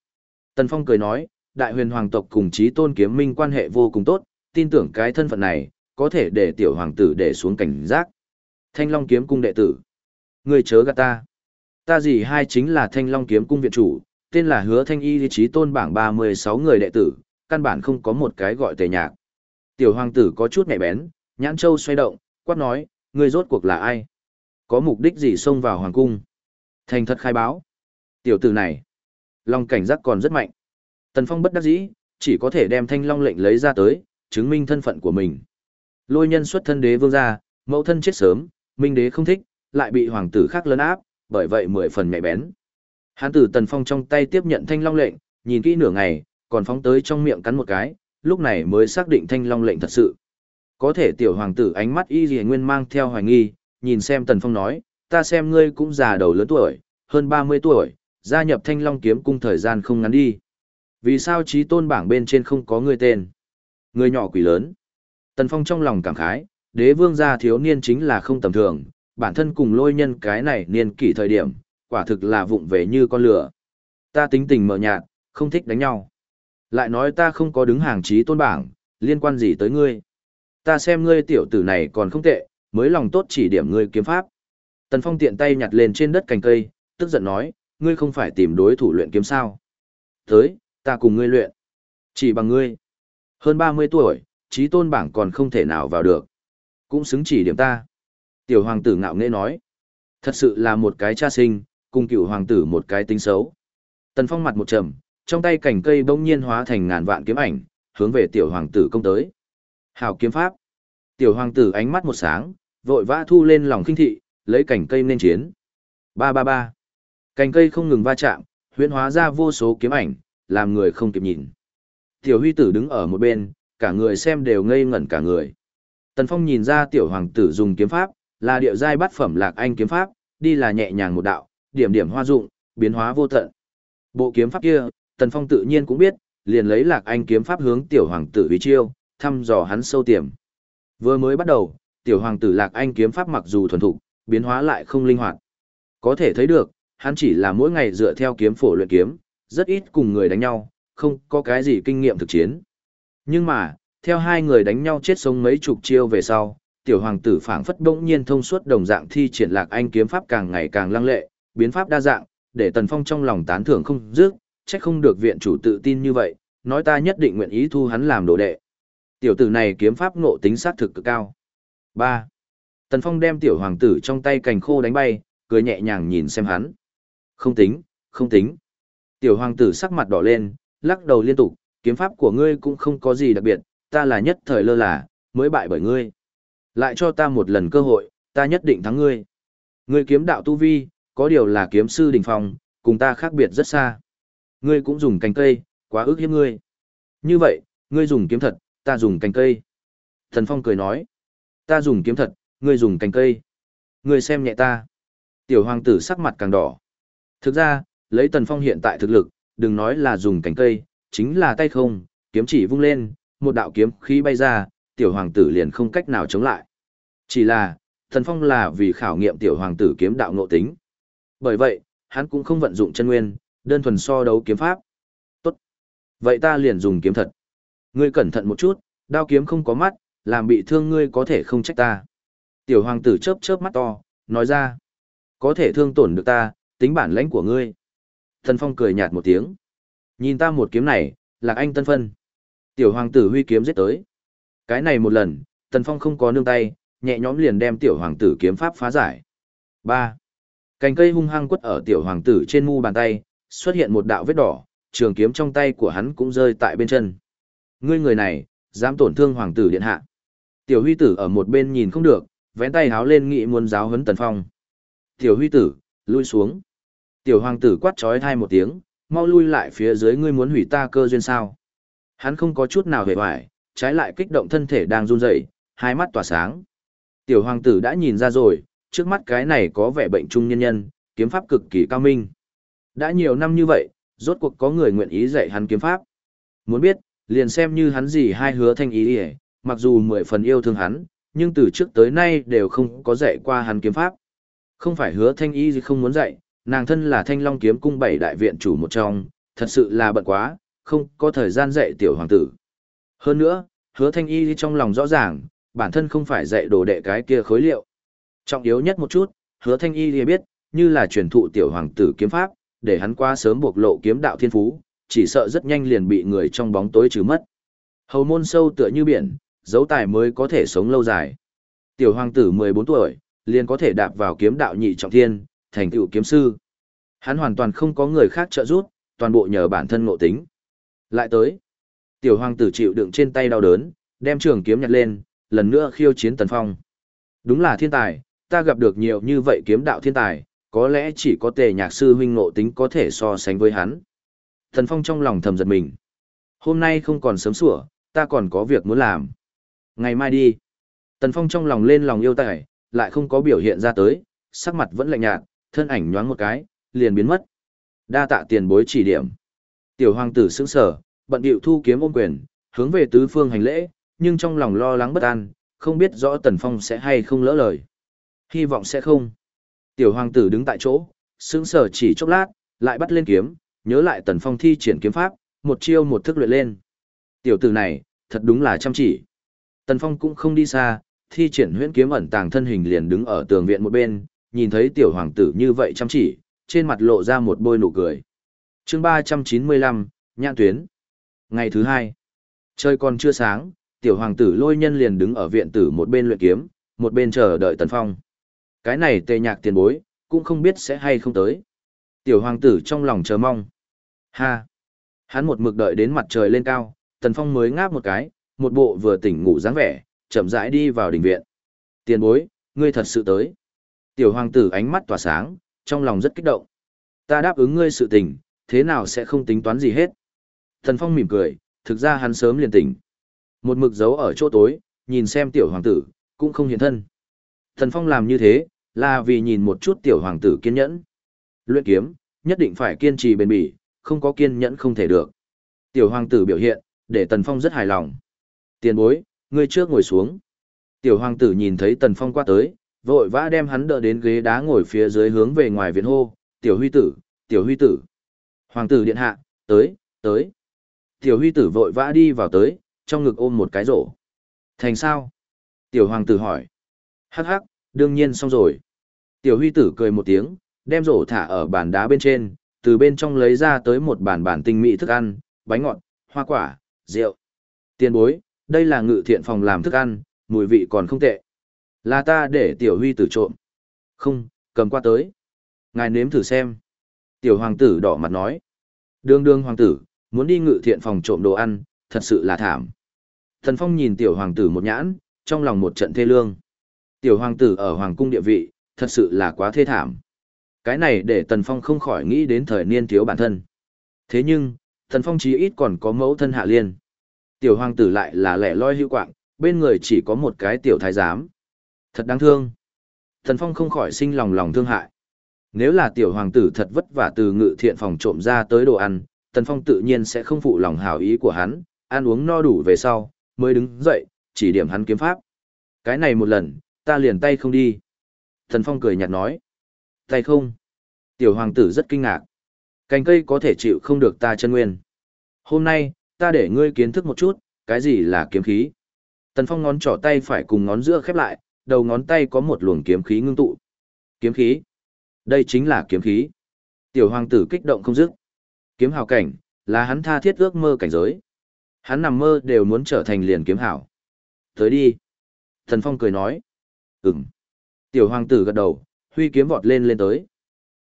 Tần Phong cười nói, đại huyền hoàng tộc cùng chí tôn kiếm minh quan hệ vô cùng tốt, tin tưởng cái thân phận này, có thể để tiểu hoàng tử để xuống cảnh giác. Thanh Long kiếm cung đệ tử. người chớ gạt ta. Ta gì hai chính là Thanh Long kiếm cung viện chủ, tên là Hứa Thanh Y chí tôn bảng 36 người đệ tử, căn bản không có một cái gọi tề nhạc. Tiểu hoàng tử có chút nhạy bén, nhãn châu xoay động, quát nói, ngươi rốt cuộc là ai? Có mục đích gì xông vào hoàng cung? Thành thật khai báo. Tiểu tử này, lòng cảnh giác còn rất mạnh. Tần Phong bất đắc dĩ, chỉ có thể đem thanh long lệnh lấy ra tới, chứng minh thân phận của mình. Lôi nhân xuất thân đế vương gia, mẫu thân chết sớm, minh đế không thích, lại bị hoàng tử khác lấn áp, bởi vậy mười phần nhạy bén. Hán tử Tần Phong trong tay tiếp nhận thanh long lệnh, nhìn kỹ nửa ngày, còn phóng tới trong miệng cắn một cái, lúc này mới xác định thanh long lệnh thật sự. Có thể tiểu hoàng tử ánh mắt y gì nguyên mang theo hoài nghi, nhìn xem Tần Phong nói, ta xem ngươi cũng già đầu lớn tuổi, hơn 30 tuổi, gia nhập thanh long kiếm cung thời gian không ngắn đi. Vì sao trí tôn bảng bên trên không có người tên? Người nhỏ quỷ lớn. Tần Phong trong lòng cảm khái, đế vương gia thiếu niên chính là không tầm thường, bản thân cùng lôi nhân cái này niên kỷ thời điểm, quả thực là vụng về như con lửa. Ta tính tình mờ nhạt, không thích đánh nhau. Lại nói ta không có đứng hàng trí tôn bảng, liên quan gì tới ngươi. Ta xem ngươi tiểu tử này còn không tệ, mới lòng tốt chỉ điểm ngươi kiếm pháp. Tần Phong tiện tay nhặt lên trên đất cành cây, tức giận nói, ngươi không phải tìm đối thủ luyện kiếm sao. Tới, ta cùng ngươi luyện. Chỉ bằng ngươi. Hơn 30 tuổi, trí tôn bảng còn không thể nào vào được. Cũng xứng chỉ điểm ta. Tiểu hoàng tử ngạo nghễ nói. Thật sự là một cái cha sinh, cùng cựu hoàng tử một cái tính xấu. Tần Phong mặt một trầm, trong tay cành cây bỗng nhiên hóa thành ngàn vạn kiếm ảnh, hướng về tiểu hoàng tử công tới. Hào kiếm pháp. Tiểu hoàng tử ánh mắt một sáng, vội vã thu lên lòng kinh thị, lấy cành cây nên chiến. Ba ba ba. Cành cây không ngừng va chạm, huyễn hóa ra vô số kiếm ảnh, làm người không kịp nhìn. Tiểu huy tử đứng ở một bên, cả người xem đều ngây ngẩn cả người. Tần Phong nhìn ra tiểu hoàng tử dùng kiếm pháp, là điệu giai bát phẩm lạc anh kiếm pháp, đi là nhẹ nhàng một đạo, điểm điểm hoa dụng, biến hóa vô tận. Bộ kiếm pháp kia, Tần Phong tự nhiên cũng biết, liền lấy lạc anh kiếm pháp hướng tiểu hoàng tử vì chiêu, thăm dò hắn sâu tiềm. Vừa mới bắt đầu, tiểu hoàng tử lạc anh kiếm pháp mặc dù thuần thục, biến hóa lại không linh hoạt. Có thể thấy được, hắn chỉ là mỗi ngày dựa theo kiếm phổ luyện kiếm, rất ít cùng người đánh nhau, không có cái gì kinh nghiệm thực chiến. Nhưng mà, theo hai người đánh nhau chết sống mấy chục chiêu về sau, tiểu hoàng tử phảng phất bỗng nhiên thông suốt đồng dạng thi triển lạc anh kiếm pháp càng ngày càng lăng lệ, biến pháp đa dạng, để Tần Phong trong lòng tán thưởng không dứt, chắc không được viện chủ tự tin như vậy, nói ta nhất định nguyện ý thu hắn làm đồ đệ. Tiểu tử này kiếm pháp ngộ tính sát thực cực cao. 3. Tần Phong đem tiểu hoàng tử trong tay cành khô đánh bay, cười nhẹ nhàng nhìn xem hắn. Không tính, không tính. Tiểu hoàng tử sắc mặt đỏ lên, lắc đầu liên tục, kiếm pháp của ngươi cũng không có gì đặc biệt, ta là nhất thời lơ là, mới bại bởi ngươi. Lại cho ta một lần cơ hội, ta nhất định thắng ngươi. Ngươi kiếm đạo tu vi, có điều là kiếm sư đỉnh phong, cùng ta khác biệt rất xa. Ngươi cũng dùng cành cây, quá ước hiếp ngươi. Như vậy, ngươi dùng kiếm thật, ta dùng cành cây. Thần Phong cười nói, ta dùng kiếm thật, ngươi dùng cành cây. Ngươi xem nhẹ ta. Tiểu hoàng tử sắc mặt càng đỏ. Thực ra, lấy Tần Phong hiện tại thực lực, đừng nói là dùng cành cây, chính là tay không, kiếm chỉ vung lên, một đạo kiếm khí bay ra, tiểu hoàng tử liền không cách nào chống lại. Chỉ là, thần Phong là vì khảo nghiệm tiểu hoàng tử kiếm đạo ngộ tính. Bởi vậy, hắn cũng không vận dụng chân nguyên, đơn thuần so đấu kiếm pháp. Tốt. Vậy ta liền dùng kiếm thật. Ngươi cẩn thận một chút, đao kiếm không có mắt, làm bị thương ngươi có thể không trách ta. Tiểu hoàng tử chớp chớp mắt to, nói ra. Có thể thương tổn được ta, tính bản lãnh của ngươi. Thần Phong cười nhạt một tiếng. Nhìn ta một kiếm này, là anh tân phân. Tiểu hoàng tử huy kiếm giết tới. Cái này một lần, Tần Phong không có nương tay, nhẹ nhõm liền đem tiểu hoàng tử kiếm pháp phá giải. 3. Cành cây hung hăng quất ở tiểu hoàng tử trên mu bàn tay, xuất hiện một đạo vết đỏ, trường kiếm trong tay của hắn cũng rơi tại bên chân. Ngươi người này, dám tổn thương hoàng tử điện hạ. Tiểu huy tử ở một bên nhìn không được, vén tay háo lên nghị muốn giáo huấn Tần Phong. Tiểu huy tử, lui xuống. Tiểu hoàng tử quát trói thai một tiếng, mau lui lại phía dưới ngươi muốn hủy ta cơ duyên sao. Hắn không có chút nào hề hoài, trái lại kích động thân thể đang run rẩy, hai mắt tỏa sáng. Tiểu hoàng tử đã nhìn ra rồi, trước mắt cái này có vẻ bệnh trung nhân nhân, kiếm pháp cực kỳ cao minh. Đã nhiều năm như vậy, rốt cuộc có người nguyện ý dạy hắn kiếm pháp. Muốn biết, liền xem như hắn gì hai hứa thanh ý đi mặc dù mười phần yêu thương hắn, nhưng từ trước tới nay đều không có dạy qua hắn kiếm pháp. Không phải hứa thanh ý gì không muốn dạy, nàng thân là thanh long kiếm cung bảy đại viện chủ một trong, thật sự là bận quá, không có thời gian dạy tiểu hoàng tử. Hơn nữa, hứa thanh y trong lòng rõ ràng, bản thân không phải dạy đồ đệ cái kia khối liệu. Trọng yếu nhất một chút, hứa thanh y biết, như là truyền thụ tiểu hoàng tử kiếm pháp, để hắn qua sớm buộc lộ kiếm đạo thiên phú, chỉ sợ rất nhanh liền bị người trong bóng tối trừ mất. Hầu môn sâu tựa như biển, dấu tài mới có thể sống lâu dài. Tiểu hoàng tử 14 tuổi, liền có thể đạp vào kiếm đạo nhị trọng thiên, thành tựu kiếm sư. Hắn hoàn toàn không có người khác trợ giúp, toàn bộ nhờ bản thân ngộ tính. Lại tới, tiểu hoàng tử chịu đựng trên tay đau đớn, đem trường kiếm nhặt lên, lần nữa khiêu chiến Tần Phong. Đúng là thiên tài, ta gặp được nhiều như vậy kiếm đạo thiên tài, có lẽ chỉ có tề nhạc sư huynh ngộ tính có thể so sánh với hắn. Tần Phong trong lòng thầm giật mình. Hôm nay không còn sớm sủa, ta còn có việc muốn làm. Ngày mai đi. Tần Phong trong lòng lên lòng yêu tài, lại không có biểu hiện ra tới, sắc mặt vẫn lạnh nhạt, thân ảnh nhoáng một cái, liền biến mất. Đa tạ tiền bối chỉ điểm. Tiểu hoàng tử sững sờ, bận điệu thu kiếm ôm quyền, hướng về tứ phương hành lễ, nhưng trong lòng lo lắng bất an, không biết rõ Tần Phong sẽ hay không lỡ lời. Hy vọng sẽ không. Tiểu hoàng tử đứng tại chỗ, sững sờ chỉ chốc lát, lại bắt lên kiếm, nhớ lại Tần Phong thi triển kiếm pháp, một chiêu một thức luyện lên. Tiểu tử này, thật đúng là chăm chỉ. Tần Phong cũng không đi xa, thi triển huyễn kiếm ẩn tàng thân hình liền đứng ở tường viện một bên, nhìn thấy tiểu hoàng tử như vậy chăm chỉ, trên mặt lộ ra một bôi nụ cười chương 395, Nhãn Tuyến. Ngày thứ hai, trời còn chưa sáng, tiểu hoàng tử lôi nhân liền đứng ở viện tử một bên luyện kiếm, một bên chờ đợi Tần Phong. Cái này tề nhạc tiền bối, cũng không biết sẽ hay không tới. Tiểu hoàng tử trong lòng chờ mong. Ha! Hắn một mực đợi đến mặt trời lên cao, Tần Phong mới ngáp một cái, một bộ vừa tỉnh ngủ dáng vẻ, chậm rãi đi vào đình viện. Tiền bối, ngươi thật sự tới. Tiểu hoàng tử ánh mắt tỏa sáng, trong lòng rất kích động. Ta đáp ứng ngươi sự tình, thế nào sẽ không tính toán gì hết. Thần Phong mỉm cười, thực ra hắn sớm liền tỉnh. Một mực giấu ở chỗ tối, nhìn xem tiểu hoàng tử, cũng không hiện thân. Thần Phong làm như thế, là vì nhìn một chút tiểu hoàng tử kiên nhẫn. Luyện kiếm, nhất định phải kiên trì bền bỉ, không có kiên nhẫn không thể được. Tiểu hoàng tử biểu hiện, để Tần Phong rất hài lòng. Tiền bối, ngươi trước ngồi xuống. Tiểu hoàng tử nhìn thấy Tần Phong qua tới, vội vã đem hắn đỡ đến ghế đá ngồi phía dưới hướng về ngoài viện hô, tiểu huy tử, tiểu huy tử. Hoàng tử điện hạ, tới, tới. Tiểu huy tử vội vã đi vào tới, trong ngực ôm một cái rổ. Thành sao? Tiểu hoàng tử hỏi. Hắc hắc, đương nhiên xong rồi. Tiểu huy tử cười một tiếng, đem rổ thả ở bàn đá bên trên, từ bên trong lấy ra tới một bàn bản tinh mỹ thức ăn, bánh ngọt, hoa quả, rượu. Tiền bối, đây là ngự thiện phòng làm thức ăn, mùi vị còn không tệ. Là ta để tiểu huy tử trộm. Không, cầm qua tới. Ngài nếm thử xem. Tiểu hoàng tử đỏ mặt nói. Đường Đường hoàng tử, muốn đi ngự thiện phòng trộm đồ ăn, thật sự là thảm. Thần Phong nhìn tiểu hoàng tử một nhãn, trong lòng một trận thê lương. Tiểu hoàng tử ở hoàng cung địa vị, thật sự là quá thê thảm. Cái này để Tần Phong không khỏi nghĩ đến thời niên thiếu bản thân. Thế nhưng, Tần Phong chí ít còn có mẫu thân hạ liên. Tiểu hoàng tử lại là lẻ loi hữu quạng, bên người chỉ có một cái tiểu thái giám. Thật đáng thương. Tần Phong không khỏi sinh lòng lòng thương hại. Nếu là tiểu hoàng tử thật vất vả từ ngự thiện phòng trộm ra tới đồ ăn, Tần Phong tự nhiên sẽ không phụ lòng hảo ý của hắn, ăn uống no đủ về sau, mới đứng dậy, chỉ điểm hắn kiếm pháp. Cái này một lần, ta liền tay không đi. Tần Phong cười nhạt nói. Tay không? Tiểu hoàng tử rất kinh ngạc. Cành cây có thể chịu không được ta chân nguyên. Hôm nay, ta để ngươi kiến thức một chút, cái gì là kiếm khí. Tần Phong ngón trỏ tay phải cùng ngón giữa khép lại, đầu ngón tay có một luồng kiếm khí ngưng tụ. Kiếm khí. Đây chính là kiếm khí. Tiểu hoàng tử kích động không dứt. Kiếm hào cảnh, là hắn tha thiết ước mơ cảnh giới. Hắn nằm mơ đều muốn trở thành liền kiếm hảo. Tới đi. Thần Phong cười nói. Ừm. Tiểu hoàng tử gật đầu, huy kiếm vọt lên lên tới.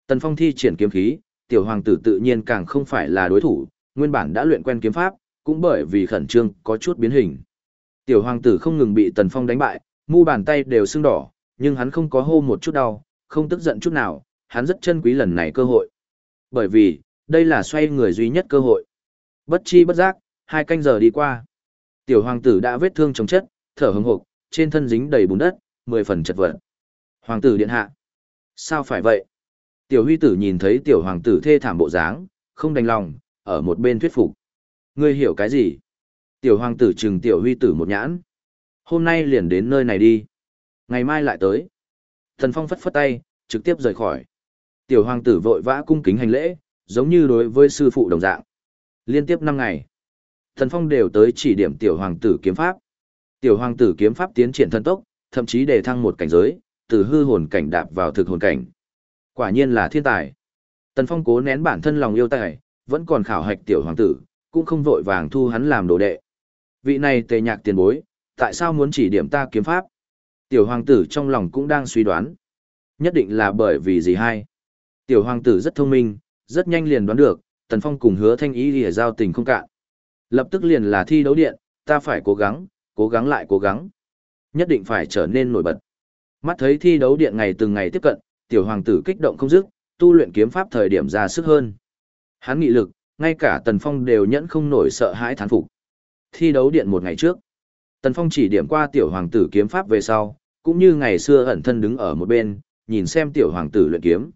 Tần Phong thi triển kiếm khí, tiểu hoàng tử tự nhiên càng không phải là đối thủ, nguyên bản đã luyện quen kiếm pháp, cũng bởi vì khẩn trương có chút biến hình. Tiểu hoàng tử không ngừng bị Tần Phong đánh bại, mu bàn tay đều sưng đỏ, nhưng hắn không có hô một chút đau, không tức giận chút nào, hắn rất chân quý lần này cơ hội. Bởi vì, đây là xoay người duy nhất cơ hội. Bất chi bất giác, hai canh giờ đi qua. Tiểu hoàng tử đã vết thương chống chất, thở hừng hộp, trên thân dính đầy bùn đất, mười phần chật vật. Hoàng tử điện hạ. Sao phải vậy? Tiểu huy tử nhìn thấy tiểu hoàng tử thê thảm bộ dáng, không đành lòng, ở một bên thuyết phục. Ngươi hiểu cái gì? Tiểu hoàng tử trừng tiểu huy tử một nhãn. Hôm nay liền đến nơi này đi. Ngày mai lại tới. Thần Phong phất phất tay, trực tiếp rời khỏi. Tiểu hoàng tử vội vã cung kính hành lễ, giống như đối với sư phụ đồng dạng. Liên tiếp năm ngày, Thần Phong đều tới chỉ điểm tiểu hoàng tử kiếm pháp. Tiểu hoàng tử kiếm pháp tiến triển thân tốc, thậm chí đề thăng một cảnh giới, từ hư hồn cảnh đạp vào thực hồn cảnh. Quả nhiên là thiên tài. Tần Phong cố nén bản thân lòng yêu tài, vẫn còn khảo hạch tiểu hoàng tử, cũng không vội vàng thu hắn làm đồ đệ. Vị này tề nhạc tiền bối, tại sao muốn chỉ điểm ta kiếm pháp? Tiểu hoàng tử trong lòng cũng đang suy đoán. Nhất định là bởi vì gì hay? Tiểu hoàng tử rất thông minh, rất nhanh liền đoán được, Tần Phong cùng hứa thanh ý lìa giao tình không cạn. Lập tức liền là thi đấu điện, ta phải cố gắng, cố gắng lại cố gắng. Nhất định phải trở nên nổi bật. Mắt thấy thi đấu điện ngày từng ngày tiếp cận, tiểu hoàng tử kích động không dứt, tu luyện kiếm pháp thời điểm ra sức hơn. Hắn nghị lực, ngay cả Tần Phong đều nhẫn không nổi sợ hãi thán phục. Thi đấu điện một ngày trước, Tần Phong chỉ điểm qua tiểu hoàng tử kiếm pháp về sau, cũng như ngày xưa ẩn thân đứng ở một bên, nhìn xem tiểu hoàng tử luyện kiếm.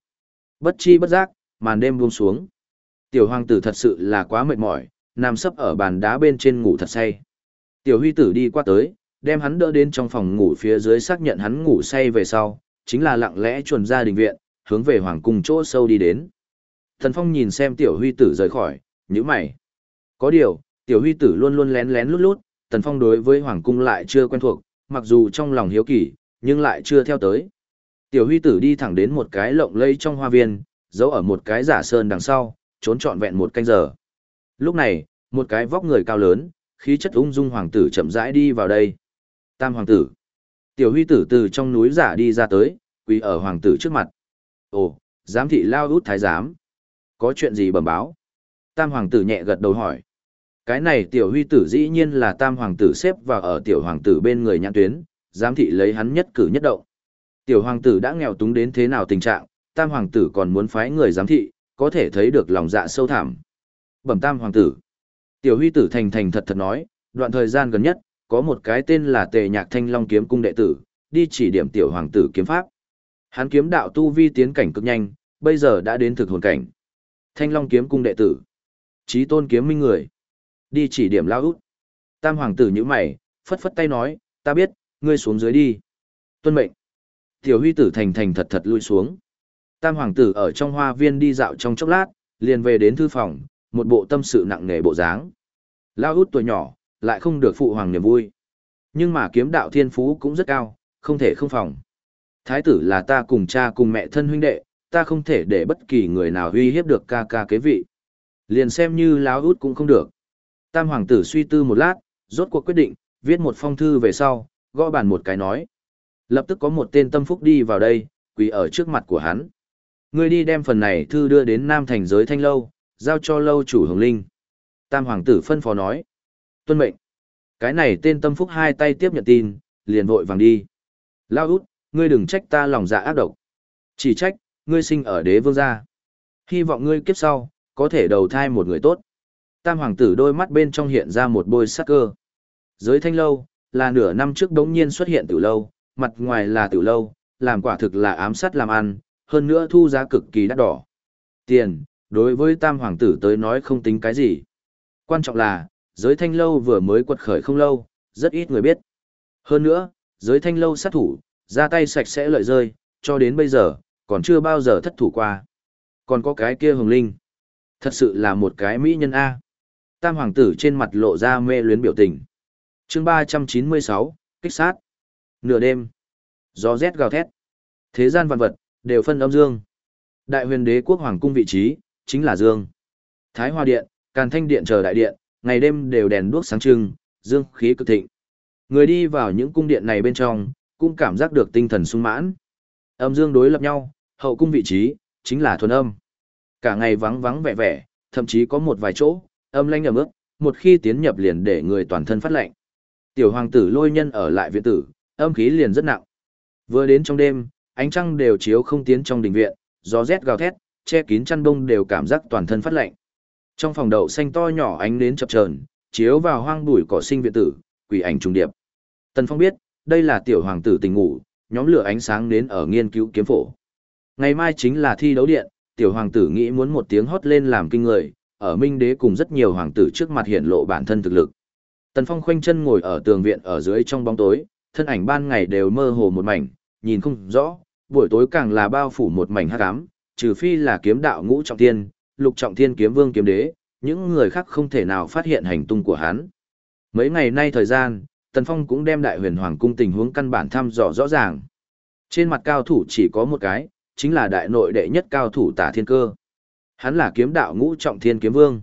Bất chi bất giác, màn đêm buông xuống. Tiểu hoàng tử thật sự là quá mệt mỏi, nằm sấp ở bàn đá bên trên ngủ thật say. Tiểu huy tử đi qua tới, đem hắn đỡ đến trong phòng ngủ phía dưới xác nhận hắn ngủ say về sau, chính là lặng lẽ chuồn ra đình viện, hướng về hoàng cung chỗ sâu đi đến. Thần Phong nhìn xem tiểu huy tử rời khỏi, nhíu mày. Có điều, tiểu huy tử luôn luôn lén lén lút lút, Tần Phong đối với hoàng cung lại chưa quen thuộc, mặc dù trong lòng hiếu kỳ, nhưng lại chưa theo tới. Tiểu huy tử đi thẳng đến một cái lộng lây trong hoa viên, giấu ở một cái giả sơn đằng sau, trốn trọn vẹn một canh giờ. Lúc này, một cái vóc người cao lớn, khí chất ung dung hoàng tử chậm rãi đi vào đây. Tam hoàng tử. Tiểu huy tử từ trong núi giả đi ra tới, quỳ ở hoàng tử trước mặt. Ồ, giám thị lao út thái giám. Có chuyện gì bẩm báo? Tam hoàng tử nhẹ gật đầu hỏi. Cái này tiểu huy tử dĩ nhiên là tam hoàng tử xếp vào ở tiểu hoàng tử bên người nhãn tuyến, giám thị lấy hắn nhất cử nhất động. Tiểu hoàng tử đã nghèo túng đến thế nào tình trạng, tam hoàng tử còn muốn phái người giám thị, có thể thấy được lòng dạ sâu thẳm. Bẩm tam hoàng tử. Tiểu huy tử thành thành thật thật nói, đoạn thời gian gần nhất, có một cái tên là tề nhạc thanh long kiếm cung đệ tử, đi chỉ điểm tiểu hoàng tử kiếm pháp. Hắn kiếm đạo tu vi tiến cảnh cực nhanh, bây giờ đã đến thực hồn cảnh. Thanh long kiếm cung đệ tử. Chí tôn kiếm minh người. Đi chỉ điểm lao út. Tam hoàng tử như mày, phất phất tay nói, ta biết, ngươi xuống dưới đi. Tuân mệnh. Tiểu huy tử thành thành thật thật lui xuống. Tam hoàng tử ở trong hoa viên đi dạo trong chốc lát, liền về đến thư phòng, một bộ tâm sự nặng nề bộ dáng. Lao út tuổi nhỏ, lại không được phụ hoàng niềm vui. Nhưng mà kiếm đạo thiên phú cũng rất cao, không thể không phòng. Thái tử là ta cùng cha cùng mẹ thân huynh đệ, ta không thể để bất kỳ người nào uy hiếp được ca ca kế vị. Liền xem như láo út cũng không được. Tam hoàng tử suy tư một lát, rốt cuộc quyết định, viết một phong thư về sau, gõ bàn một cái nói. Lập tức có một tên tâm phúc đi vào đây, quỳ ở trước mặt của hắn. Ngươi đi đem phần này thư đưa đến Nam Thành giới thanh lâu, giao cho lâu chủ Hồng Linh. Tam hoàng tử phân phó nói. Tuân mệnh. Cái này tên tâm phúc hai tay tiếp nhận tin, liền vội vàng đi. Lao út, ngươi đừng trách ta lòng dạ ác độc. Chỉ trách, ngươi sinh ở đế vương gia. Hy vọng ngươi kiếp sau, có thể đầu thai một người tốt. Tam hoàng tử đôi mắt bên trong hiện ra một bôi sắc cơ. Giới thanh lâu, là nửa năm trước đống nhiên xuất hiện từ lâu, mặt ngoài là tiểu lâu, làm quả thực là ám sát làm ăn, hơn nữa thu giá cực kỳ đắt đỏ. Tiền, đối với tam hoàng tử tới nói không tính cái gì. Quan trọng là, giới thanh lâu vừa mới quật khởi không lâu, rất ít người biết. Hơn nữa, giới thanh lâu sát thủ, ra tay sạch sẽ lợi rơi, cho đến bây giờ, còn chưa bao giờ thất thủ qua. Còn có cái kia hồng linh. Thật sự là một cái mỹ nhân A. Tam hoàng tử trên mặt lộ ra mê luyến biểu tình. chương 396, kích sát. Nửa đêm. Gió rét gào thét. Thế gian vạn vật, đều phân âm dương. Đại huyền đế quốc hoàng cung vị trí, chính là dương. Thái Hoa Điện, Càn Thanh Điện chờ đại điện, ngày đêm đều đèn đuốc sáng trưng, dương khí cực thịnh. Người đi vào những cung điện này bên trong, cũng cảm giác được tinh thần sung mãn. Âm dương đối lập nhau, hậu cung vị trí, chính là thuần âm. Cả ngày vắng vắng vẻ vẻ, thậm chí có một vài chỗ, âm lanh ẩm ướt, một khi tiến nhập liền để người toàn thân phát lạnh. Tiểu hoàng tử lôi nhân ở lại viện tử, âm khí liền rất nặng. Vừa đến trong đêm, ánh trăng đều chiếu không tiến trong đình viện, gió rét gào thét, che kín chăn đông đều cảm giác toàn thân phát lạnh. Trong phòng đậu xanh to nhỏ ánh nến chập chờn, chiếu vào hoang bụi cỏ sinh viện tử, quỷ ảnh trùng điệp. Tần Phong biết, đây là tiểu hoàng tử tình ngủ, nhóm lửa ánh sáng đến ở nghiên cứu kiếm phổ. Ngày mai chính là thi đấu điện, tiểu hoàng tử nghĩ muốn một tiếng hót lên làm kinh người, ở Minh Đế cùng rất nhiều hoàng tử trước mặt hiện lộ bản thân thực lực. Tần Phong khoanh chân ngồi ở tường viện ở dưới trong bóng tối, thân ảnh ban ngày đều mơ hồ một mảnh, nhìn không rõ, buổi tối càng là bao phủ một mảnh hắc ám, trừ phi là kiếm đạo ngũ trọng thiên, lục trọng thiên kiếm vương kiếm đế, những người khác không thể nào phát hiện hành tung của hắn. Mấy ngày nay thời gian, Tần Phong cũng đem đại huyền hoàng cung tình huống căn bản thăm dò rõ ràng. Trên mặt cao thủ chỉ có một cái, chính là đại nội đệ nhất cao thủ tả thiên cơ. Hắn là kiếm đạo ngũ trọng thiên kiếm vương.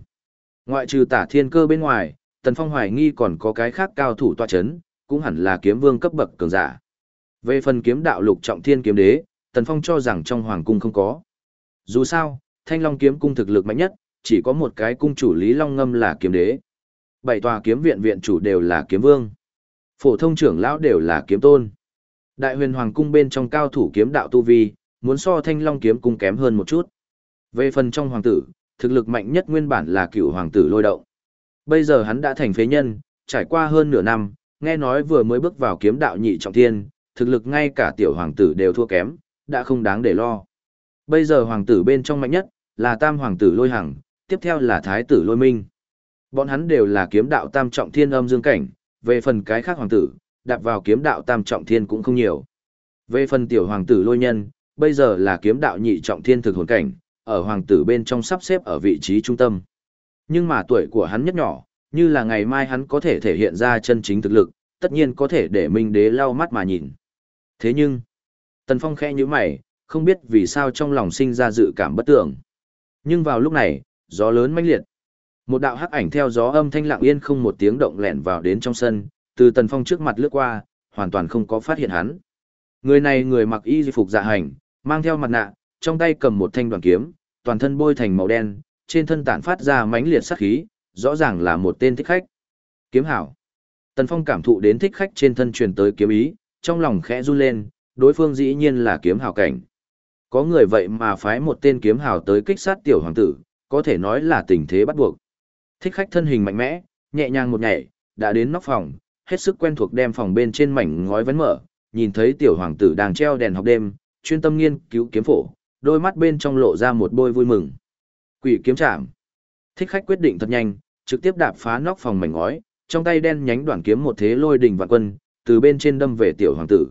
Ngoại trừ tả thiên cơ bên ngoài, Tần Phong hoài nghi còn có cái khác cao thủ tọa chấn, cũng hẳn là kiếm vương cấp bậc cường giả. Về phần kiếm đạo lục trọng thiên kiếm đế, Tần Phong cho rằng trong hoàng cung không có. Dù sao, Thanh Long kiếm cung thực lực mạnh nhất, chỉ có một cái cung chủ Lý Long Ngâm là kiếm đế. Bảy tòa kiếm viện viện chủ đều là kiếm vương. Phổ thông trưởng lão đều là kiếm tôn. Đại huyền hoàng cung bên trong cao thủ kiếm đạo tu vi, muốn so Thanh Long kiếm cung kém hơn một chút. Về phần trong hoàng tử, thực lực mạnh nhất nguyên bản là cựu hoàng tử lôi động. Bây giờ hắn đã thành phế nhân, trải qua hơn nửa năm, nghe nói vừa mới bước vào kiếm đạo nhị trọng thiên, thực lực ngay cả tiểu hoàng tử đều thua kém, đã không đáng để lo. Bây giờ hoàng tử bên trong mạnh nhất, là tam hoàng tử lôi hằng, tiếp theo là thái tử lôi minh. Bọn hắn đều là kiếm đạo tam trọng thiên âm dương cảnh, về phần cái khác hoàng tử, đạp vào kiếm đạo tam trọng thiên cũng không nhiều. Về phần tiểu hoàng tử lôi nhân, bây giờ là kiếm đạo nhị trọng thiên thực hồn cảnh, ở hoàng tử bên trong sắp xếp ở vị trí trung tâm. Nhưng mà tuổi của hắn nhất nhỏ, như là ngày mai hắn có thể thể hiện ra chân chính thực lực, tất nhiên có thể để Minh Đế lau mắt mà nhìn. Thế nhưng, Tần Phong khẽ như mày, không biết vì sao trong lòng sinh ra dự cảm bất tưởng. Nhưng vào lúc này, gió lớn mãnh liệt. Một đạo hắc ảnh theo gió âm thanh lặng yên không một tiếng động lẻn vào đến trong sân, từ Tần Phong trước mặt lướt qua, hoàn toàn không có phát hiện hắn. Người này người mặc y phục dạ hành, mang theo mặt nạ, trong tay cầm một thanh đoàn kiếm, toàn thân bôi thành màu đen, trên thân tản phát ra mãnh liệt sát khí, rõ ràng là một tên thích khách. Kiếm hảo. Tần Phong cảm thụ đến thích khách trên thân truyền tới kiếm ý, trong lòng khẽ run lên, đối phương dĩ nhiên là kiếm hảo cảnh. Có người vậy mà phái một tên kiếm hảo tới kích sát tiểu hoàng tử, có thể nói là tình thế bắt buộc. Thích khách thân hình mạnh mẽ, nhẹ nhàng một nhảy, đã đến nóc phòng, hết sức quen thuộc đem phòng bên trên mảnh ngói vấn mở, nhìn thấy tiểu hoàng tử đang treo đèn học đêm, chuyên tâm nghiên cứu kiếm phổ, đôi mắt bên trong lộ ra một bôi vui mừng. Quỷ kiếm chạm. Thích khách quyết định thật nhanh, trực tiếp đạp phá nóc phòng mảnh ngói, trong tay đen nhánh đoạn kiếm một thế lôi đình vạn quân, từ bên trên đâm về tiểu hoàng tử.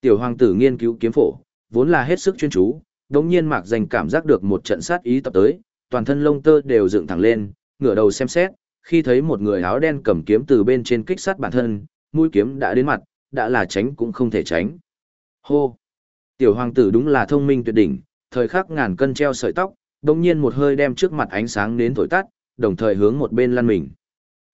Tiểu hoàng tử nghiên cứu kiếm phổ, vốn là hết sức chuyên chú, đống nhiên mạc dành cảm giác được một trận sát ý tập tới, toàn thân lông tơ đều dựng thẳng lên, ngửa đầu xem xét, khi thấy một người áo đen cầm kiếm từ bên trên kích sát bản thân, mũi kiếm đã đến mặt, đã là tránh cũng không thể tránh. Hô! Tiểu hoàng tử đúng là thông minh tuyệt đỉnh, thời khắc ngàn cân treo sợi tóc, đống nhiên một hơi đem trước mặt ánh sáng đến thổi tắt, đồng thời hướng một bên lăn mình.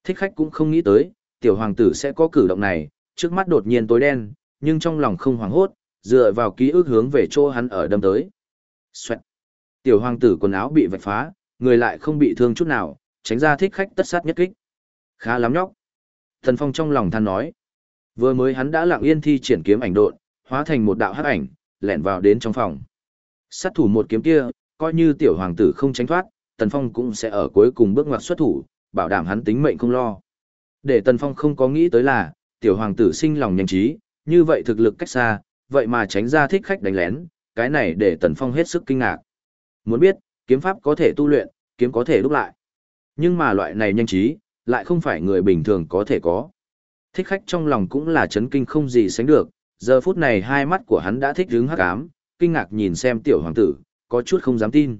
Thích khách cũng không nghĩ tới, tiểu hoàng tử sẽ có cử động này, trước mắt đột nhiên tối đen, nhưng trong lòng không hoảng hốt, dựa vào ký ức hướng về chỗ hắn ở đâm tới. Xoẹt. Tiểu hoàng tử quần áo bị vạch phá, người lại không bị thương chút nào, tránh ra thích khách tất sát nhất kích. Khá lắm nhóc. Thần Phong trong lòng than nói. Vừa mới hắn đã lặng yên thi triển kiếm ảnh độn, hóa thành một đạo hắc ảnh, lẻn vào đến trong phòng. Sát thủ một kiếm kia, coi như tiểu hoàng tử không tránh thoát, Tần Phong cũng sẽ ở cuối cùng bước ngoặt xuất thủ, bảo đảm hắn tính mệnh không lo. Để Tần Phong không có nghĩ tới là, tiểu hoàng tử sinh lòng nhanh trí, như vậy thực lực cách xa, vậy mà tránh ra thích khách đánh lén, cái này để Tần Phong hết sức kinh ngạc. Muốn biết, kiếm pháp có thể tu luyện, kiếm có thể đúc lại. Nhưng mà loại này nhanh trí, lại không phải người bình thường có thể có. Thích khách trong lòng cũng là chấn kinh không gì sánh được, giờ phút này hai mắt của hắn đã thích đứng hắc ám, kinh ngạc nhìn xem tiểu hoàng tử, có chút không dám tin.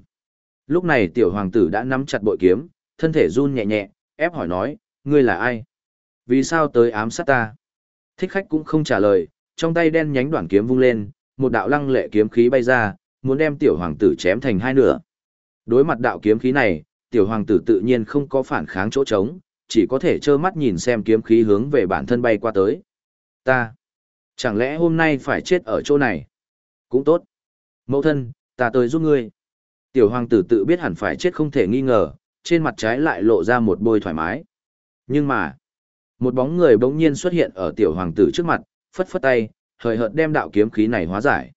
Lúc này tiểu hoàng tử đã nắm chặt bội kiếm, thân thể run nhẹ nhẹ, ép hỏi nói, ngươi là ai? Vì sao tới ám sát ta? Thích khách cũng không trả lời, trong tay đen nhánh đoạn kiếm vung lên, một đạo lăng lệ kiếm khí bay ra, muốn đem tiểu hoàng tử chém thành hai nửa. Đối mặt đạo kiếm khí này, tiểu hoàng tử tự nhiên không có phản kháng chỗ trống, chỉ có thể trơ mắt nhìn xem kiếm khí hướng về bản thân bay qua tới. Ta, chẳng lẽ hôm nay phải chết ở chỗ này? Cũng tốt. Mẫu thân, ta tới giúp ngươi. Tiểu hoàng tử tự biết hẳn phải chết không thể nghi ngờ, trên mặt trái lại lộ ra một bôi thoải mái. Nhưng mà, một bóng người bỗng nhiên xuất hiện ở tiểu hoàng tử trước mặt, phất phất tay, hời hợt đem đạo kiếm khí này hóa giải.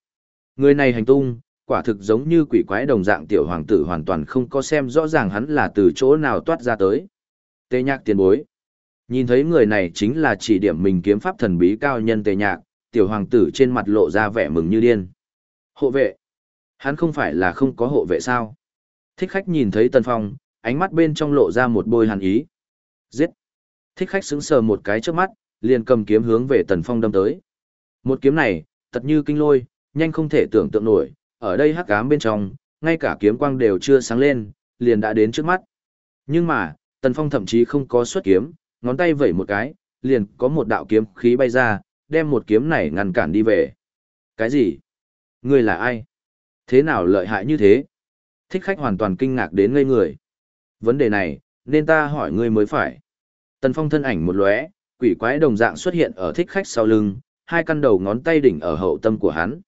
Người này hành tung, quả thực giống như quỷ quái đồng dạng tiểu hoàng tử hoàn toàn không có xem rõ ràng hắn là từ chỗ nào toát ra tới. Tê nhạc tiền bối. Nhìn thấy người này chính là chỉ điểm mình kiếm pháp thần bí cao nhân tề nhạc, tiểu hoàng tử trên mặt lộ ra vẻ mừng như điên. Hộ vệ? Hắn không phải là không có hộ vệ sao? Thích khách nhìn thấy Tần Phong, ánh mắt bên trong lộ ra một bôi hàn ý. Giết! Thích khách sững sờ một cái trước mắt, liền cầm kiếm hướng về Tần Phong đâm tới. Một kiếm này, thật như kinh lôi, nhanh không thể tưởng tượng nổi, ở đây hắc ám bên trong, ngay cả kiếm quang đều chưa sáng lên, liền đã đến trước mắt. Nhưng mà, Tần Phong thậm chí không có xuất kiếm, ngón tay vẩy một cái, liền có một đạo kiếm khí bay ra, đem một kiếm này ngăn cản đi về. Cái gì? Ngươi là ai? Thế nào lợi hại như thế? Thích khách hoàn toàn kinh ngạc đến ngây người. Vấn đề này, nên ta hỏi ngươi mới phải. Tần Phong thân ảnh một lóe, quỷ quái đồng dạng xuất hiện ở thích khách sau lưng, hai căn đầu ngón tay đỉnh ở hậu tâm của hắn.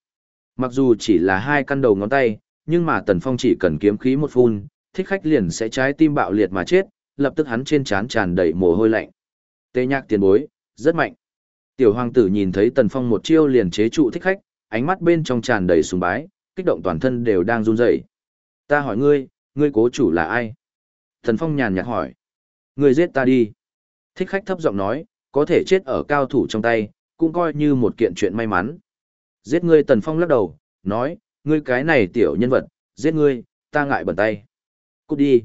Mặc dù chỉ là hai căn đầu ngón tay, nhưng mà Tần Phong chỉ cần kiếm khí một phun, thích khách liền sẽ trái tim bạo liệt mà chết, lập tức hắn trên trán tràn đầy mồ hôi lạnh. Tê nhạc tiền bối, rất mạnh. Tiểu hoàng tử nhìn thấy Tần Phong một chiêu liền chế trụ thích khách, ánh mắt bên trong tràn đầy sùng bái, kích động toàn thân đều đang run rẩy. Ta hỏi ngươi, ngươi cố chủ là ai? Tần Phong nhàn nhạt hỏi. Ngươi giết ta đi. Thích khách thấp giọng nói, có thể chết ở cao thủ trong tay, cũng coi như một kiện chuyện may mắn. Giết ngươi Tần Phong lắc đầu, nói, ngươi cái này tiểu nhân vật, giết ngươi, ta ngại bẩn tay. Cút đi.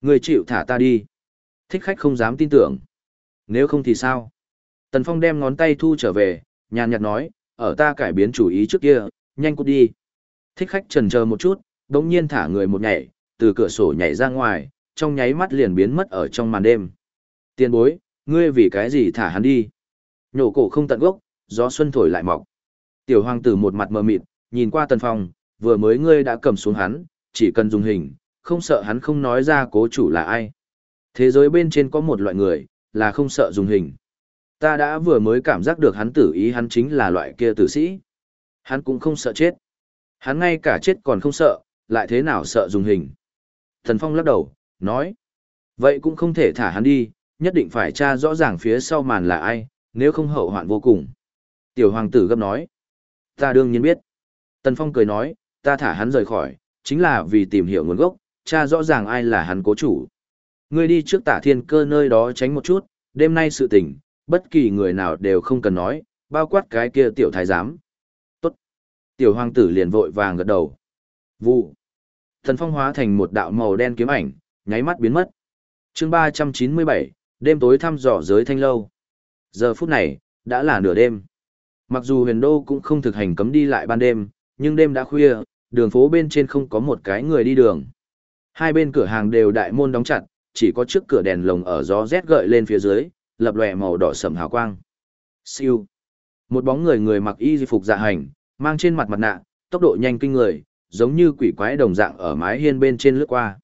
Ngươi chịu thả ta đi. Thích khách không dám tin tưởng. Nếu không thì sao? Tần Phong đem ngón tay thu trở về, nhàn nhạt nói, ở ta cải biến chủ ý trước kia, nhanh cút đi. Thích khách trần chờ một chút, đống nhiên thả người một nhảy, từ cửa sổ nhảy ra ngoài, trong nháy mắt liền biến mất ở trong màn đêm. Tiên bối, ngươi vì cái gì thả hắn đi? Nhổ cổ không tận gốc, gió xuân thổi lại mọc. Tiểu hoàng tử một mặt mờ mịt, nhìn qua tần phong, vừa mới ngươi đã cầm xuống hắn, chỉ cần dùng hình, không sợ hắn không nói ra cố chủ là ai. Thế giới bên trên có một loại người, là không sợ dùng hình. Ta đã vừa mới cảm giác được hắn tử ý hắn chính là loại kia tử sĩ. Hắn cũng không sợ chết. Hắn ngay cả chết còn không sợ, lại thế nào sợ dùng hình. Thần Phong lắc đầu, nói. Vậy cũng không thể thả hắn đi, nhất định phải tra rõ ràng phía sau màn là ai, nếu không hậu hoạn vô cùng. Tiểu hoàng tử gấp nói. Ta đương nhiên biết. Tần Phong cười nói, ta thả hắn rời khỏi, chính là vì tìm hiểu nguồn gốc, tra rõ ràng ai là hắn cố chủ. Ngươi đi trước tả thiên cơ nơi đó tránh một chút, đêm nay sự tình, bất kỳ người nào đều không cần nói, bao quát cái kia tiểu thái giám. Tiểu hoàng tử liền vội vàng gật đầu. Vụ. Thần phong hóa thành một đạo màu đen kiếm ảnh, nháy mắt biến mất. chương 397, đêm tối thăm dò giới thanh lâu. Giờ phút này, đã là nửa đêm. Mặc dù huyền đô cũng không thực hành cấm đi lại ban đêm, nhưng đêm đã khuya, đường phố bên trên không có một cái người đi đường. Hai bên cửa hàng đều đại môn đóng chặt, chỉ có trước cửa đèn lồng ở gió rét gợi lên phía dưới, lập lòe màu đỏ sầm hào quang. Siêu. Một bóng người người mặc y phục dạ hành, mang trên mặt mặt nạ, tốc độ nhanh kinh người, giống như quỷ quái đồng dạng ở mái hiên bên trên lướt qua.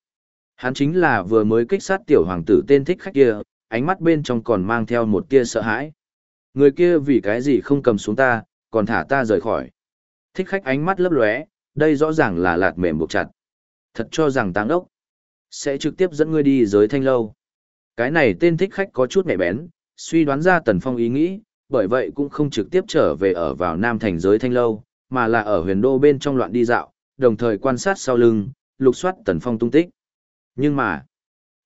Hắn chính là vừa mới kích sát tiểu hoàng tử tên thích khách kia, ánh mắt bên trong còn mang theo một tia sợ hãi. Người kia vì cái gì không cầm xuống ta, còn thả ta rời khỏi. Thích khách ánh mắt lấp lóe, đây rõ ràng là lạt mềm buộc chặt. Thật cho rằng táng ốc, sẽ trực tiếp dẫn ngươi đi giới thanh lâu. Cái này tên thích khách có chút mẹ bén, suy đoán ra Tần Phong ý nghĩ, bởi vậy cũng không trực tiếp trở về ở vào Nam Thành giới thanh lâu, mà là ở huyền đô bên trong loạn đi dạo, đồng thời quan sát sau lưng, lục soát Tần Phong tung tích. Nhưng mà,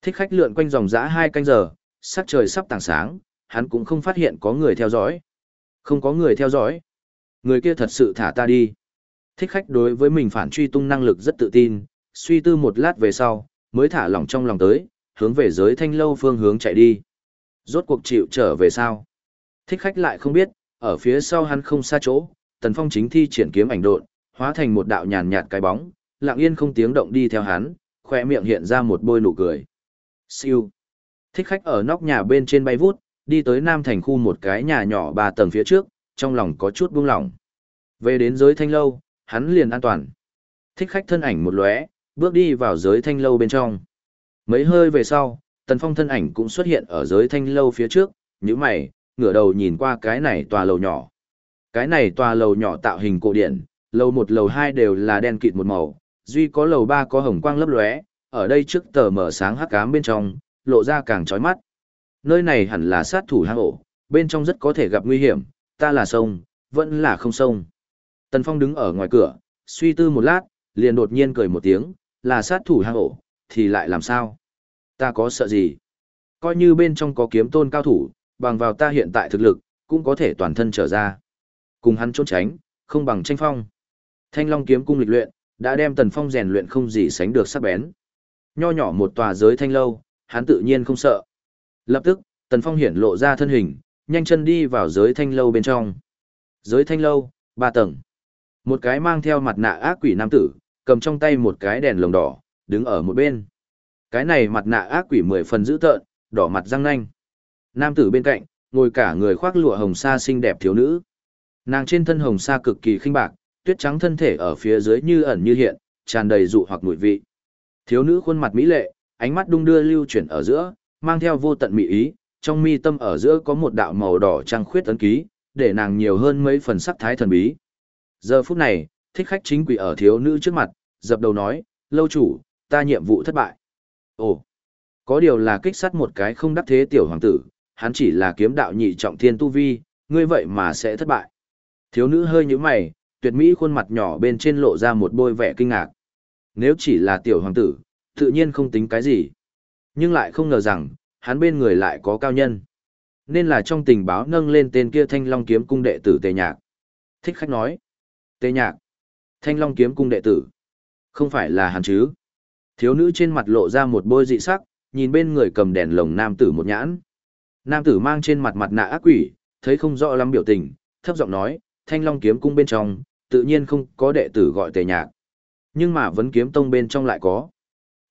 thích khách lượn quanh dòng dã hai canh giờ, sắc trời sắp tảng sáng, hắn cũng không phát hiện có người theo dõi. Không có người theo dõi. Người kia thật sự thả ta đi. Thích khách đối với mình phản truy tung năng lực rất tự tin, suy tư một lát về sau, mới thả lỏng trong lòng tới, hướng về giới thanh lâu phương hướng chạy đi. Rốt cuộc chịu trở về sao? Thích khách lại không biết, ở phía sau hắn không xa chỗ, tần phong chính thi triển kiếm ảnh độn, hóa thành một đạo nhàn nhạt cái bóng, lặng yên không tiếng động đi theo hắn, khoe miệng hiện ra một bôi nụ cười. Siêu. Thích khách ở nóc nhà bên trên bay vút, đi tới Nam Thành khu một cái nhà nhỏ ba tầng phía trước, trong lòng có chút buông lỏng. Về đến giới thanh lâu, hắn liền an toàn. Thích khách thân ảnh một lóe, bước đi vào giới thanh lâu bên trong. Mấy hơi về sau, Tần Phong thân ảnh cũng xuất hiện ở giới thanh lâu phía trước, như mày, ngửa đầu nhìn qua cái này tòa lầu nhỏ. Cái này tòa lầu nhỏ tạo hình cổ điển, lầu một lầu hai đều là đen kịt một màu, duy có lầu ba có hồng quang lấp lóe, ở đây trước tờ mở sáng hắc ám bên trong, lộ ra càng chói mắt. Nơi này hẳn là sát thủ hang ổ, bên trong rất có thể gặp nguy hiểm, ta là sông, vẫn là không sông. Tần Phong đứng ở ngoài cửa, suy tư một lát, liền đột nhiên cười một tiếng, là sát thủ hang ổ, thì lại làm sao? Ta có sợ gì? Coi như bên trong có kiếm tôn cao thủ, bằng vào ta hiện tại thực lực, cũng có thể toàn thân trở ra. Cùng hắn trốn tránh, không bằng tranh phong. Thanh Long kiếm cung lịch luyện, đã đem Tần Phong rèn luyện không gì sánh được sắc bén. Nho nhỏ một tòa giới thanh lâu, hắn tự nhiên không sợ. Lập tức, Tần Phong hiển lộ ra thân hình, nhanh chân đi vào giới thanh lâu bên trong. Giới thanh lâu, ba tầng. Một cái mang theo mặt nạ ác quỷ nam tử, cầm trong tay một cái đèn lồng đỏ, đứng ở một bên. Cái này mặt nạ ác quỷ mười phần dữ tợn, đỏ mặt răng nanh. Nam tử bên cạnh, ngồi cả người khoác lụa hồng sa xinh đẹp thiếu nữ. Nàng trên thân hồng sa cực kỳ khinh bạc, tuyết trắng thân thể ở phía dưới như ẩn như hiện, tràn đầy dụ hoặc mùi vị. Thiếu nữ khuôn mặt mỹ lệ, ánh mắt đung đưa lưu chuyển ở giữa, mang theo vô tận mỹ ý, trong mi tâm ở giữa có một đạo màu đỏ trăng khuyết ấn ký, để nàng nhiều hơn mấy phần sắc thái thần bí. Giờ phút này, thích khách chính quỷ ở thiếu nữ trước mặt, dập đầu nói, lâu chủ, ta nhiệm vụ thất bại. Ồ, có điều là kích sát một cái không đắc thế tiểu hoàng tử, hắn chỉ là kiếm đạo nhị trọng thiên tu vi, ngươi vậy mà sẽ thất bại. Thiếu nữ hơi như mày, tuyệt mỹ khuôn mặt nhỏ bên trên lộ ra một bôi vẻ kinh ngạc. Nếu chỉ là tiểu hoàng tử, tự nhiên không tính cái gì. Nhưng lại không ngờ rằng, hắn bên người lại có cao nhân. Nên là trong tình báo nâng lên tên kia thanh long kiếm cung đệ tử tề nhạc. Thích khách nói. Tề nhạc. Thanh long kiếm cung đệ tử. Không phải là hắn chứ. Thiếu nữ trên mặt lộ ra một bôi dị sắc, nhìn bên người cầm đèn lồng nam tử một nhãn. Nam tử mang trên mặt mặt nạ ác quỷ, thấy không rõ lắm biểu tình, thấp giọng nói, thanh long kiếm cung bên trong, tự nhiên không có đệ tử gọi tề nhạc. Nhưng mà vấn kiếm tông bên trong lại có.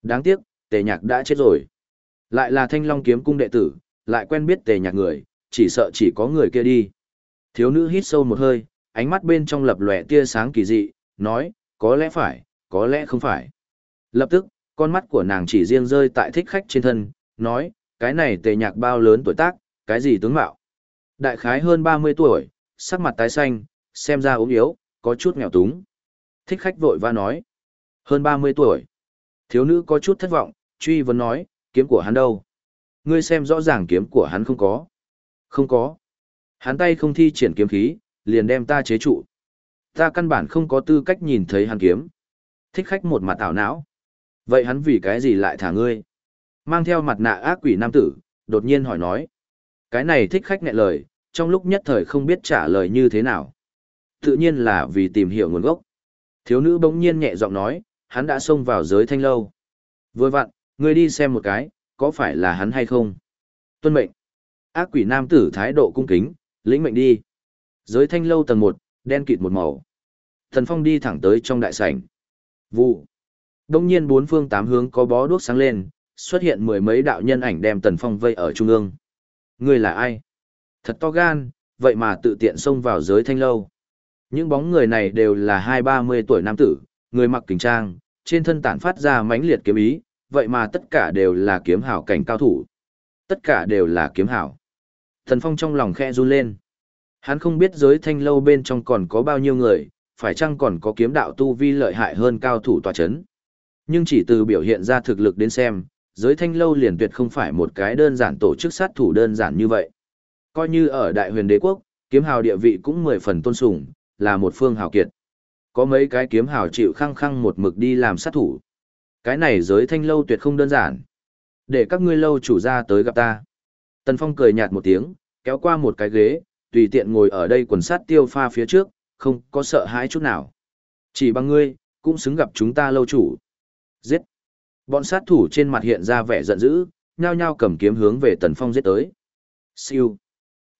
Đáng tiếc, tề nhạc đã chết rồi. Lại là thanh long kiếm cung đệ tử, lại quen biết tề nhạc người, chỉ sợ chỉ có người kia đi. Thiếu nữ hít sâu một hơi, ánh mắt bên trong lập lòe tia sáng kỳ dị, nói, có lẽ phải, có lẽ không phải. Lập tức, con mắt của nàng chỉ riêng rơi tại thích khách trên thân, nói, cái này tề nhạc bao lớn tuổi tác, cái gì tướng mạo. Đại khái hơn 30 tuổi, sắc mặt tái xanh, xem ra ốm yếu, có chút nghèo túng. Thích khách vội va nói, hơn 30 tuổi. Thiếu nữ có chút thất vọng, truy vấn nói, kiếm của hắn đâu? Ngươi xem rõ ràng kiếm của hắn không có. Không có. Hắn tay không thi triển kiếm khí, liền đem ta chế trụ. Ta căn bản không có tư cách nhìn thấy hắn kiếm. Thích khách một mặt ảo não. Vậy hắn vì cái gì lại thả ngươi? Mang theo mặt nạ ác quỷ nam tử, đột nhiên hỏi nói. Cái này thích khách nghẹn lời, trong lúc nhất thời không biết trả lời như thế nào. Tự nhiên là vì tìm hiểu nguồn gốc. Thiếu nữ bỗng nhiên nhẹ giọng nói, hắn đã xông vào giới thanh lâu. Vừa vặn, ngươi đi xem một cái, có phải là hắn hay không? Tuân mệnh. Ác quỷ nam tử thái độ cung kính, lĩnh mệnh đi. Giới thanh lâu tầng 1, đen kịt một màu. Thần phong đi thẳng tới trong đại sảnh. Vụ. Đông nhiên bốn phương tám hướng có bó đuốc sáng lên, xuất hiện mười mấy đạo nhân ảnh đem Tần Phong vây ở trung ương. Ngươi là ai? Thật to gan, vậy mà tự tiện xông vào giới thanh lâu. Những bóng người này đều là hai ba mươi tuổi nam tử, người mặc kính trang, trên thân tản phát ra mãnh liệt kiếm ý, vậy mà tất cả đều là kiếm hảo cảnh cao thủ. Tất cả đều là kiếm hảo. Thần Phong trong lòng khe run lên. Hắn không biết giới thanh lâu bên trong còn có bao nhiêu người, phải chăng còn có kiếm đạo tu vi lợi hại hơn cao thủ tòa chấn. Nhưng chỉ từ biểu hiện ra thực lực đến xem, giới thanh lâu liền tuyệt không phải một cái đơn giản tổ chức sát thủ đơn giản như vậy. Coi như ở đại huyền đế quốc, kiếm hào địa vị cũng mười phần tôn sùng, là một phương hào kiệt. Có mấy cái kiếm hào chịu khăng khăng một mực đi làm sát thủ. Cái này giới thanh lâu tuyệt không đơn giản. Để các ngươi lâu chủ ra tới gặp ta. Tần Phong cười nhạt một tiếng, kéo qua một cái ghế, tùy tiện ngồi ở đây quần sát tiêu pha phía trước, không có sợ hãi chút nào. Chỉ bằng ngươi, cũng xứng gặp chúng ta lâu chủ. Giết! Bọn sát thủ trên mặt hiện ra vẻ giận dữ, nhao nhao cầm kiếm hướng về Tần Phong giết tới. Siêu!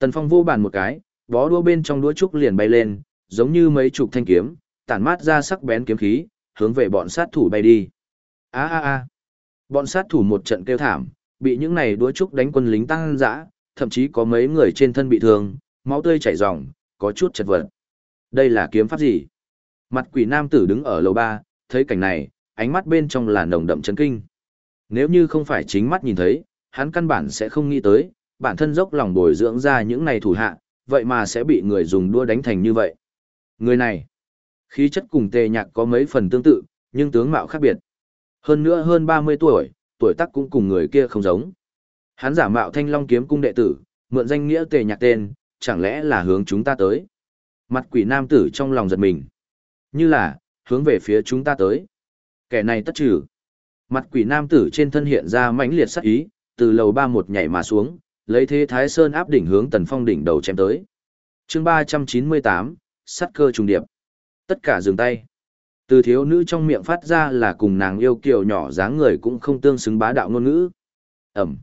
Tần Phong vô bàn một cái, bó đua bên trong đũa trúc liền bay lên, giống như mấy chục thanh kiếm, tản mát ra sắc bén kiếm khí, hướng về bọn sát thủ bay đi. A a a! Bọn sát thủ một trận kêu thảm, bị những này đũa trúc đánh quân lính tăng dã, thậm chí có mấy người trên thân bị thương, máu tươi chảy ròng, có chút chật vật. Đây là kiếm pháp gì? Mặt quỷ nam tử đứng ở lầu ba, thấy cảnh này, ánh mắt bên trong là nồng đậm chấn kinh. Nếu như không phải chính mắt nhìn thấy, hắn căn bản sẽ không nghĩ tới, bản thân dốc lòng bồi dưỡng ra những này thủ hạ, vậy mà sẽ bị người dùng đua đánh thành như vậy. Người này, khí chất cùng tề nhạc có mấy phần tương tự, nhưng tướng mạo khác biệt. Hơn nữa hơn 30 tuổi, tuổi tác cũng cùng người kia không giống. Hắn giả mạo thanh long kiếm cung đệ tử, mượn danh nghĩa tề nhạc tên, chẳng lẽ là hướng chúng ta tới. Mặt quỷ nam tử trong lòng giật mình. Như là, hướng về phía chúng ta tới. Kẻ này tất trừ. Mặt quỷ nam tử trên thân hiện ra mãnh liệt sắc ý, từ lầu ba một nhảy mà xuống, lấy thế thái sơn áp đỉnh hướng tần phong đỉnh đầu chém tới. chương ba trăm chín mươi tám sắt cơ trùng điệp. Tất cả dừng tay. Từ thiếu nữ trong miệng phát ra là cùng nàng yêu kiều nhỏ dáng người cũng không tương xứng bá đạo ngôn ngữ. Ẩm.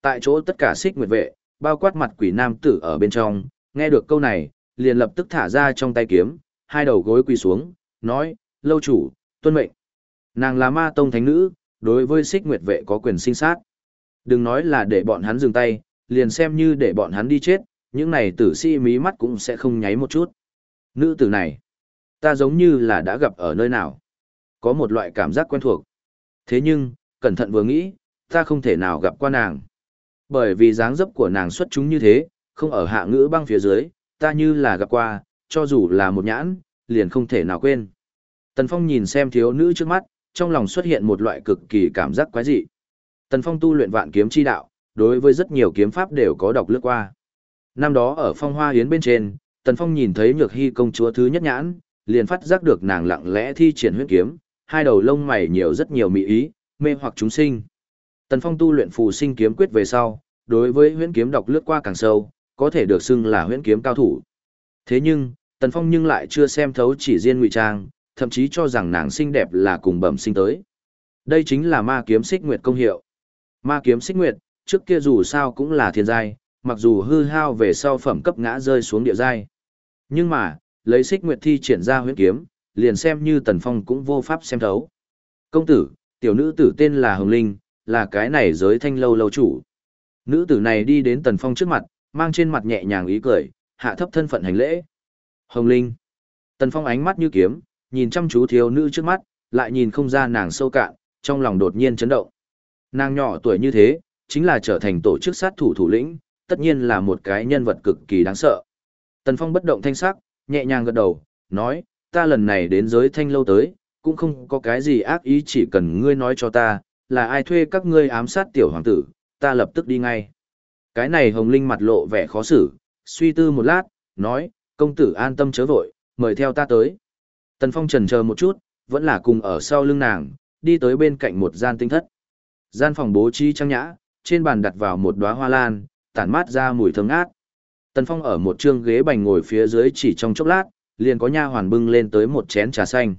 Tại chỗ tất cả xích nguyệt vệ, bao quát mặt quỷ nam tử ở bên trong, nghe được câu này, liền lập tức thả ra trong tay kiếm, hai đầu gối quỳ xuống, nói, lâu chủ, tuân mệnh. Nàng là ma tông thánh nữ, đối với xích nguyệt vệ có quyền sinh sát. Đừng nói là để bọn hắn dừng tay, liền xem như để bọn hắn đi chết, những này tử si mí mắt cũng sẽ không nháy một chút. Nữ tử này, ta giống như là đã gặp ở nơi nào. Có một loại cảm giác quen thuộc. Thế nhưng, cẩn thận vừa nghĩ, ta không thể nào gặp qua nàng. Bởi vì dáng dấp của nàng xuất chúng như thế, không ở hạ ngữ băng phía dưới, ta như là gặp qua, cho dù là một nhãn, liền không thể nào quên. Tần Phong nhìn xem thiếu nữ trước mắt, trong lòng xuất hiện một loại cực kỳ cảm giác quái dị. Tần Phong tu luyện vạn kiếm chi đạo, đối với rất nhiều kiếm pháp đều có đọc lướt qua. Năm đó ở phong hoa yến bên trên, Tần Phong nhìn thấy nhược hy công chúa thứ nhất nhãn, liền phát giác được nàng lặng lẽ thi triển huyết kiếm, hai đầu lông mày nhiều rất nhiều mỹ ý, mê hoặc chúng sinh. Tần Phong tu luyện phù sinh kiếm quyết về sau, đối với huyễn kiếm đọc lướt qua càng sâu, có thể được xưng là huyễn kiếm cao thủ. Thế nhưng, Tần Phong nhưng lại chưa xem thấu chỉ riêng ngụy trang, thậm chí cho rằng nàng xinh đẹp là cùng bẩm sinh tới. Đây chính là ma kiếm xích nguyệt công hiệu. Ma kiếm xích nguyệt, trước kia dù sao cũng là thiên giai, mặc dù hư hao về sau phẩm cấp ngã rơi xuống địa giai. Nhưng mà, lấy xích nguyệt thi triển ra huyễn kiếm, liền xem như Tần Phong cũng vô pháp xem thấu. Công tử, tiểu nữ tử tên là Hồng Linh, là cái này giới thanh lâu lâu chủ. Nữ tử này đi đến Tần Phong trước mặt, mang trên mặt nhẹ nhàng ý cười, hạ thấp thân phận hành lễ. Hồng Linh. Tần Phong ánh mắt như kiếm, nhìn chăm chú thiếu nữ trước mắt, lại nhìn không ra nàng sâu cạn, trong lòng đột nhiên chấn động. Nàng nhỏ tuổi như thế, chính là trở thành tổ chức sát thủ thủ lĩnh, tất nhiên là một cái nhân vật cực kỳ đáng sợ. Tần Phong bất động thanh sắc, nhẹ nhàng gật đầu, nói, ta lần này đến giới thanh lâu tới, cũng không có cái gì ác ý chỉ cần ngươi nói cho ta, là ai thuê các ngươi ám sát tiểu hoàng tử, ta lập tức đi ngay. Cái này hồng linh mặt lộ vẻ khó xử, suy tư một lát, nói, công tử an tâm chớ vội, mời theo ta tới. Tần Phong trần chờ một chút, vẫn là cùng ở sau lưng nàng, đi tới bên cạnh một gian tinh thất. Gian phòng bố trí trang nhã, trên bàn đặt vào một đóa hoa lan, tản mát ra mùi thơm ngát. Tần Phong ở một trương ghế bành ngồi phía dưới chỉ trong chốc lát, liền có nha hoàn bưng lên tới một chén trà xanh.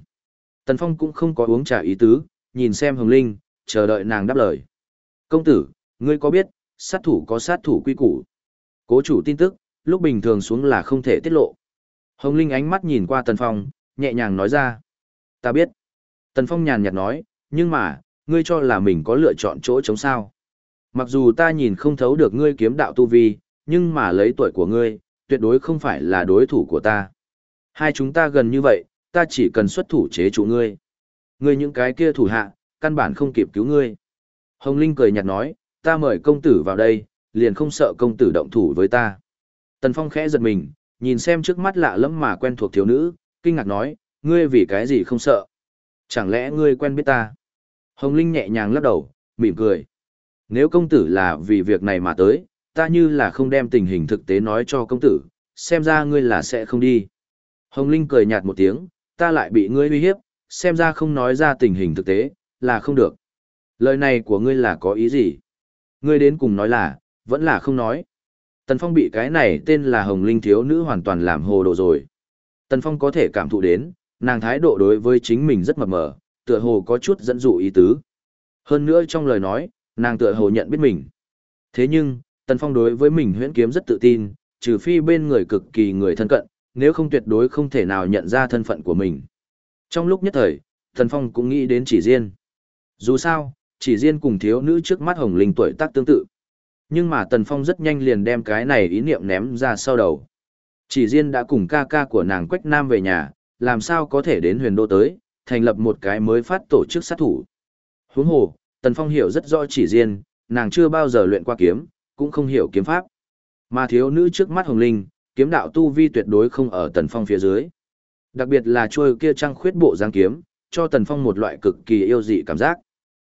Tần Phong cũng không có uống trà ý tứ, nhìn xem Hồng Linh, chờ đợi nàng đáp lời. Công tử, ngươi có biết, sát thủ có sát thủ quy củ. Cố chủ tin tức, lúc bình thường xuống là không thể tiết lộ. Hồng Linh ánh mắt nhìn qua Tần Phong, nhẹ nhàng nói ra. Ta biết. Tần Phong nhàn nhạt nói, nhưng mà, ngươi cho là mình có lựa chọn chỗ chống sao. Mặc dù ta nhìn không thấu được ngươi kiếm đạo tu vi, nhưng mà lấy tuổi của ngươi, tuyệt đối không phải là đối thủ của ta. Hai chúng ta gần như vậy, ta chỉ cần xuất thủ chế trụ ngươi. Ngươi những cái kia thủ hạ, căn bản không kịp cứu ngươi. Hồng Linh cười nhạt nói, ta mời công tử vào đây, liền không sợ công tử động thủ với ta. Tần Phong khẽ giật mình, nhìn xem trước mắt lạ lẫm mà quen thuộc thiếu nữ, kinh ngạc nói, ngươi vì cái gì không sợ? Chẳng lẽ ngươi quen biết ta? Hồng Linh nhẹ nhàng lắc đầu, mỉm cười. Nếu công tử là vì việc này mà tới, ta như là không đem tình hình thực tế nói cho công tử, xem ra ngươi là sẽ không đi. Hồng Linh cười nhạt một tiếng, ta lại bị ngươi uy hiếp, xem ra không nói ra tình hình thực tế, là không được. Lời này của ngươi là có ý gì? Ngươi đến cùng nói là, vẫn là không nói. Tần Phong bị cái này tên là Hồng Linh thiếu nữ hoàn toàn làm hồ đồ rồi. Tần Phong có thể cảm thụ đến, nàng thái độ đối với chính mình rất mập mờ, tựa hồ có chút dẫn dụ ý tứ. Hơn nữa trong lời nói, nàng tựa hồ nhận biết mình. Thế nhưng, Tần Phong đối với mình huyễn kiếm rất tự tin, trừ phi bên người cực kỳ người thân cận, nếu không tuyệt đối không thể nào nhận ra thân phận của mình. Trong lúc nhất thời, Tần Phong cũng nghĩ đến chỉ riêng. Dù sao, chỉ riêng cùng thiếu nữ trước mắt hồng linh tuổi tác tương tự. Nhưng mà Tần Phong rất nhanh liền đem cái này ý niệm ném ra sau đầu. Chỉ riêng đã cùng ca ca của nàng Quách Nam về nhà, làm sao có thể đến huyền đô tới, thành lập một cái mới phát tổ chức sát thủ. Huống hồ, Tần Phong hiểu rất rõ chỉ riêng, nàng chưa bao giờ luyện qua kiếm, cũng không hiểu kiếm pháp. Mà thiếu nữ trước mắt hồng linh, kiếm đạo tu vi tuyệt đối không ở Tần Phong phía dưới. Đặc biệt là chuôi kia trăng khuyết bộ giang kiếm, cho Tần Phong một loại cực kỳ yêu dị cảm giác.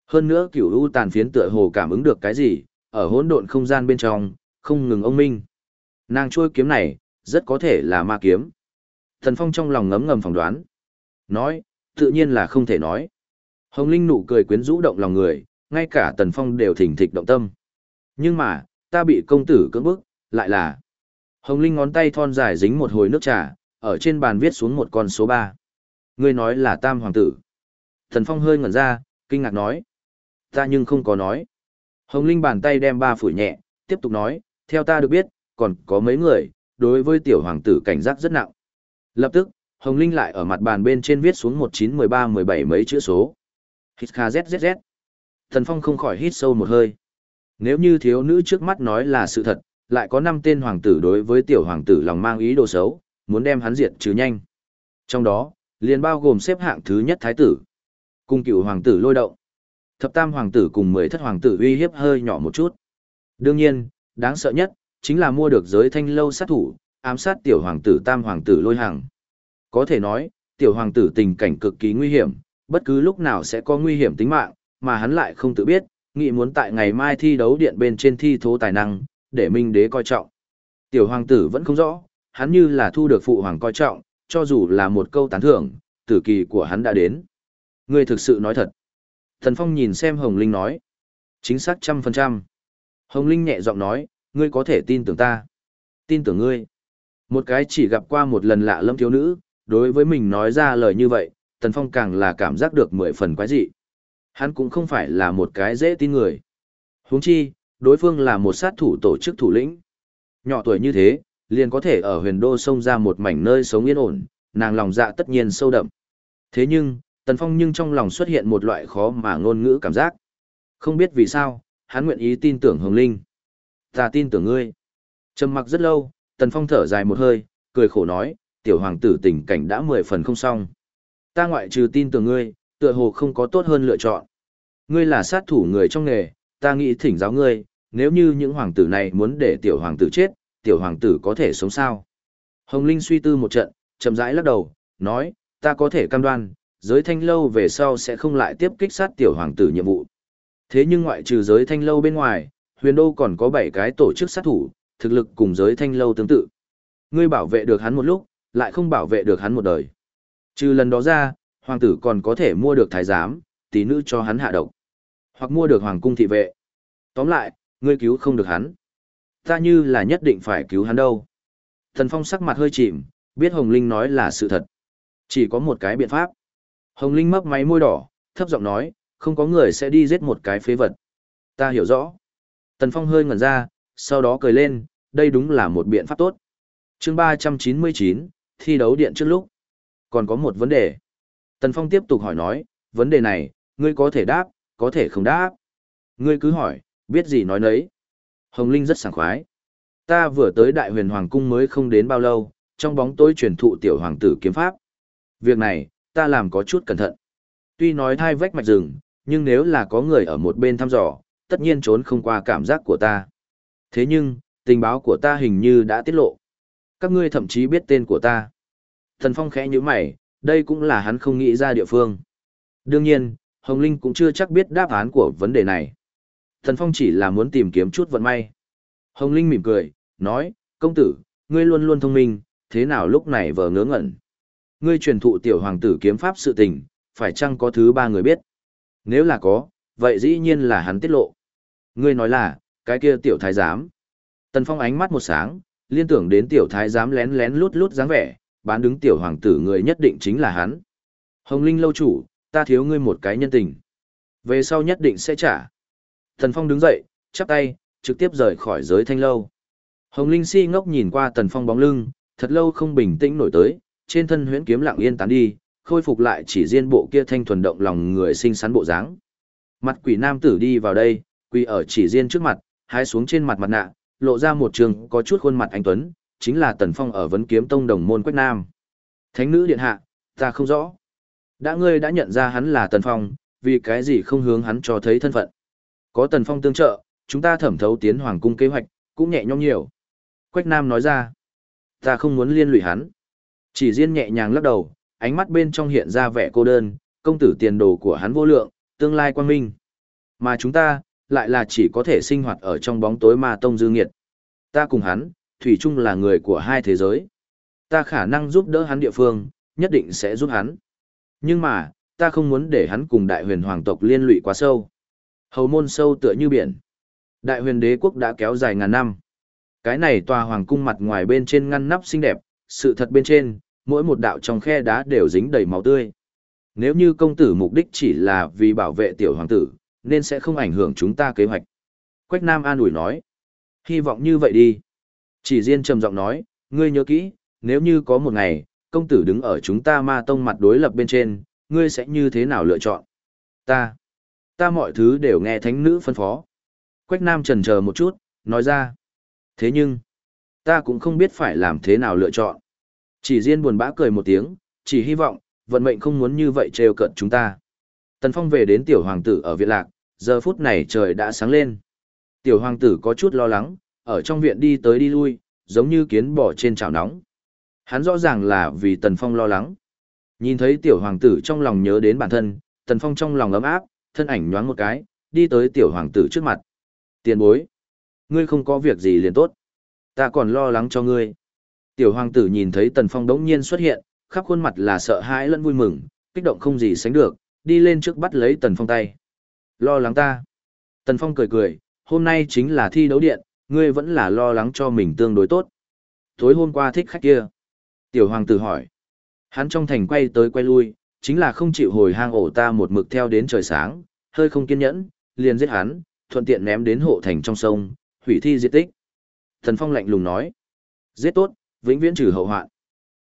Hơn nữa cửu u tàn phiến tựa hồ cảm ứng được cái gì, ở hỗn độn không gian bên trong, không ngừng ông minh. Nàng chuôi kiếm này, rất có thể là ma kiếm. Tần Phong trong lòng ngấm ngầm phỏng đoán. Nói, tự nhiên là không thể nói. Hồng Linh nụ cười quyến rũ động lòng người, ngay cả Tần Phong đều thỉnh thịch động tâm. Nhưng mà, ta bị công tử cưỡng bức, lại là... Hồng Linh ngón tay thon dài dính một hồi nước trà, ở trên bàn viết xuống một con số 3. Ngươi nói là tam hoàng tử. Tần Phong hơi ngẩn ra, kinh ngạc nói. Ta nhưng không có nói. Hồng Linh bàn tay đem ba phủi nhẹ, tiếp tục nói, theo ta được biết, còn có mấy người, đối với tiểu hoàng tử cảnh giác rất nặng. Lập tức, Hồng Linh lại ở mặt bàn bên trên viết xuống 19, 13, 17 mấy chữ số. Hít kha zzz. Thần Phong không khỏi hít sâu một hơi. Nếu như thiếu nữ trước mắt nói là sự thật, lại có năm tên hoàng tử đối với tiểu hoàng tử lòng mang ý đồ xấu, muốn đem hắn diệt trừ nhanh. Trong đó, liền bao gồm xếp hạng thứ nhất thái tử, cùng cựu hoàng tử lôi động. Thập tam hoàng tử cùng mười thất hoàng tử uy hiếp hơi nhỏ một chút. Đương nhiên, đáng sợ nhất, chính là mua được giới thanh lâu sát thủ, ám sát tiểu hoàng tử tam hoàng tử lôi hàng. Có thể nói, tiểu hoàng tử tình cảnh cực kỳ nguy hiểm, bất cứ lúc nào sẽ có nguy hiểm tính mạng, mà hắn lại không tự biết, nghĩ muốn tại ngày mai thi đấu điện bên trên thi thố tài năng, để minh đế coi trọng. Tiểu hoàng tử vẫn không rõ, hắn như là thu được phụ hoàng coi trọng, cho dù là một câu tán thưởng, tử kỳ của hắn đã đến. Ngươi thực sự nói thật. Thần Phong nhìn xem Hồng Linh nói. Chính xác trăm phần trăm. Hồng Linh nhẹ giọng nói, ngươi có thể tin tưởng ta. Tin tưởng ngươi. Một cái chỉ gặp qua một lần lạ lâm thiếu nữ, đối với mình nói ra lời như vậy, Tần Phong càng là cảm giác được mười phần quái dị. Hắn cũng không phải là một cái dễ tin người. huống chi, đối phương là một sát thủ tổ chức thủ lĩnh. Nhỏ tuổi như thế, liền có thể ở huyền đô sông ra một mảnh nơi sống yên ổn, nàng lòng dạ tất nhiên sâu đậm. Thế nhưng, Tần Phong nhưng trong lòng xuất hiện một loại khó mà ngôn ngữ cảm giác. Không biết vì sao, hắn nguyện ý tin tưởng Hồng Linh. Ta tin tưởng ngươi. Trầm mặc rất lâu, Tần Phong thở dài một hơi, cười khổ nói, tiểu hoàng tử tình cảnh đã mười phần không xong. Ta ngoại trừ tin tưởng ngươi, tựa hồ không có tốt hơn lựa chọn. Ngươi là sát thủ người trong nghề, ta nghĩ thỉnh giáo ngươi, nếu như những hoàng tử này muốn để tiểu hoàng tử chết, tiểu hoàng tử có thể sống sao? Hồng Linh suy tư một trận, chậm rãi lắc đầu, nói, ta có thể cam đoan, giới thanh lâu về sau sẽ không lại tiếp kích sát tiểu hoàng tử nhiệm vụ. Thế nhưng ngoại trừ giới thanh lâu bên ngoài, huyền đô còn có 7 cái tổ chức sát thủ, thực lực cùng giới thanh lâu tương tự. Ngươi bảo vệ được hắn một lúc, lại không bảo vệ được hắn một đời. Trừ lần đó ra, hoàng tử còn có thể mua được thái giám, tí nữ cho hắn hạ độc. Hoặc mua được hoàng cung thị vệ. Tóm lại, ngươi cứu không được hắn. Ta như là nhất định phải cứu hắn đâu. Thần Phong sắc mặt hơi chìm, biết Hồng Linh nói là sự thật. Chỉ có một cái biện pháp. Hồng Linh mấp máy môi đỏ, thấp giọng nói, không có người sẽ đi giết một cái phế vật. Ta hiểu rõ. Tần Phong hơi ngẩn ra, sau đó cười lên, đây đúng là một biện pháp tốt. chương 399, thi đấu điện trước lúc. Còn có một vấn đề. Tần Phong tiếp tục hỏi nói, vấn đề này, ngươi có thể đáp, có thể không đáp. Ngươi cứ hỏi, biết gì nói nấy. Hồng Linh rất sảng khoái. Ta vừa tới Đại huyền Hoàng Cung mới không đến bao lâu, trong bóng tối truyền thụ tiểu hoàng tử kiếm pháp. Việc này, ta làm có chút cẩn thận. Tuy nói thai vách mạch rừng, nhưng nếu là có người ở một bên thăm dò, tất nhiên trốn không qua cảm giác của ta. Thế nhưng, tình báo của ta hình như đã tiết lộ. Các ngươi thậm chí biết tên của ta. Thần Phong khẽ như mày, đây cũng là hắn không nghĩ ra địa phương. Đương nhiên, Hồng Linh cũng chưa chắc biết đáp án của vấn đề này. Thần Phong chỉ là muốn tìm kiếm chút vận may. Hồng Linh mỉm cười, nói, công tử, ngươi luôn luôn thông minh, thế nào lúc này vờ ngớ ngẩn. Ngươi truyền thụ tiểu hoàng tử kiếm pháp sự tình, phải chăng có thứ ba người biết? Nếu là có, vậy dĩ nhiên là hắn tiết lộ. Ngươi nói là, cái kia tiểu thái giám. Tần Phong ánh mắt một sáng, liên tưởng đến tiểu thái giám lén lén lút lút dáng vẻ, bán đứng tiểu hoàng tử người nhất định chính là hắn. Hồng Linh lâu chủ, ta thiếu ngươi một cái nhân tình. Về sau nhất định sẽ trả. Tần Phong đứng dậy, chắp tay, trực tiếp rời khỏi giới thanh lâu. Hồng Linh si ngốc nhìn qua Tần Phong bóng lưng, thật lâu không bình tĩnh nổi tới, trên thân huyễn kiếm lặng yên tán đi, khôi phục lại chỉ riêng bộ kia thanh thuần động lòng người xinh xắn bộ dáng. Mặt quỷ nam tử đi vào đây, quỳ ở chỉ riêng trước mặt, hái xuống trên mặt mặt nạ, lộ ra một trường có chút khuôn mặt anh tuấn, chính là Tần Phong ở vấn kiếm tông đồng môn Quách Nam. Thánh nữ điện hạ, ta không rõ. Đã ngươi đã nhận ra hắn là Tần Phong, vì cái gì không hướng hắn cho thấy thân phận. Có Tần Phong tương trợ, chúng ta thẩm thấu tiến hoàng cung kế hoạch, cũng nhẹ nhõm nhiều. Quách Nam nói ra, ta không muốn liên lụy hắn. Chỉ riêng nhẹ nhàng lắc đầu, ánh mắt bên trong hiện ra vẻ cô đơn, công tử tiền đồ của hắn vô lượng, tương lai quang minh. Mà chúng ta, lại là chỉ có thể sinh hoạt ở trong bóng tối ma tông dư nghiệt. Ta cùng hắn, Thủy chung là người của hai thế giới. Ta khả năng giúp đỡ hắn địa phương, nhất định sẽ giúp hắn. Nhưng mà, ta không muốn để hắn cùng đại huyền hoàng tộc liên lụy quá sâu. Hầu môn sâu tựa như biển. Đại huyền đế quốc đã kéo dài ngàn năm. Cái này tòa hoàng cung mặt ngoài bên trên ngăn nắp xinh đẹp, sự thật bên trên, mỗi một đạo trong khe đá đều dính đầy máu tươi. Nếu như công tử mục đích chỉ là vì bảo vệ tiểu hoàng tử, nên sẽ không ảnh hưởng chúng ta kế hoạch. Quách Nam an ủi nói. Hy vọng như vậy đi. Chỉ riêng trầm giọng nói, ngươi nhớ kỹ, nếu như có một ngày, công tử đứng ở chúng ta ma tông mặt đối lập bên trên, ngươi sẽ như thế nào lựa chọn? Ta, ta mọi thứ đều nghe thánh nữ phân phó. Quách Nam trần chờ một chút, nói ra. Thế nhưng, ta cũng không biết phải làm thế nào lựa chọn. Chỉ riêng buồn bã cười một tiếng, chỉ hy vọng, vận mệnh không muốn như vậy trêu cận chúng ta. Tần Phong về đến tiểu hoàng tử ở viện lạc, giờ phút này trời đã sáng lên. Tiểu hoàng tử có chút lo lắng, ở trong viện đi tới đi lui, giống như kiến bò trên chảo nóng. Hắn rõ ràng là vì Tần Phong lo lắng. Nhìn thấy tiểu hoàng tử trong lòng nhớ đến bản thân, Tần Phong trong lòng ấm áp, thân ảnh nhoáng một cái, đi tới tiểu hoàng tử trước mặt. Tiền bối. Ngươi không có việc gì liền tốt. Ta còn lo lắng cho ngươi. Tiểu hoàng tử nhìn thấy Tần Phong đống nhiên xuất hiện, khắp khuôn mặt là sợ hãi lẫn vui mừng, kích động không gì sánh được, đi lên trước bắt lấy Tần Phong tay. Lo lắng ta. Tần Phong cười cười, hôm nay chính là thi đấu điện, ngươi vẫn là lo lắng cho mình tương đối tốt. Tối hôm qua thích khách kia. Tiểu hoàng tử hỏi. Hắn trong thành quay tới quay lui, chính là không chịu hồi hang ổ ta một mực theo đến trời sáng, hơi không kiên nhẫn, liền giết hắn, thuận tiện ném đến hộ thành trong sông, hủy thi diệt tích. Thần Phong lạnh lùng nói. Giết tốt, vĩnh viễn trừ hậu hoạn.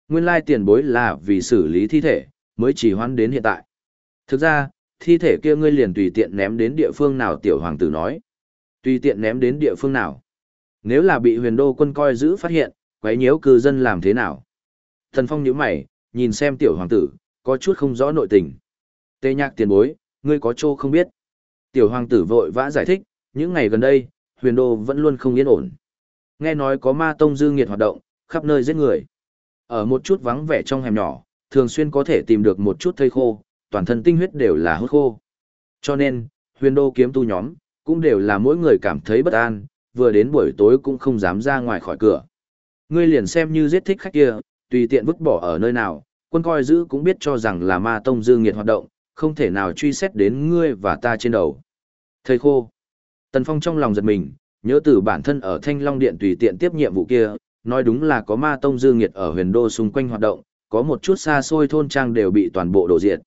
Nguyên lai tiền bối là vì xử lý thi thể, mới chỉ hoãn đến hiện tại. Thực ra, thi thể kia ngươi liền tùy tiện ném đến địa phương nào tiểu hoàng tử nói. Tùy tiện ném đến địa phương nào. Nếu là bị huyền đô quân coi giữ phát hiện, quấy nhiễu cư dân làm thế nào? Thần Phong nhíu mày, nhìn xem tiểu hoàng tử, có chút không rõ nội tình. Tê nhạc tiền bối, ngươi có chỗ không biết. Tiểu hoàng tử vội vã giải thích, những ngày gần đây, huyền đô vẫn luôn không yên ổn. Nghe nói có ma tông dư nghiệt hoạt động, khắp nơi giết người. Ở một chút vắng vẻ trong hẻm nhỏ, thường xuyên có thể tìm được một chút thây khô, toàn thân tinh huyết đều là hút khô. Cho nên, huyền đô kiếm tu nhóm, cũng đều là mỗi người cảm thấy bất an, vừa đến buổi tối cũng không dám ra ngoài khỏi cửa. Ngươi liền xem như giết thích khách kia, tùy tiện vứt bỏ ở nơi nào, quân coi giữ cũng biết cho rằng là ma tông dư nghiệt hoạt động, không thể nào truy xét đến ngươi và ta trên đầu. Thầy khô. Tần Phong trong lòng giật mình, nhớ từ bản thân ở Thanh Long Điện tùy tiện tiếp nhiệm vụ kia, nói đúng là có ma tông dư nghiệt ở huyền đô xung quanh hoạt động, có một chút xa xôi thôn trang đều bị toàn bộ đổ diệt.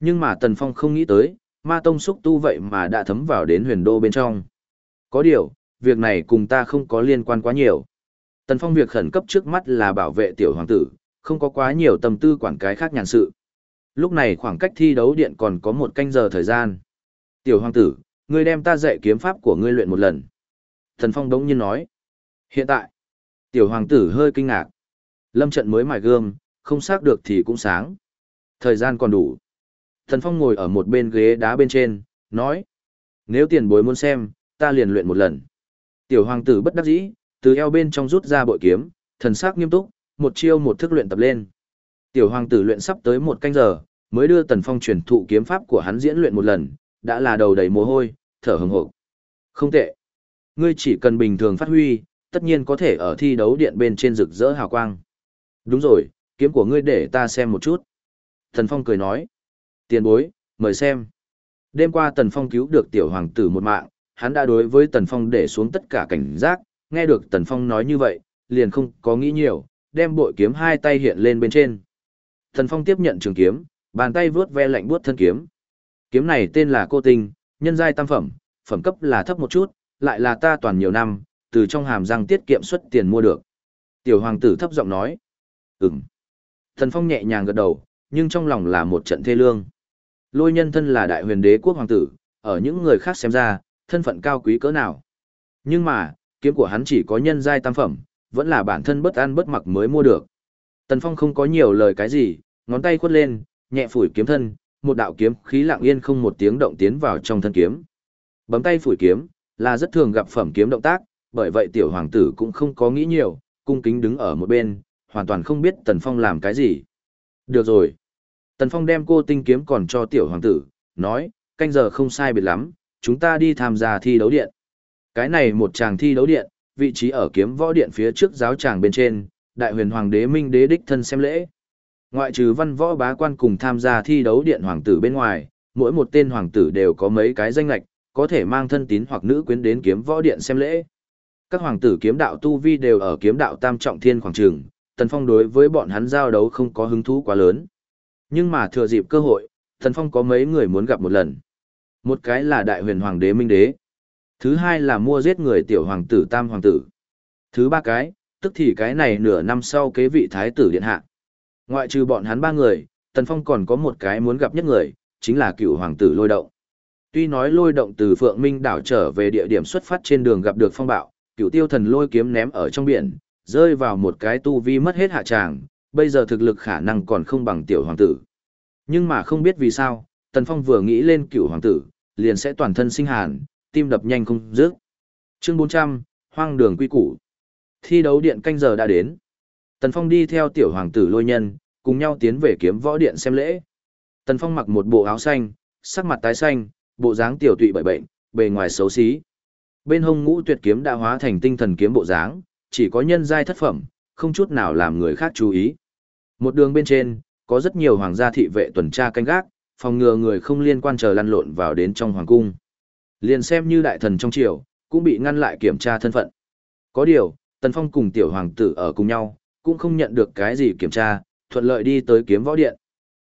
Nhưng mà Tần Phong không nghĩ tới, ma tông xúc tu vậy mà đã thấm vào đến huyền đô bên trong. Có điều, việc này cùng ta không có liên quan quá nhiều. Tần Phong việc khẩn cấp trước mắt là bảo vệ tiểu hoàng tử, không có quá nhiều tâm tư quản cái khác nhàn sự. Lúc này khoảng cách thi đấu điện còn có một canh giờ thời gian. Tiểu hoàng tử, ngươi đem ta dạy kiếm pháp của ngươi luyện một lần. Tần Phong đống nhiên nói. Hiện tại, tiểu hoàng tử hơi kinh ngạc. Lâm trận mới mài gươm, không xác được thì cũng sáng. Thời gian còn đủ. Tần Phong ngồi ở một bên ghế đá bên trên, nói. Nếu tiền bối muốn xem, ta liền luyện một lần. Tiểu hoàng tử bất đắc dĩ, từ eo bên trong rút ra bội kiếm, thần sắc nghiêm túc, một chiêu một thức luyện tập lên. Tiểu hoàng tử luyện sắp tới một canh giờ, mới đưa Tần Phong truyền thụ kiếm pháp của hắn diễn luyện một lần, đã là đầu đầy mồ hôi, thở hừng hực. Không tệ. Ngươi chỉ cần bình thường phát huy, tất nhiên có thể ở thi đấu điện bên trên rực rỡ hào quang. Đúng rồi, kiếm của ngươi để ta xem một chút. Tần Phong cười nói. Tiền bối, mời xem. Đêm qua Tần Phong cứu được tiểu hoàng tử một mạng, hắn đã đối với Tần Phong để xuống tất cả cảnh giác, nghe được Tần Phong nói như vậy, liền không có nghĩ nhiều, đem bội kiếm hai tay hiện lên bên trên. Tần Phong tiếp nhận trường kiếm, bàn tay vướt ve lạnh buốt thân kiếm. Kiếm này tên là Cô Tinh, nhân giai tam phẩm, phẩm cấp là thấp một chút, lại là ta toàn nhiều năm, từ trong hàm răng tiết kiệm xuất tiền mua được. Tiểu hoàng tử thấp giọng nói. Ừm. Tần Phong nhẹ nhàng gật đầu, nhưng trong lòng là một trận thê lương. Lôi nhân thân là đại huyền đế quốc hoàng tử, ở những người khác xem ra, thân phận cao quý cỡ nào. Nhưng mà, kiếm của hắn chỉ có nhân giai tam phẩm, vẫn là bản thân bất ăn bất mặc mới mua được. Tần Phong không có nhiều lời cái gì, ngón tay khuất lên, nhẹ phủi kiếm thân, một đạo kiếm khí lặng yên không một tiếng động tiến vào trong thân kiếm. Bấm tay phủi kiếm, là rất thường gặp phẩm kiếm động tác, bởi vậy tiểu hoàng tử cũng không có nghĩ nhiều, cung kính đứng ở một bên, hoàn toàn không biết Tần Phong làm cái gì. Được rồi. Tần Phong đem cô tinh kiếm còn cho tiểu hoàng tử, nói, canh giờ không sai biệt lắm, chúng ta đi tham gia thi đấu điện. Cái này một chàng thi đấu điện, vị trí ở kiếm võ điện phía trước giáo tràng bên trên, đại huyền hoàng đế minh đế đích thân xem lễ. Ngoại trừ văn võ bá quan cùng tham gia thi đấu điện hoàng tử bên ngoài, mỗi một tên hoàng tử đều có mấy cái danh lạch, có thể mang thân tín hoặc nữ quyến đến kiếm võ điện xem lễ. Các hoàng tử kiếm đạo tu vi đều ở kiếm đạo tam trọng thiên khoảng trường, Tần Phong đối với bọn hắn giao đấu không có hứng thú quá lớn. Nhưng mà thừa dịp cơ hội, Tần Phong có mấy người muốn gặp một lần. Một cái là đại huyền hoàng đế minh đế. Thứ hai là mua giết người tiểu hoàng tử tam hoàng tử. Thứ ba cái, tức thì cái này nửa năm sau kế vị thái tử điện hạ. Ngoại trừ bọn hắn ba người, Tần Phong còn có một cái muốn gặp nhất người, chính là cựu hoàng tử lôi động. Tuy nói lôi động từ Phượng Minh đảo trở về địa điểm xuất phát trên đường gặp được phong bạo, cựu tiêu thần lôi kiếm ném ở trong biển, rơi vào một cái tu vi mất hết hạ tràng, bây giờ thực lực khả năng còn không bằng tiểu hoàng tử. Nhưng mà không biết vì sao, Tần Phong vừa nghĩ lên cựu hoàng tử, liền sẽ toàn thân sinh hàn, tim đập nhanh không dứt. Chương 400, Hoang đường quy củ. Thi đấu điện canh giờ đã đến. Tần Phong đi theo tiểu hoàng tử lôi nhân, cùng nhau tiến về kiếm võ điện xem lễ. Tần Phong mặc một bộ áo xanh, sắc mặt tái xanh, bộ dáng tiểu tụy bởi bệnh, bề ngoài xấu xí. Bên hông ngũ tuyệt kiếm đã hóa thành tinh thần kiếm bộ dáng, chỉ có nhân giai thất phẩm, không chút nào làm người khác chú ý. Một đường bên trên, có rất nhiều hoàng gia thị vệ tuần tra canh gác, phòng ngừa người không liên quan chờ lăn lộn vào đến trong hoàng cung. Liền xem như đại thần trong triều, cũng bị ngăn lại kiểm tra thân phận. Có điều, Tần Phong cùng tiểu hoàng tử ở cùng nhau, cũng không nhận được cái gì kiểm tra, thuận lợi đi tới kiếm võ điện.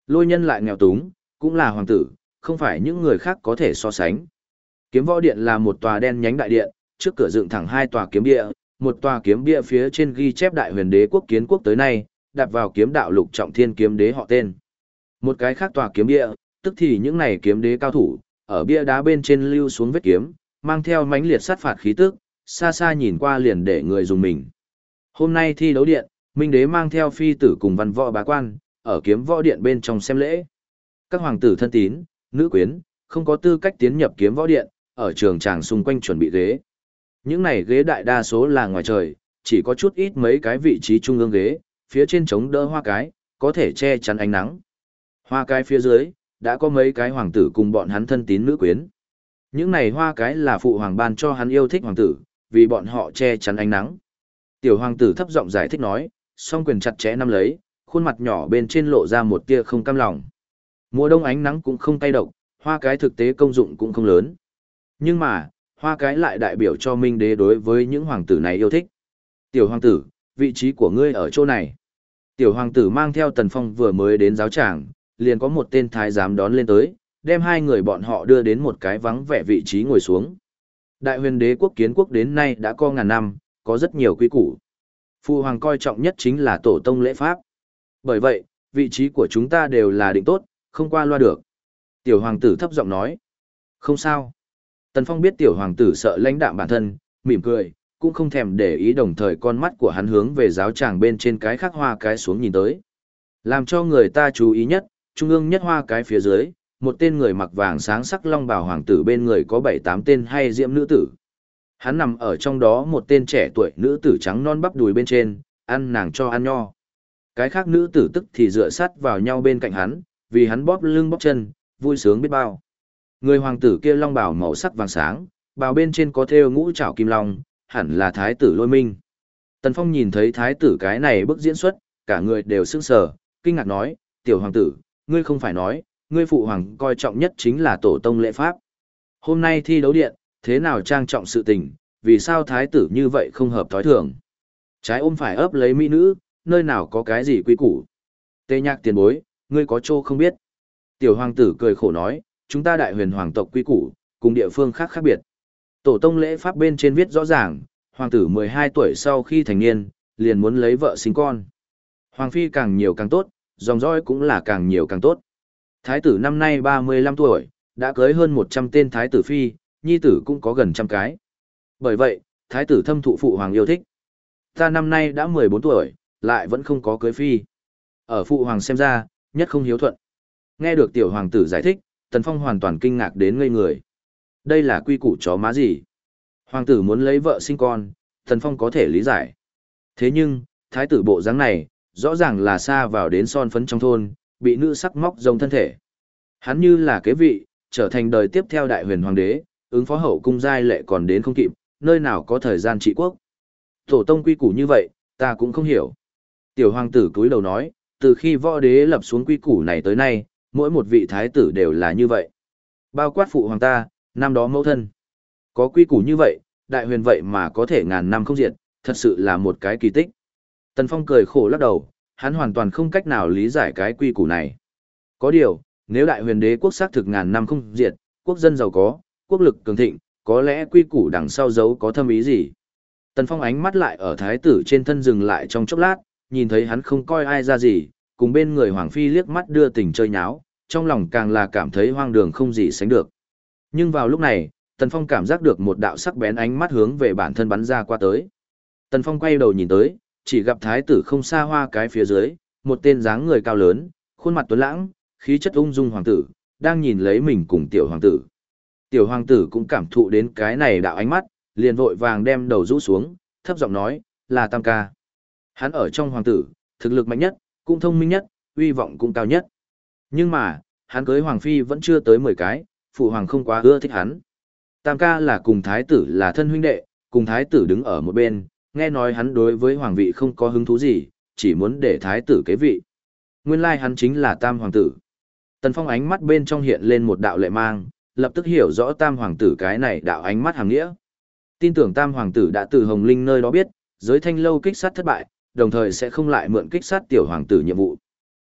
Lôi nhân lại nghèo túng, cũng là hoàng tử, không phải những người khác có thể so sánh. Kiếm võ điện là một tòa đen nhánh đại điện, trước cửa dựng thẳng hai tòa kiếm địa, một tòa kiếm bia phía trên ghi chép đại huyền đế quốc kiến quốc tới nay, đặt vào kiếm đạo lục trọng thiên kiếm đế họ tên. Một cái khác tòa kiếm bia, tức thì những này kiếm đế cao thủ, ở bia đá bên trên lưu xuống vết kiếm, mang theo mãnh liệt sát phạt khí tức, xa xa nhìn qua liền để người dùng mình. Hôm nay thi đấu điện, Minh đế mang theo phi tử cùng văn võ bá quan, ở kiếm võ điện bên trong xem lễ. Các hoàng tử thân tín, nữ quyến, không có tư cách tiến nhập kiếm võ điện, ở trường tràng xung quanh chuẩn bị ghế. Những này ghế đại đa số là ngoài trời, chỉ có chút ít mấy cái vị trí trung ương ghế, phía trên chống đỡ hoa cái, có thể che chắn ánh nắng. Hoa cái phía dưới, đã có mấy cái hoàng tử cùng bọn hắn thân tín nữ quyến. Những này hoa cái là phụ hoàng ban cho hắn yêu thích hoàng tử, vì bọn họ che chắn ánh nắng. Tiểu hoàng tử thấp giọng giải thích nói, song quyền chặt chẽ nắm lấy, khuôn mặt nhỏ bên trên lộ ra một tia không cam lòng. Mùa đông ánh nắng cũng không tay độc, hoa cái thực tế công dụng cũng không lớn. Nhưng mà, hoa cái lại đại biểu cho minh đế đối với những hoàng tử này yêu thích. Tiểu hoàng tử, vị trí của ngươi ở chỗ này. Tiểu hoàng tử mang theo tần phong vừa mới đến giáo tràng, liền có một tên thái giám đón lên tới, đem hai người bọn họ đưa đến một cái vắng vẻ vị trí ngồi xuống. Đại huyền đế quốc kiến quốc đến nay đã có ngàn năm, có rất nhiều quý củ. Phụ hoàng coi trọng nhất chính là tổ tông lễ pháp. Bởi vậy, vị trí của chúng ta đều là định tốt, không qua loa được. Tiểu hoàng tử thấp giọng nói. Không sao. Tần Phong biết tiểu hoàng tử sợ lãnh đạm bản thân, mỉm cười, cũng không thèm để ý đồng thời con mắt của hắn hướng về giáo tràng bên trên cái khắc hoa cái xuống nhìn tới. Làm cho người ta chú ý nhất, trung ương nhất hoa cái phía dưới, một tên người mặc vàng sáng sắc long bào hoàng tử bên người có bảy tám tên hay diễm nữ tử. Hắn nằm ở trong đó một tên trẻ tuổi nữ tử trắng non bắp đùi bên trên, ăn nàng cho ăn nho. Cái khác nữ tử tức thì dựa sát vào nhau bên cạnh hắn, vì hắn bóp lưng bóp chân, vui sướng biết bao. Người hoàng tử kia long bào màu sắc vàng sáng, bào bên trên có thêu ngũ trảo kim long, hẳn là thái tử lôi minh. Tần Phong nhìn thấy thái tử cái này bức diễn xuất, cả người đều sững sờ, kinh ngạc nói, tiểu hoàng tử, ngươi không phải nói, ngươi phụ hoàng coi trọng nhất chính là tổ tông lễ pháp. Hôm nay thi đấu điện, thế nào trang trọng sự tình, vì sao thái tử như vậy không hợp thói thường. Trái ôm phải ấp lấy mỹ nữ, nơi nào có cái gì quý củ. Tê nhạc tiền bối, ngươi có trô không biết. Tiểu hoàng tử cười khổ nói, chúng ta đại huyền hoàng tộc quý củ, cùng địa phương khác khác biệt. Tổ tông lễ pháp bên trên viết rõ ràng, hoàng tử 12 tuổi sau khi thành niên, liền muốn lấy vợ sinh con. Hoàng phi càng nhiều càng tốt, dòng dõi cũng là càng nhiều càng tốt. Thái tử năm nay 35 tuổi, đã cưới hơn 100 tên thái tử phi, nhi tử cũng có gần trăm cái. Bởi vậy, thái tử thâm thụ phụ hoàng yêu thích. Ta năm nay đã 14 tuổi, lại vẫn không có cưới phi. Ở phụ hoàng xem ra, nhất không hiếu thuận. Nghe được tiểu hoàng tử giải thích, Tần Phong hoàn toàn kinh ngạc đến ngây người. Đây là quy củ chó má gì? Hoàng tử muốn lấy vợ sinh con, Tần Phong có thể lý giải. Thế nhưng, thái tử bộ dáng này, rõ ràng là xa vào đến son phấn trong thôn, bị nữ sắc móc rồng thân thể. Hắn như là kế vị, trở thành đời tiếp theo đại huyền hoàng đế, ứng phó hậu cung giai lệ còn đến không kịp, nơi nào có thời gian trị quốc. Tổ tông quy củ như vậy, ta cũng không hiểu. Tiểu hoàng tử cúi đầu nói, từ khi võ đế lập xuống quy củ này tới nay, mỗi một vị thái tử đều là như vậy. Bao quát phụ hoàng ta, năm đó mẫu thân. Có quy củ như vậy, đại huyền vậy mà có thể ngàn năm không diệt, thật sự là một cái kỳ tích. Tần Phong cười khổ lắc đầu, hắn hoàn toàn không cách nào lý giải cái quy củ này. Có điều, nếu đại huyền đế quốc xác thực ngàn năm không diệt, quốc dân giàu có, quốc lực cường thịnh, có lẽ quy củ đằng sau giấu có thâm ý gì. Tần Phong ánh mắt lại ở thái tử trên thân dừng lại trong chốc lát, nhìn thấy hắn không coi ai ra gì, cùng bên người Hoàng Phi liếc mắt đưa tình chơi nháo, trong lòng càng là cảm thấy hoang đường không gì sánh được. Nhưng vào lúc này, Tần Phong cảm giác được một đạo sắc bén ánh mắt hướng về bản thân bắn ra qua tới. Tần Phong quay đầu nhìn tới, chỉ gặp thái tử không xa hoa cái phía dưới, một tên dáng người cao lớn, khuôn mặt tuấn lãng, khí chất ung dung hoàng tử, đang nhìn lấy mình cùng tiểu hoàng tử. Tiểu hoàng tử cũng cảm thụ đến cái này đạo ánh mắt, liền vội vàng đem đầu rũ xuống, thấp giọng nói, là tam ca. Hắn ở trong hoàng tử, thực lực mạnh nhất, cũng thông minh nhất, uy vọng cũng cao nhất. Nhưng mà, hắn cưới hoàng phi vẫn chưa tới 10 cái, phụ hoàng không quá ưa thích hắn. Tam ca là cùng thái tử là thân huynh đệ, cùng thái tử đứng ở một bên, nghe nói hắn đối với hoàng vị không có hứng thú gì, chỉ muốn để thái tử kế vị. Nguyên lai hắn chính là tam hoàng tử. Tần Phong ánh mắt bên trong hiện lên một đạo lệ mang, lập tức hiểu rõ tam hoàng tử cái này đạo ánh mắt hàng nghĩa. Tin tưởng tam hoàng tử đã từ Hồng Linh nơi đó biết, giới thanh lâu kích sát thất bại, đồng thời sẽ không lại mượn kích sát tiểu hoàng tử nhiệm vụ.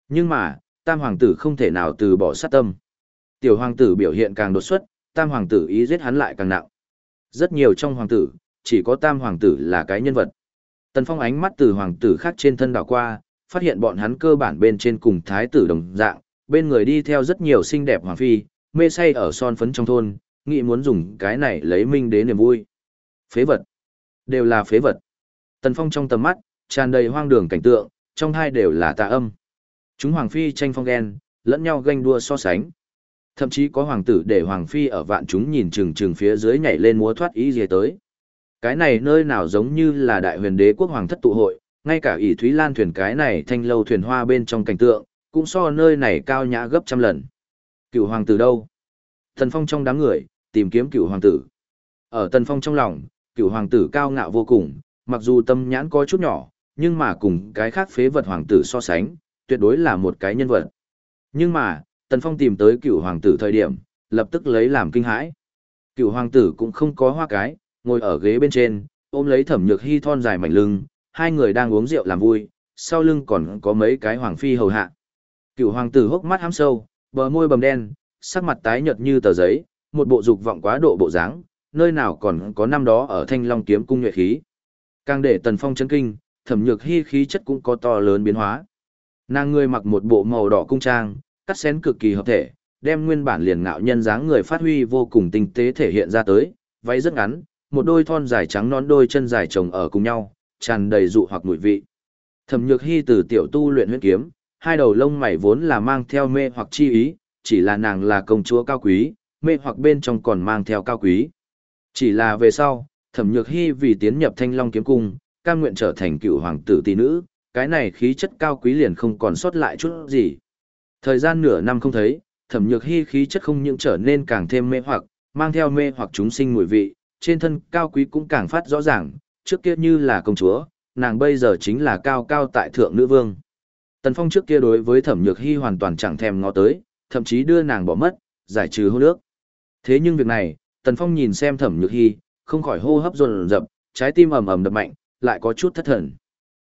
Nhưng mà, tam hoàng tử không thể nào từ bỏ sát tâm. Tiểu hoàng tử biểu hiện càng đột xuất, tam hoàng tử ý giết hắn lại càng nặng. Rất nhiều trong hoàng tử, chỉ có tam hoàng tử là cái nhân vật. Tần Phong ánh mắt từ hoàng tử khác trên thân đảo qua, phát hiện bọn hắn cơ bản bên trên cùng thái tử đồng dạng, bên người đi theo rất nhiều xinh đẹp hoàng phi, mê say ở son phấn trong thôn, nghĩ muốn dùng cái này lấy minh đến niềm vui. Phế vật. Đều là phế vật. Tần Phong trong tầm mắt, tràn đầy hoang đường cảnh tượng, trong hai đều là tà âm. Chúng hoàng phi tranh phong ghen, lẫn nhau ganh đua so sánh. Thậm chí có hoàng tử để hoàng phi ở vạn chúng nhìn chừng chừng phía dưới nhảy lên múa thoát ý gì tới. Cái này nơi nào giống như là đại huyền đế quốc hoàng thất tụ hội, ngay cả ỷ Thúy Lan thuyền cái này thanh lâu thuyền hoa bên trong cảnh tượng, cũng so nơi này cao nhã gấp trăm lần. Cựu hoàng tử đâu? Tần Phong trong đám người, tìm kiếm cựu hoàng tử. Ở Tần Phong trong lòng, cựu hoàng tử cao ngạo vô cùng, mặc dù tâm nhãn có chút nhỏ, nhưng mà cùng cái khác phế vật hoàng tử so sánh, tuyệt đối là một cái nhân vật. Nhưng mà, Tần Phong tìm tới cựu hoàng tử thời điểm, lập tức lấy làm kinh hãi. Cựu hoàng tử cũng không có hoa cái, ngồi ở ghế bên trên, ôm lấy thẩm nhược hy thon dài mảnh lưng, hai người đang uống rượu làm vui, sau lưng còn có mấy cái hoàng phi hầu hạ. Cựu hoàng tử hốc mắt hám sâu, bờ môi bầm đen, sắc mặt tái nhợt như tờ giấy, một bộ dục vọng quá độ bộ dáng, nơi nào còn có năm đó ở Thanh Long kiếm cung nhuệ khí. Càng để Tần Phong chấn kinh, Thẩm Nhược Hi khí chất cũng có to lớn biến hóa. Nàng người mặc một bộ màu đỏ cung trang, cắt xén cực kỳ hợp thể, đem nguyên bản liền ngạo nhân dáng người phát huy vô cùng tinh tế thể hiện ra tới, váy rất ngắn, một đôi thon dài trắng nón đôi chân dài chồng ở cùng nhau, tràn đầy dụ hoặc mùi vị. Thẩm Nhược Hi từ tiểu tu luyện huyễn kiếm, hai đầu lông mày vốn là mang theo mê hoặc chi ý, chỉ là nàng là công chúa cao quý, mê hoặc bên trong còn mang theo cao quý. Chỉ là về sau, Thẩm Nhược Hi vì tiến nhập Thanh Long kiếm cung, cam nguyện trở thành cựu hoàng tử tỷ nữ, cái này khí chất cao quý liền không còn sót lại chút gì. Thời gian nửa năm không thấy, Thẩm Nhược Hi khí chất không những trở nên càng thêm mê hoặc, mang theo mê hoặc chúng sinh mùi vị, trên thân cao quý cũng càng phát rõ ràng, trước kia như là công chúa, nàng bây giờ chính là cao cao tại thượng nữ vương. Tần Phong trước kia đối với Thẩm Nhược Hi hoàn toàn chẳng thèm ngó tới, thậm chí đưa nàng bỏ mất, giải trừ hôn nước. Thế nhưng việc này, Tần Phong nhìn xem Thẩm Nhược Hi, không khỏi hô hấp dồn dập, trái tim ầm ầm đập mạnh, lại có chút thất thần.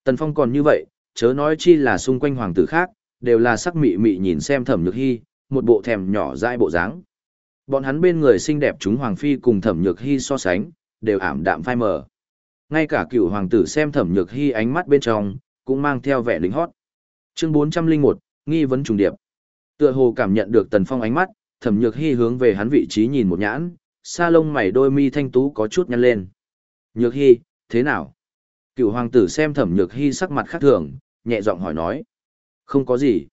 Tần Phong còn như vậy, chớ nói chi là xung quanh hoàng tử khác, đều là sắc mị mị nhìn xem Thẩm Nhược Hi, một bộ thèm nhỏ dại bộ dáng. Bọn hắn bên người xinh đẹp chúng hoàng phi cùng Thẩm Nhược hy so sánh, đều ảm đạm phai mờ. Ngay cả cựu hoàng tử xem Thẩm Nhược hy ánh mắt bên trong, cũng mang theo vẻ lính hót. Chương 401, nghi vấn trùng điệp. Tựa hồ cảm nhận được Tần Phong ánh mắt, Thẩm Nhược hy hướng về hắn vị trí nhìn một nhãn, sa lông mày đôi mi thanh tú có chút nhăn lên. Nhược hy thế nào? Cựu hoàng tử xem Thẩm Nhược hy sắc mặt khác thường, nhẹ giọng hỏi nói. Không có gì.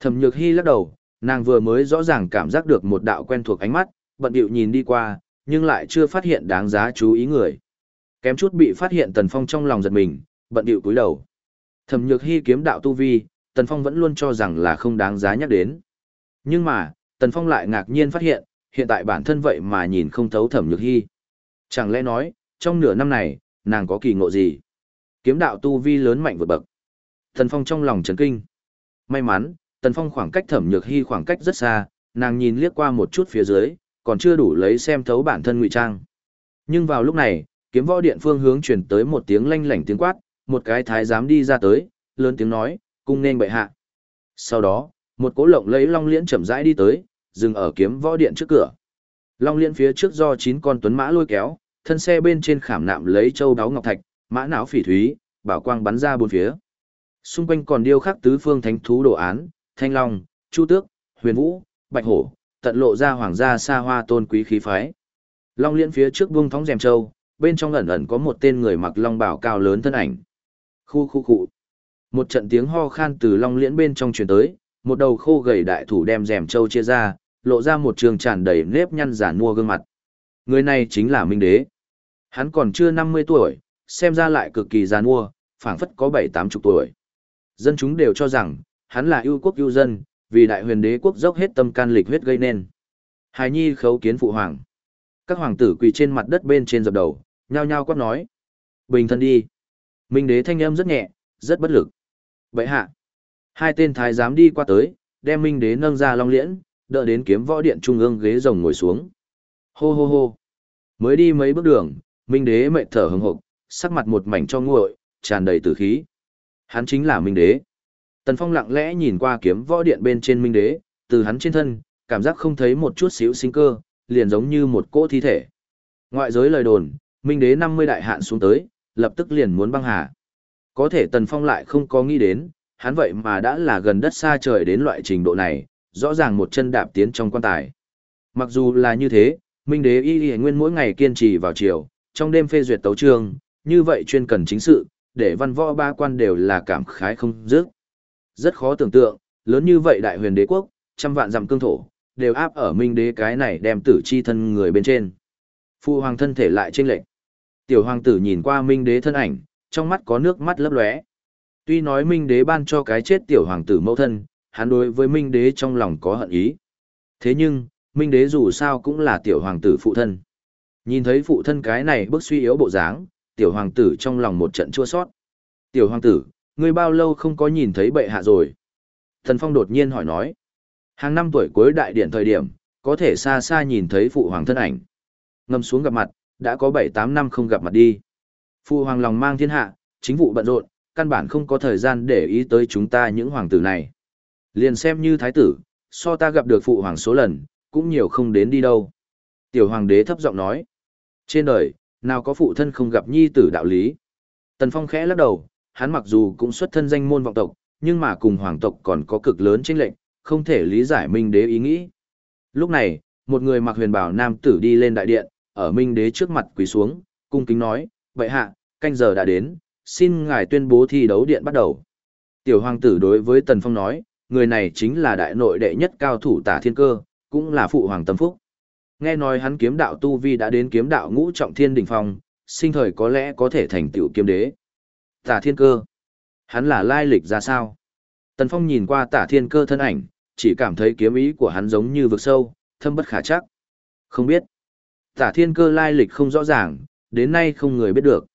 Thẩm Nhược hy lắc đầu, nàng vừa mới rõ ràng cảm giác được một đạo quen thuộc ánh mắt, bận điệu nhìn đi qua, nhưng lại chưa phát hiện đáng giá chú ý người. Kém chút bị phát hiện Tần Phong trong lòng giật mình, bận điệu cúi đầu. Thẩm Nhược Hi kiếm đạo tu vi, Tần Phong vẫn luôn cho rằng là không đáng giá nhắc đến. Nhưng mà, Tần Phong lại ngạc nhiên phát hiện, hiện tại bản thân vậy mà nhìn không thấu Thẩm Nhược Hi. Chẳng lẽ nói, trong nửa năm này, nàng có kỳ ngộ gì? Kiếm đạo tu vi lớn mạnh vượt bậc. Tần Phong trong lòng chấn kinh. May mắn, Tần Phong khoảng cách Thẩm Nhược Hi khoảng cách rất xa, nàng nhìn liếc qua một chút phía dưới, còn chưa đủ lấy xem thấu bản thân ngụy trang. Nhưng vào lúc này, kiếm võ điện phương hướng truyền tới một tiếng lanh lảnh tiếng quát, một cái thái giám đi ra tới, lớn tiếng nói, cung nên bệ hạ. Sau đó, một cỗ lộng lấy long liễn chậm rãi đi tới, dừng ở kiếm võ điện trước cửa. Long liễn phía trước do chín con tuấn mã lôi kéo, thân xe bên trên khảm nạm lấy châu đáo ngọc thạch, mã não phỉ thúy, bảo quang bắn ra bốn phía. Xung quanh còn điêu khắc tứ phương thánh thú đồ án, thanh long, chu tước, huyền vũ, bạch hổ, tận lộ ra hoàng gia xa hoa tôn quý khí phái. Long liễn phía trước buông thóng rèm châu, bên trong ẩn ẩn có một tên người mặc long bảo cao lớn thân ảnh. Khu khu khu. Một trận tiếng ho khan từ long liễn bên trong truyền tới, một đầu khô gầy đại thủ đem rèm châu chia ra, lộ ra một trường tràn đầy nếp nhăn giả mua gương mặt. Người này chính là Minh Đế. Hắn còn chưa 50 tuổi, xem ra lại cực kỳ già mua, phảng phất có 7-8 chục tuổi. Dân chúng đều cho rằng, hắn là ưu quốc ưu dân, vì đại huyền đế quốc dốc hết tâm can lịch huyết gây nên. Hài nhi khấu kiến phụ hoàng. Các hoàng tử quỳ trên mặt đất bên trên dập đầu, nhao nhao quát nói. Bình thân đi. Minh đế thanh âm rất nhẹ, rất bất lực. Vậy hạ. Hai tên thái giám đi qua tới, đem Minh đế nâng ra long liễn, đỡ đến kiếm võ điện trung ương ghế rồng ngồi xuống. Hô hô hô. Mới đi mấy bước đường, Minh đế mệt thở hừng hực, sắc mặt một mảnh cho nguội, tràn đầy tử khí. Hắn chính là Minh đế. Tần Phong lặng lẽ nhìn qua kiếm võ điện bên trên Minh đế, từ hắn trên thân, cảm giác không thấy một chút xíu sinh cơ, liền giống như một cỗ thi thể. Ngoại giới lời đồn, Minh đế 50 đại hạn xuống tới, lập tức liền muốn băng hà. Có thể Tần Phong lại không có nghĩ đến, hắn vậy mà đã là gần đất xa trời đến loại trình độ này, rõ ràng một chân đạp tiến trong quan tài. Mặc dù là như thế, Minh đế y y nguyên mỗi ngày kiên trì vào chiều, trong đêm phê duyệt tấu chương, như vậy chuyên cần chính sự, để văn võ ba quan đều là cảm khái không dứt. Rất khó tưởng tượng, lớn như vậy đại huyền đế quốc, trăm vạn dặm cương thổ, đều áp ở minh đế cái này đem tử chi thân người bên trên. Phu hoàng thân thể lại chênh lệch. Tiểu hoàng tử nhìn qua minh đế thân ảnh, trong mắt có nước mắt lấp lóe. Tuy nói minh đế ban cho cái chết tiểu hoàng tử mẫu thân, hắn đối với minh đế trong lòng có hận ý. Thế nhưng, minh đế dù sao cũng là tiểu hoàng tử phụ thân. Nhìn thấy phụ thân cái này bức suy yếu bộ dáng, tiểu hoàng tử trong lòng một trận chua sót. Tiểu hoàng tử, ngươi bao lâu không có nhìn thấy bệ hạ rồi? Thần Phong đột nhiên hỏi nói. Hàng năm tuổi cuối đại điện thời điểm, có thể xa xa nhìn thấy phụ hoàng thân ảnh. Ngâm xuống gặp mặt, đã có 7-8 năm không gặp mặt đi. Phụ hoàng lòng mang thiên hạ, chính vụ bận rộn, căn bản không có thời gian để ý tới chúng ta những hoàng tử này. Liền xem như thái tử, so ta gặp được phụ hoàng số lần, cũng nhiều không đến đi đâu. Tiểu hoàng đế thấp giọng nói. Trên đời, nào có phụ thân không gặp nhi tử đạo lý. Tần Phong khẽ lắc đầu, hắn mặc dù cũng xuất thân danh môn vọng tộc, nhưng mà cùng hoàng tộc còn có cực lớn chênh lệnh, không thể lý giải Minh đế ý nghĩ. Lúc này, một người mặc huyền bảo nam tử đi lên đại điện, ở Minh đế trước mặt quỳ xuống, cung kính nói, vậy hạ, canh giờ đã đến, xin ngài tuyên bố thi đấu điện bắt đầu. Tiểu hoàng tử đối với Tần Phong nói, người này chính là đại nội đệ nhất cao thủ tả thiên cơ, cũng là phụ hoàng tâm phúc. Nghe nói hắn kiếm đạo tu vi đã đến kiếm đạo ngũ trọng thiên đỉnh phong, sinh thời có lẽ có thể thành tựu kiếm đế. Tả thiên cơ. Hắn là lai lịch ra sao? Tần Phong nhìn qua tả thiên cơ thân ảnh, chỉ cảm thấy kiếm ý của hắn giống như vực sâu, thâm bất khả chắc. Không biết. Tả thiên cơ lai lịch không rõ ràng, đến nay không người biết được.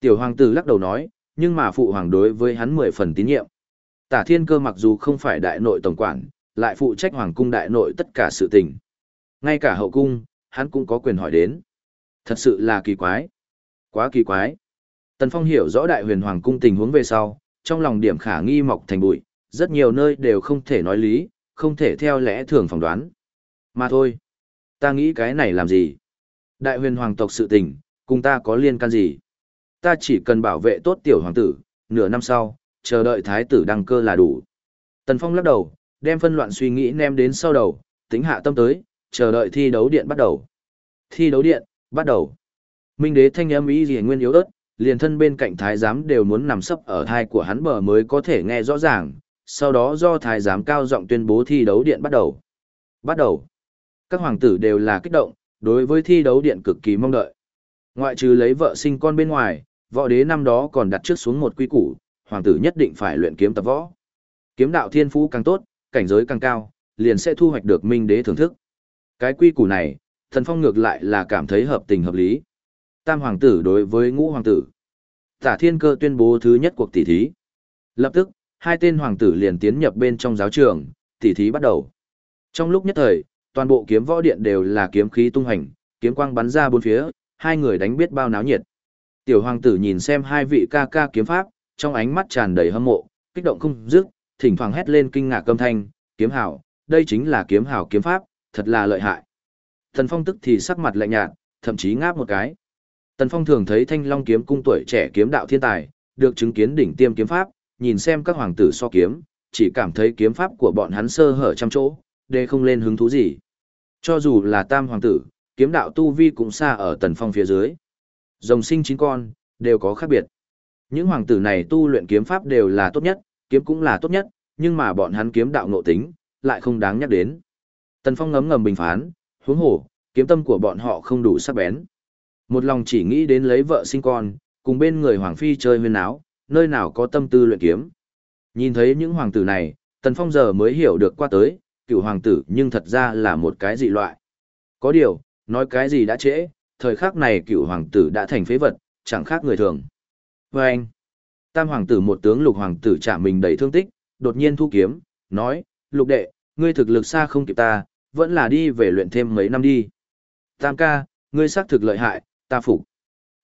Tiểu hoàng tử lắc đầu nói, nhưng mà phụ hoàng đối với hắn mười phần tín nhiệm. Tả thiên cơ mặc dù không phải đại nội tổng quản, lại phụ trách hoàng cung đại nội tất cả sự tình. Ngay cả hậu cung, hắn cũng có quyền hỏi đến. Thật sự là kỳ quái. Quá kỳ quái. Tần Phong hiểu rõ đại huyền hoàng cung tình huống về sau, trong lòng điểm khả nghi mọc thành bụi, rất nhiều nơi đều không thể nói lý, không thể theo lẽ thường phỏng đoán. Mà thôi, ta nghĩ cái này làm gì? Đại huyền hoàng tộc sự tình, cùng ta có liên can gì? Ta chỉ cần bảo vệ tốt tiểu hoàng tử, nửa năm sau, chờ đợi thái tử đăng cơ là đủ. Tần Phong lắc đầu, đem phân loạn suy nghĩ ném đến sau đầu, tính hạ tâm tới, chờ đợi thi đấu điện bắt đầu. Thi đấu điện, bắt đầu. Minh đế thanh âm ý gì nguyên yếu ớt, liền thân bên cạnh thái giám đều muốn nằm sấp ở thai của hắn bờ mới có thể nghe rõ ràng, sau đó do thái giám cao giọng tuyên bố thi đấu điện bắt đầu. Bắt đầu. Các hoàng tử đều là kích động, đối với thi đấu điện cực kỳ mong đợi. Ngoại trừ lấy vợ sinh con bên ngoài, võ đế năm đó còn đặt trước xuống một quy củ, hoàng tử nhất định phải luyện kiếm tập võ. Kiếm đạo thiên phú càng tốt, cảnh giới càng cao, liền sẽ thu hoạch được minh đế thưởng thức. Cái quy củ này, thần phong ngược lại là cảm thấy hợp tình hợp lý. Tam hoàng tử đối với ngũ hoàng tử. Tả thiên cơ tuyên bố thứ nhất cuộc tỷ thí. Lập tức, hai tên hoàng tử liền tiến nhập bên trong giáo trường, tỷ thí bắt đầu. Trong lúc nhất thời, toàn bộ kiếm võ điện đều là kiếm khí tung hành, kiếm quang bắn ra bốn phía, hai người đánh biết bao náo nhiệt. Tiểu hoàng tử nhìn xem hai vị ca ca kiếm pháp, trong ánh mắt tràn đầy hâm mộ, kích động không dứt, thỉnh thoảng hét lên kinh ngạc âm thanh, kiếm hảo, đây chính là kiếm hảo kiếm pháp, thật là lợi hại. Thần Phong tức thì sắc mặt lạnh nhạt, thậm chí ngáp một cái. Tần Phong thường thấy Thanh Long kiếm cung tuổi trẻ kiếm đạo thiên tài, được chứng kiến đỉnh tiêm kiếm pháp, nhìn xem các hoàng tử so kiếm, chỉ cảm thấy kiếm pháp của bọn hắn sơ hở trăm chỗ, để không lên hứng thú gì. Cho dù là tam hoàng tử, kiếm đạo tu vi cũng xa ở Tần Phong phía dưới. Rồng sinh chín con, đều có khác biệt. Những hoàng tử này tu luyện kiếm pháp đều là tốt nhất, kiếm cũng là tốt nhất, nhưng mà bọn hắn kiếm đạo nội tính, lại không đáng nhắc đến. Tần Phong ngấm ngầm bình phán, huống hồ, kiếm tâm của bọn họ không đủ sắc bén. Một lòng chỉ nghĩ đến lấy vợ sinh con, cùng bên người hoàng phi chơi huyên áo, nơi nào có tâm tư luyện kiếm. Nhìn thấy những hoàng tử này, Tần Phong giờ mới hiểu được qua tới, cựu hoàng tử nhưng thật ra là một cái dị loại. Có điều, nói cái gì đã trễ, thời khắc này cựu hoàng tử đã thành phế vật, chẳng khác người thường. Và anh, tam hoàng tử một tướng lục hoàng tử trả mình đầy thương tích, đột nhiên thu kiếm, nói, lục đệ, ngươi thực lực xa không kịp ta, vẫn là đi về luyện thêm mấy năm đi. Tam ca, ngươi xác thực lợi hại, ta phục.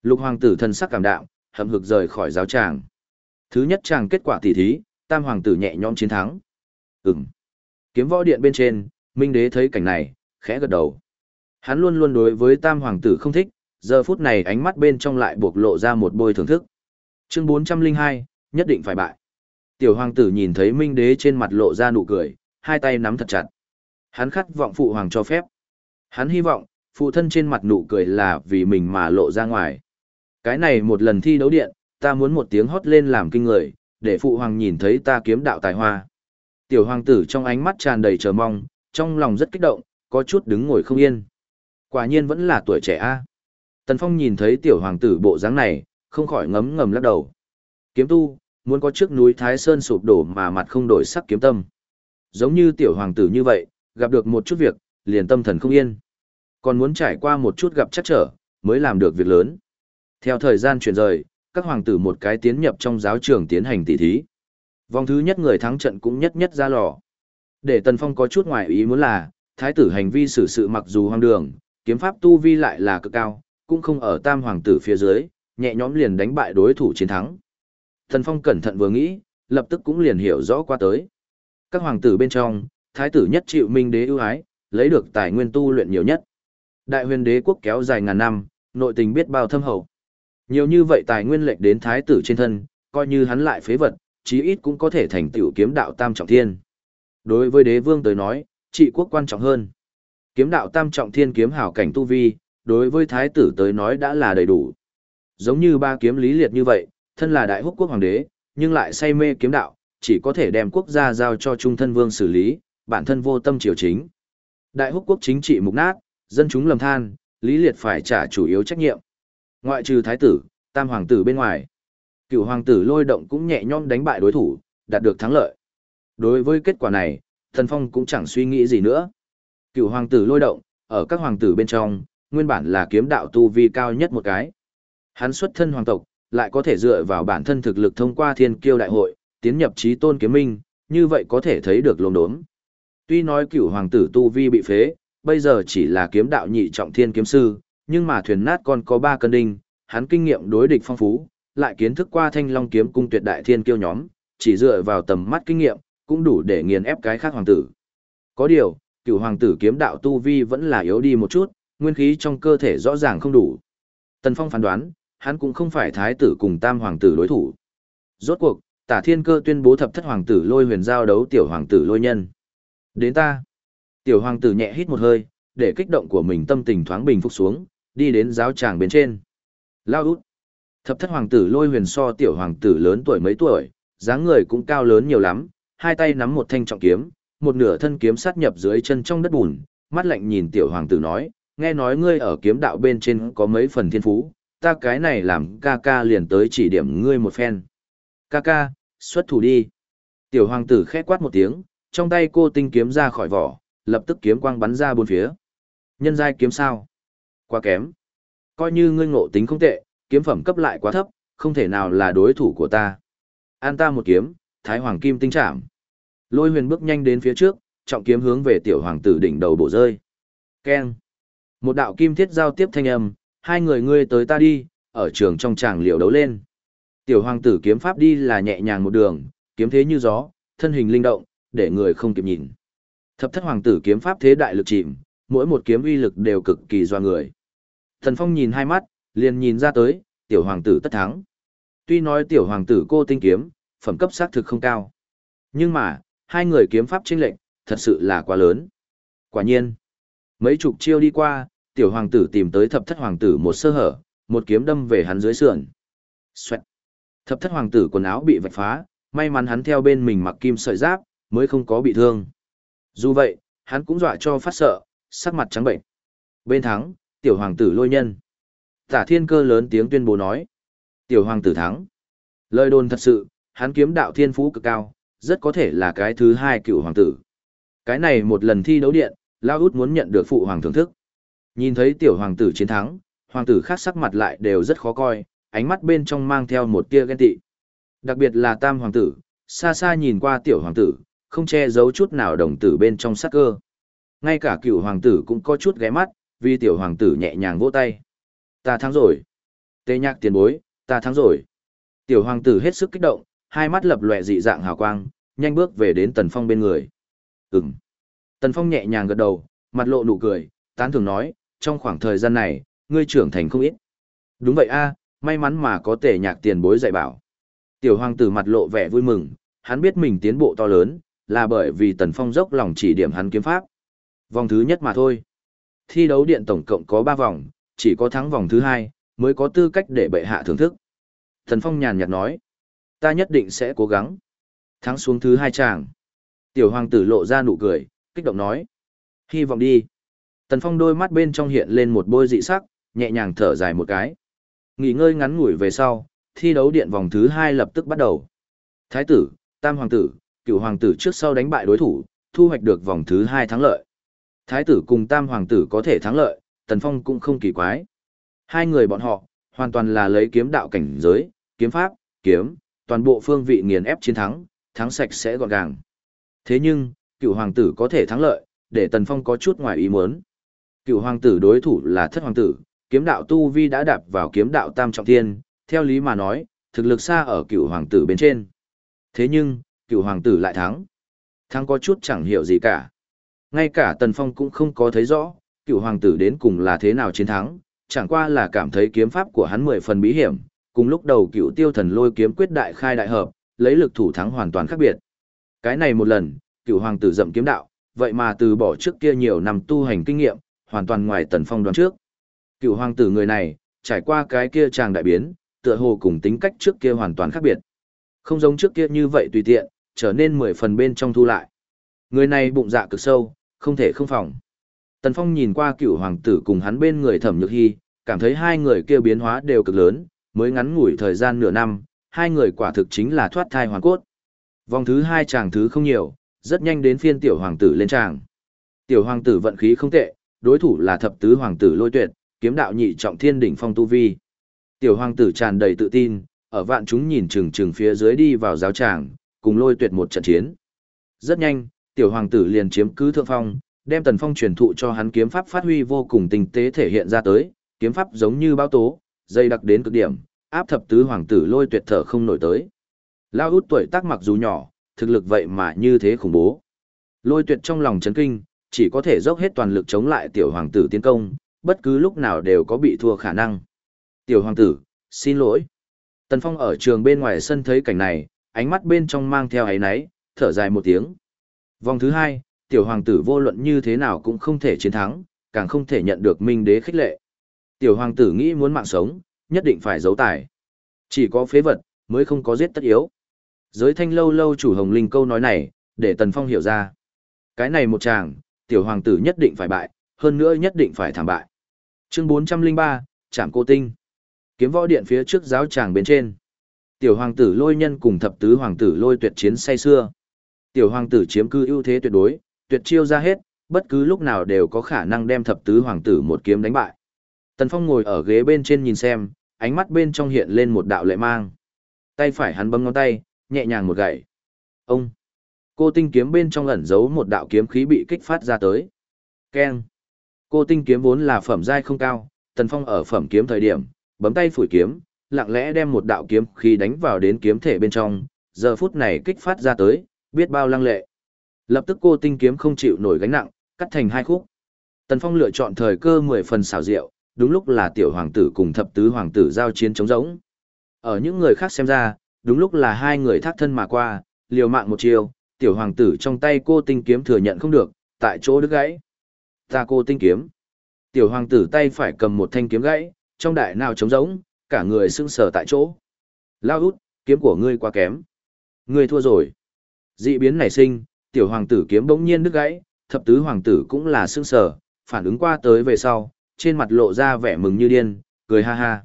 Lục hoàng tử thần sắc cảm đạo, hậm hực rời khỏi giáo tràng. Thứ nhất tràng kết quả tỉ thí, tam hoàng tử nhẹ nhõm chiến thắng. ừng Kiếm võ điện bên trên, Minh đế thấy cảnh này, khẽ gật đầu. Hắn luôn luôn đối với tam hoàng tử không thích, giờ phút này ánh mắt bên trong lại buộc lộ ra một bôi thưởng thức. Chương 402, nhất định phải bại. Tiểu hoàng tử nhìn thấy Minh đế trên mặt lộ ra nụ cười, hai tay nắm thật chặt. Hắn khát vọng phụ hoàng cho phép. Hắn hy vọng, phụ thân trên mặt nụ cười là vì mình mà lộ ra ngoài. Cái này một lần thi đấu điện, ta muốn một tiếng hót lên làm kinh người, để phụ hoàng nhìn thấy ta kiếm đạo tài hoa. Tiểu hoàng tử trong ánh mắt tràn đầy chờ mong, trong lòng rất kích động, có chút đứng ngồi không yên. Quả nhiên vẫn là tuổi trẻ a. Tần Phong nhìn thấy tiểu hoàng tử bộ dáng này, không khỏi ngấm ngầm lắc đầu. Kiếm tu, muốn có trước núi Thái Sơn sụp đổ mà mặt không đổi sắc kiếm tâm. Giống như tiểu hoàng tử như vậy, gặp được một chút việc, liền tâm thần không yên. Còn muốn trải qua một chút gặp chắc trở, mới làm được việc lớn. Theo thời gian chuyển rời, các hoàng tử một cái tiến nhập trong giáo trường tiến hành tỷ thí. Vòng thứ nhất người thắng trận cũng nhất nhất ra lò. Để Tần Phong có chút ngoài ý muốn là, thái tử hành vi xử sự mặc dù hoang đường, kiếm pháp tu vi lại là cực cao, cũng không ở tam hoàng tử phía dưới, nhẹ nhõm liền đánh bại đối thủ chiến thắng. Tần Phong cẩn thận vừa nghĩ, lập tức cũng liền hiểu rõ qua tới. Các hoàng tử bên trong, thái tử nhất chịu minh đế ưu ái, lấy được tài nguyên tu luyện nhiều nhất. Đại huyền đế quốc kéo dài ngàn năm, nội tình biết bao thâm hậu. Nhiều như vậy tài nguyên lệch đến thái tử trên thân, coi như hắn lại phế vật, chí ít cũng có thể thành tựu kiếm đạo tam trọng thiên. Đối với đế vương tới nói, trị quốc quan trọng hơn. Kiếm đạo tam trọng thiên kiếm hảo cảnh tu vi, đối với thái tử tới nói đã là đầy đủ. Giống như ba kiếm lý liệt như vậy, thân là đại húc quốc hoàng đế, nhưng lại say mê kiếm đạo, chỉ có thể đem quốc gia giao cho trung thân vương xử lý, bản thân vô tâm triều chính. Đại húc quốc chính trị mục nát, dân chúng lầm than, lý liệt phải trả chủ yếu trách nhiệm. Ngoại trừ thái tử, tam hoàng tử bên ngoài. Cựu hoàng tử lôi động cũng nhẹ nhõm đánh bại đối thủ, đạt được thắng lợi. Đối với kết quả này, thần phong cũng chẳng suy nghĩ gì nữa. Cựu hoàng tử lôi động, ở các hoàng tử bên trong, nguyên bản là kiếm đạo tu vi cao nhất một cái. Hắn xuất thân hoàng tộc, lại có thể dựa vào bản thân thực lực thông qua thiên kiêu đại hội, tiến nhập trí tôn kiếm minh, như vậy có thể thấy được lồn đốm. Tuy nói cựu hoàng tử tu vi bị phế, bây giờ chỉ là kiếm đạo nhị trọng thiên kiếm sư, nhưng mà thuyền nát còn có ba cân đinh, hắn kinh nghiệm đối địch phong phú, lại kiến thức qua thanh long kiếm cung tuyệt đại thiên kiêu nhóm, chỉ dựa vào tầm mắt kinh nghiệm, cũng đủ để nghiền ép cái khác hoàng tử. Có điều, cựu hoàng tử kiếm đạo tu vi vẫn là yếu đi một chút, nguyên khí trong cơ thể rõ ràng không đủ. Tần Phong phán đoán, hắn cũng không phải thái tử cùng tam hoàng tử đối thủ. Rốt cuộc, tả thiên cơ tuyên bố thập thất hoàng tử lôi huyền giao đấu tiểu hoàng tử lôi nhân. Đến ta. Tiểu hoàng tử nhẹ hít một hơi, để kích động của mình tâm tình thoáng bình phục xuống, đi đến giáo tràng bên trên. Lao út. Thập thất hoàng tử lôi huyền so tiểu hoàng tử lớn tuổi mấy tuổi, dáng người cũng cao lớn nhiều lắm, hai tay nắm một thanh trọng kiếm, một nửa thân kiếm sát nhập dưới chân trong đất bùn, mắt lạnh nhìn tiểu hoàng tử nói, nghe nói ngươi ở kiếm đạo bên trên có mấy phần thiên phú, ta cái này làm ca ca liền tới chỉ điểm ngươi một phen. Ca ca, xuất thủ đi. Tiểu hoàng tử khẽ quát một tiếng, trong tay cô tinh kiếm ra khỏi vỏ, lập tức kiếm quang bắn ra bốn phía. Nhân giai kiếm sao? Quá kém. Coi như ngươi ngộ tính không tệ, kiếm phẩm cấp lại quá thấp, không thể nào là đối thủ của ta. An ta một kiếm, thái hoàng kim tinh trảm. Lôi huyền bước nhanh đến phía trước, trọng kiếm hướng về tiểu hoàng tử đỉnh đầu bổ rơi. Keng. Một đạo kim thiết giao tiếp thanh âm, hai người ngươi tới ta đi, ở trường trong tràng liều đấu lên. Tiểu hoàng tử kiếm pháp đi là nhẹ nhàng một đường, kiếm thế như gió, thân hình linh động, để người không kịp nhìn. Thập thất hoàng tử kiếm pháp thế đại lực chìm, mỗi một kiếm uy lực đều cực kỳ doa người. Thần Phong nhìn hai mắt, liền nhìn ra tới, tiểu hoàng tử tất thắng. Tuy nói tiểu hoàng tử cô tinh kiếm, phẩm cấp xác thực không cao. Nhưng mà, hai người kiếm pháp chênh lệnh, thật sự là quá lớn. Quả nhiên, mấy chục chiêu đi qua, tiểu hoàng tử tìm tới thập thất hoàng tử một sơ hở, một kiếm đâm về hắn dưới sườn. Xoẹt. Thập thất hoàng tử quần áo bị vạch phá, may mắn hắn theo bên mình mặc kim sợi giáp, mới không có bị thương. Dù vậy, hắn cũng dọa cho phát sợ, sắc mặt trắng bệnh. Bên thắng, tiểu hoàng tử lôi nhân. Tả thiên cơ lớn tiếng tuyên bố nói. Tiểu hoàng tử thắng. Lời đồn thật sự, hắn kiếm đạo thiên phú cực cao, rất có thể là cái thứ hai cựu hoàng tử. Cái này một lần thi đấu điện, Lao út muốn nhận được phụ hoàng thưởng thức. Nhìn thấy tiểu hoàng tử chiến thắng, hoàng tử khác sắc mặt lại đều rất khó coi, ánh mắt bên trong mang theo một tia ghen tị. Đặc biệt là tam hoàng tử, xa xa nhìn qua tiểu hoàng tử, không che giấu chút nào đồng tử bên trong sắc cơ. Ngay cả cựu hoàng tử cũng có chút ghé mắt, vì tiểu hoàng tử nhẹ nhàng vỗ tay. Ta thắng rồi. Tê nhạc tiền bối, ta thắng rồi. Tiểu hoàng tử hết sức kích động, hai mắt lập lòe dị dạng hào quang, nhanh bước về đến Tần Phong bên người. Ừm. Tần Phong nhẹ nhàng gật đầu, mặt lộ nụ cười, tán thường nói, trong khoảng thời gian này, ngươi trưởng thành không ít. Đúng vậy a, may mắn mà có tề nhạc tiền bối dạy bảo. Tiểu hoàng tử mặt lộ vẻ vui mừng, hắn biết mình tiến bộ to lớn, là bởi vì Tần Phong dốc lòng chỉ điểm hắn kiếm pháp. Vòng thứ nhất mà thôi. Thi đấu điện tổng cộng có 3 vòng, chỉ có thắng vòng thứ hai mới có tư cách để bệ hạ thưởng thức. Tần Phong nhàn nhạt nói, ta nhất định sẽ cố gắng. Thắng xuống thứ hai chàng. Tiểu hoàng tử lộ ra nụ cười, kích động nói. Hy vọng đi. Tần Phong đôi mắt bên trong hiện lên một bôi dị sắc, nhẹ nhàng thở dài một cái. Nghỉ ngơi ngắn ngủi về sau, thi đấu điện vòng thứ hai lập tức bắt đầu. Thái tử, Tam hoàng tử, cựu hoàng tử trước sau đánh bại đối thủ, thu hoạch được vòng thứ hai thắng lợi. Thái tử cùng Tam hoàng tử có thể thắng lợi, Tần Phong cũng không kỳ quái. Hai người bọn họ, hoàn toàn là lấy kiếm đạo cảnh giới, kiếm pháp, kiếm, toàn bộ phương vị nghiền ép chiến thắng, thắng sạch sẽ gọn gàng. Thế nhưng, cựu hoàng tử có thể thắng lợi, để Tần Phong có chút ngoài ý muốn. Cựu hoàng tử đối thủ là thất hoàng tử, kiếm đạo tu vi đã đạp vào kiếm đạo tam trọng thiên, theo lý mà nói, thực lực xa ở cựu hoàng tử bên trên. Thế nhưng, cựu hoàng tử lại thắng. Thắng có chút chẳng hiểu gì cả. Ngay cả Tần Phong cũng không có thấy rõ, cựu hoàng tử đến cùng là thế nào chiến thắng, chẳng qua là cảm thấy kiếm pháp của hắn mười phần bí hiểm, cùng lúc đầu cựu tiêu thần lôi kiếm quyết đại khai đại hợp, lấy lực thủ thắng hoàn toàn khác biệt. Cái này một lần, cựu hoàng tử dậm kiếm đạo, vậy mà từ bỏ trước kia nhiều năm tu hành kinh nghiệm, hoàn toàn ngoài tần phong đoán trước. Cựu hoàng tử người này, trải qua cái kia chàng đại biến, tựa hồ cùng tính cách trước kia hoàn toàn khác biệt. Không giống trước kia như vậy tùy tiện, trở nên mười phần bên trong thu lại. Người này bụng dạ cực sâu, không thể không phòng. Tần Phong nhìn qua cựu hoàng tử cùng hắn bên người thẩm nhược hy, cảm thấy hai người kia biến hóa đều cực lớn, mới ngắn ngủi thời gian nửa năm, hai người quả thực chính là thoát thai hoàn cốt. Vòng thứ hai chàng thứ không nhiều, rất nhanh đến phiên tiểu hoàng tử lên tràng. Tiểu hoàng tử vận khí không tệ, đối thủ là thập tứ hoàng tử lôi tuyệt, kiếm đạo nhị trọng thiên đỉnh phong tu vi. Tiểu hoàng tử tràn đầy tự tin, ở vạn chúng nhìn chừng chừng phía dưới đi vào giáo tràng, cùng lôi tuyệt một trận chiến. Rất nhanh, tiểu hoàng tử liền chiếm cứ thượng phong, đem tần phong truyền thụ cho hắn kiếm pháp phát huy vô cùng tinh tế thể hiện ra tới, kiếm pháp giống như báo tố, dây đặc đến cực điểm, áp thập tứ hoàng tử lôi tuyệt thở không nổi tới. Lao út tuổi tác mặc dù nhỏ, thực lực vậy mà như thế khủng bố. Lôi tuyệt trong lòng chấn kinh, chỉ có thể dốc hết toàn lực chống lại tiểu hoàng tử tiến công, bất cứ lúc nào đều có bị thua khả năng. Tiểu hoàng tử, xin lỗi. Tần Phong ở trường bên ngoài sân thấy cảnh này, ánh mắt bên trong mang theo ấy náy, thở dài một tiếng. Vòng thứ hai, tiểu hoàng tử vô luận như thế nào cũng không thể chiến thắng, càng không thể nhận được minh đế khích lệ. Tiểu hoàng tử nghĩ muốn mạng sống, nhất định phải giấu tài. Chỉ có phế vật, mới không có giết tất yếu. Giới thanh lâu lâu chủ hồng linh câu nói này, để Tần Phong hiểu ra. Cái này một chàng, tiểu hoàng tử nhất định phải bại, hơn nữa nhất định phải thảm bại. Chương 403, Trảm Cô Tinh. Kiếm võ điện phía trước giáo tràng bên trên. Tiểu hoàng tử lôi nhân cùng thập tứ hoàng tử lôi tuyệt chiến say xưa. Tiểu hoàng tử chiếm cư ưu thế tuyệt đối, tuyệt chiêu ra hết, bất cứ lúc nào đều có khả năng đem thập tứ hoàng tử một kiếm đánh bại. Tần Phong ngồi ở ghế bên trên nhìn xem, ánh mắt bên trong hiện lên một đạo lệ mang. Tay phải hắn bấm ngón tay, nhẹ nhàng một gậy. Ông! Cô tinh kiếm bên trong ẩn giấu một đạo kiếm khí bị kích phát ra tới. Keng! Cô tinh kiếm vốn là phẩm giai không cao, Tần Phong ở phẩm kiếm thời điểm, bấm tay phủi kiếm, lặng lẽ đem một đạo kiếm khí đánh vào đến kiếm thể bên trong, giờ phút này kích phát ra tới, biết bao lăng lệ. Lập tức cô tinh kiếm không chịu nổi gánh nặng, cắt thành hai khúc. Tần Phong lựa chọn thời cơ mười phần xảo diệu, đúng lúc là tiểu hoàng tử cùng thập tứ hoàng tử giao chiến chống rỗng. Ở những người khác xem ra, đúng lúc là hai người thác thân mà qua, liều mạng một chiều, tiểu hoàng tử trong tay cô tinh kiếm thừa nhận không được, tại chỗ đứt gãy. Ta cô tinh kiếm. Tiểu hoàng tử tay phải cầm một thanh kiếm gãy, trong đại nào trống rỗng, cả người sững sờ tại chỗ. Lao út, kiếm của ngươi quá kém. Ngươi thua rồi. Dị biến nảy sinh, tiểu hoàng tử kiếm bỗng nhiên đứt gãy, thập tứ hoàng tử cũng là sững sờ, phản ứng qua tới về sau, trên mặt lộ ra vẻ mừng như điên, cười ha ha.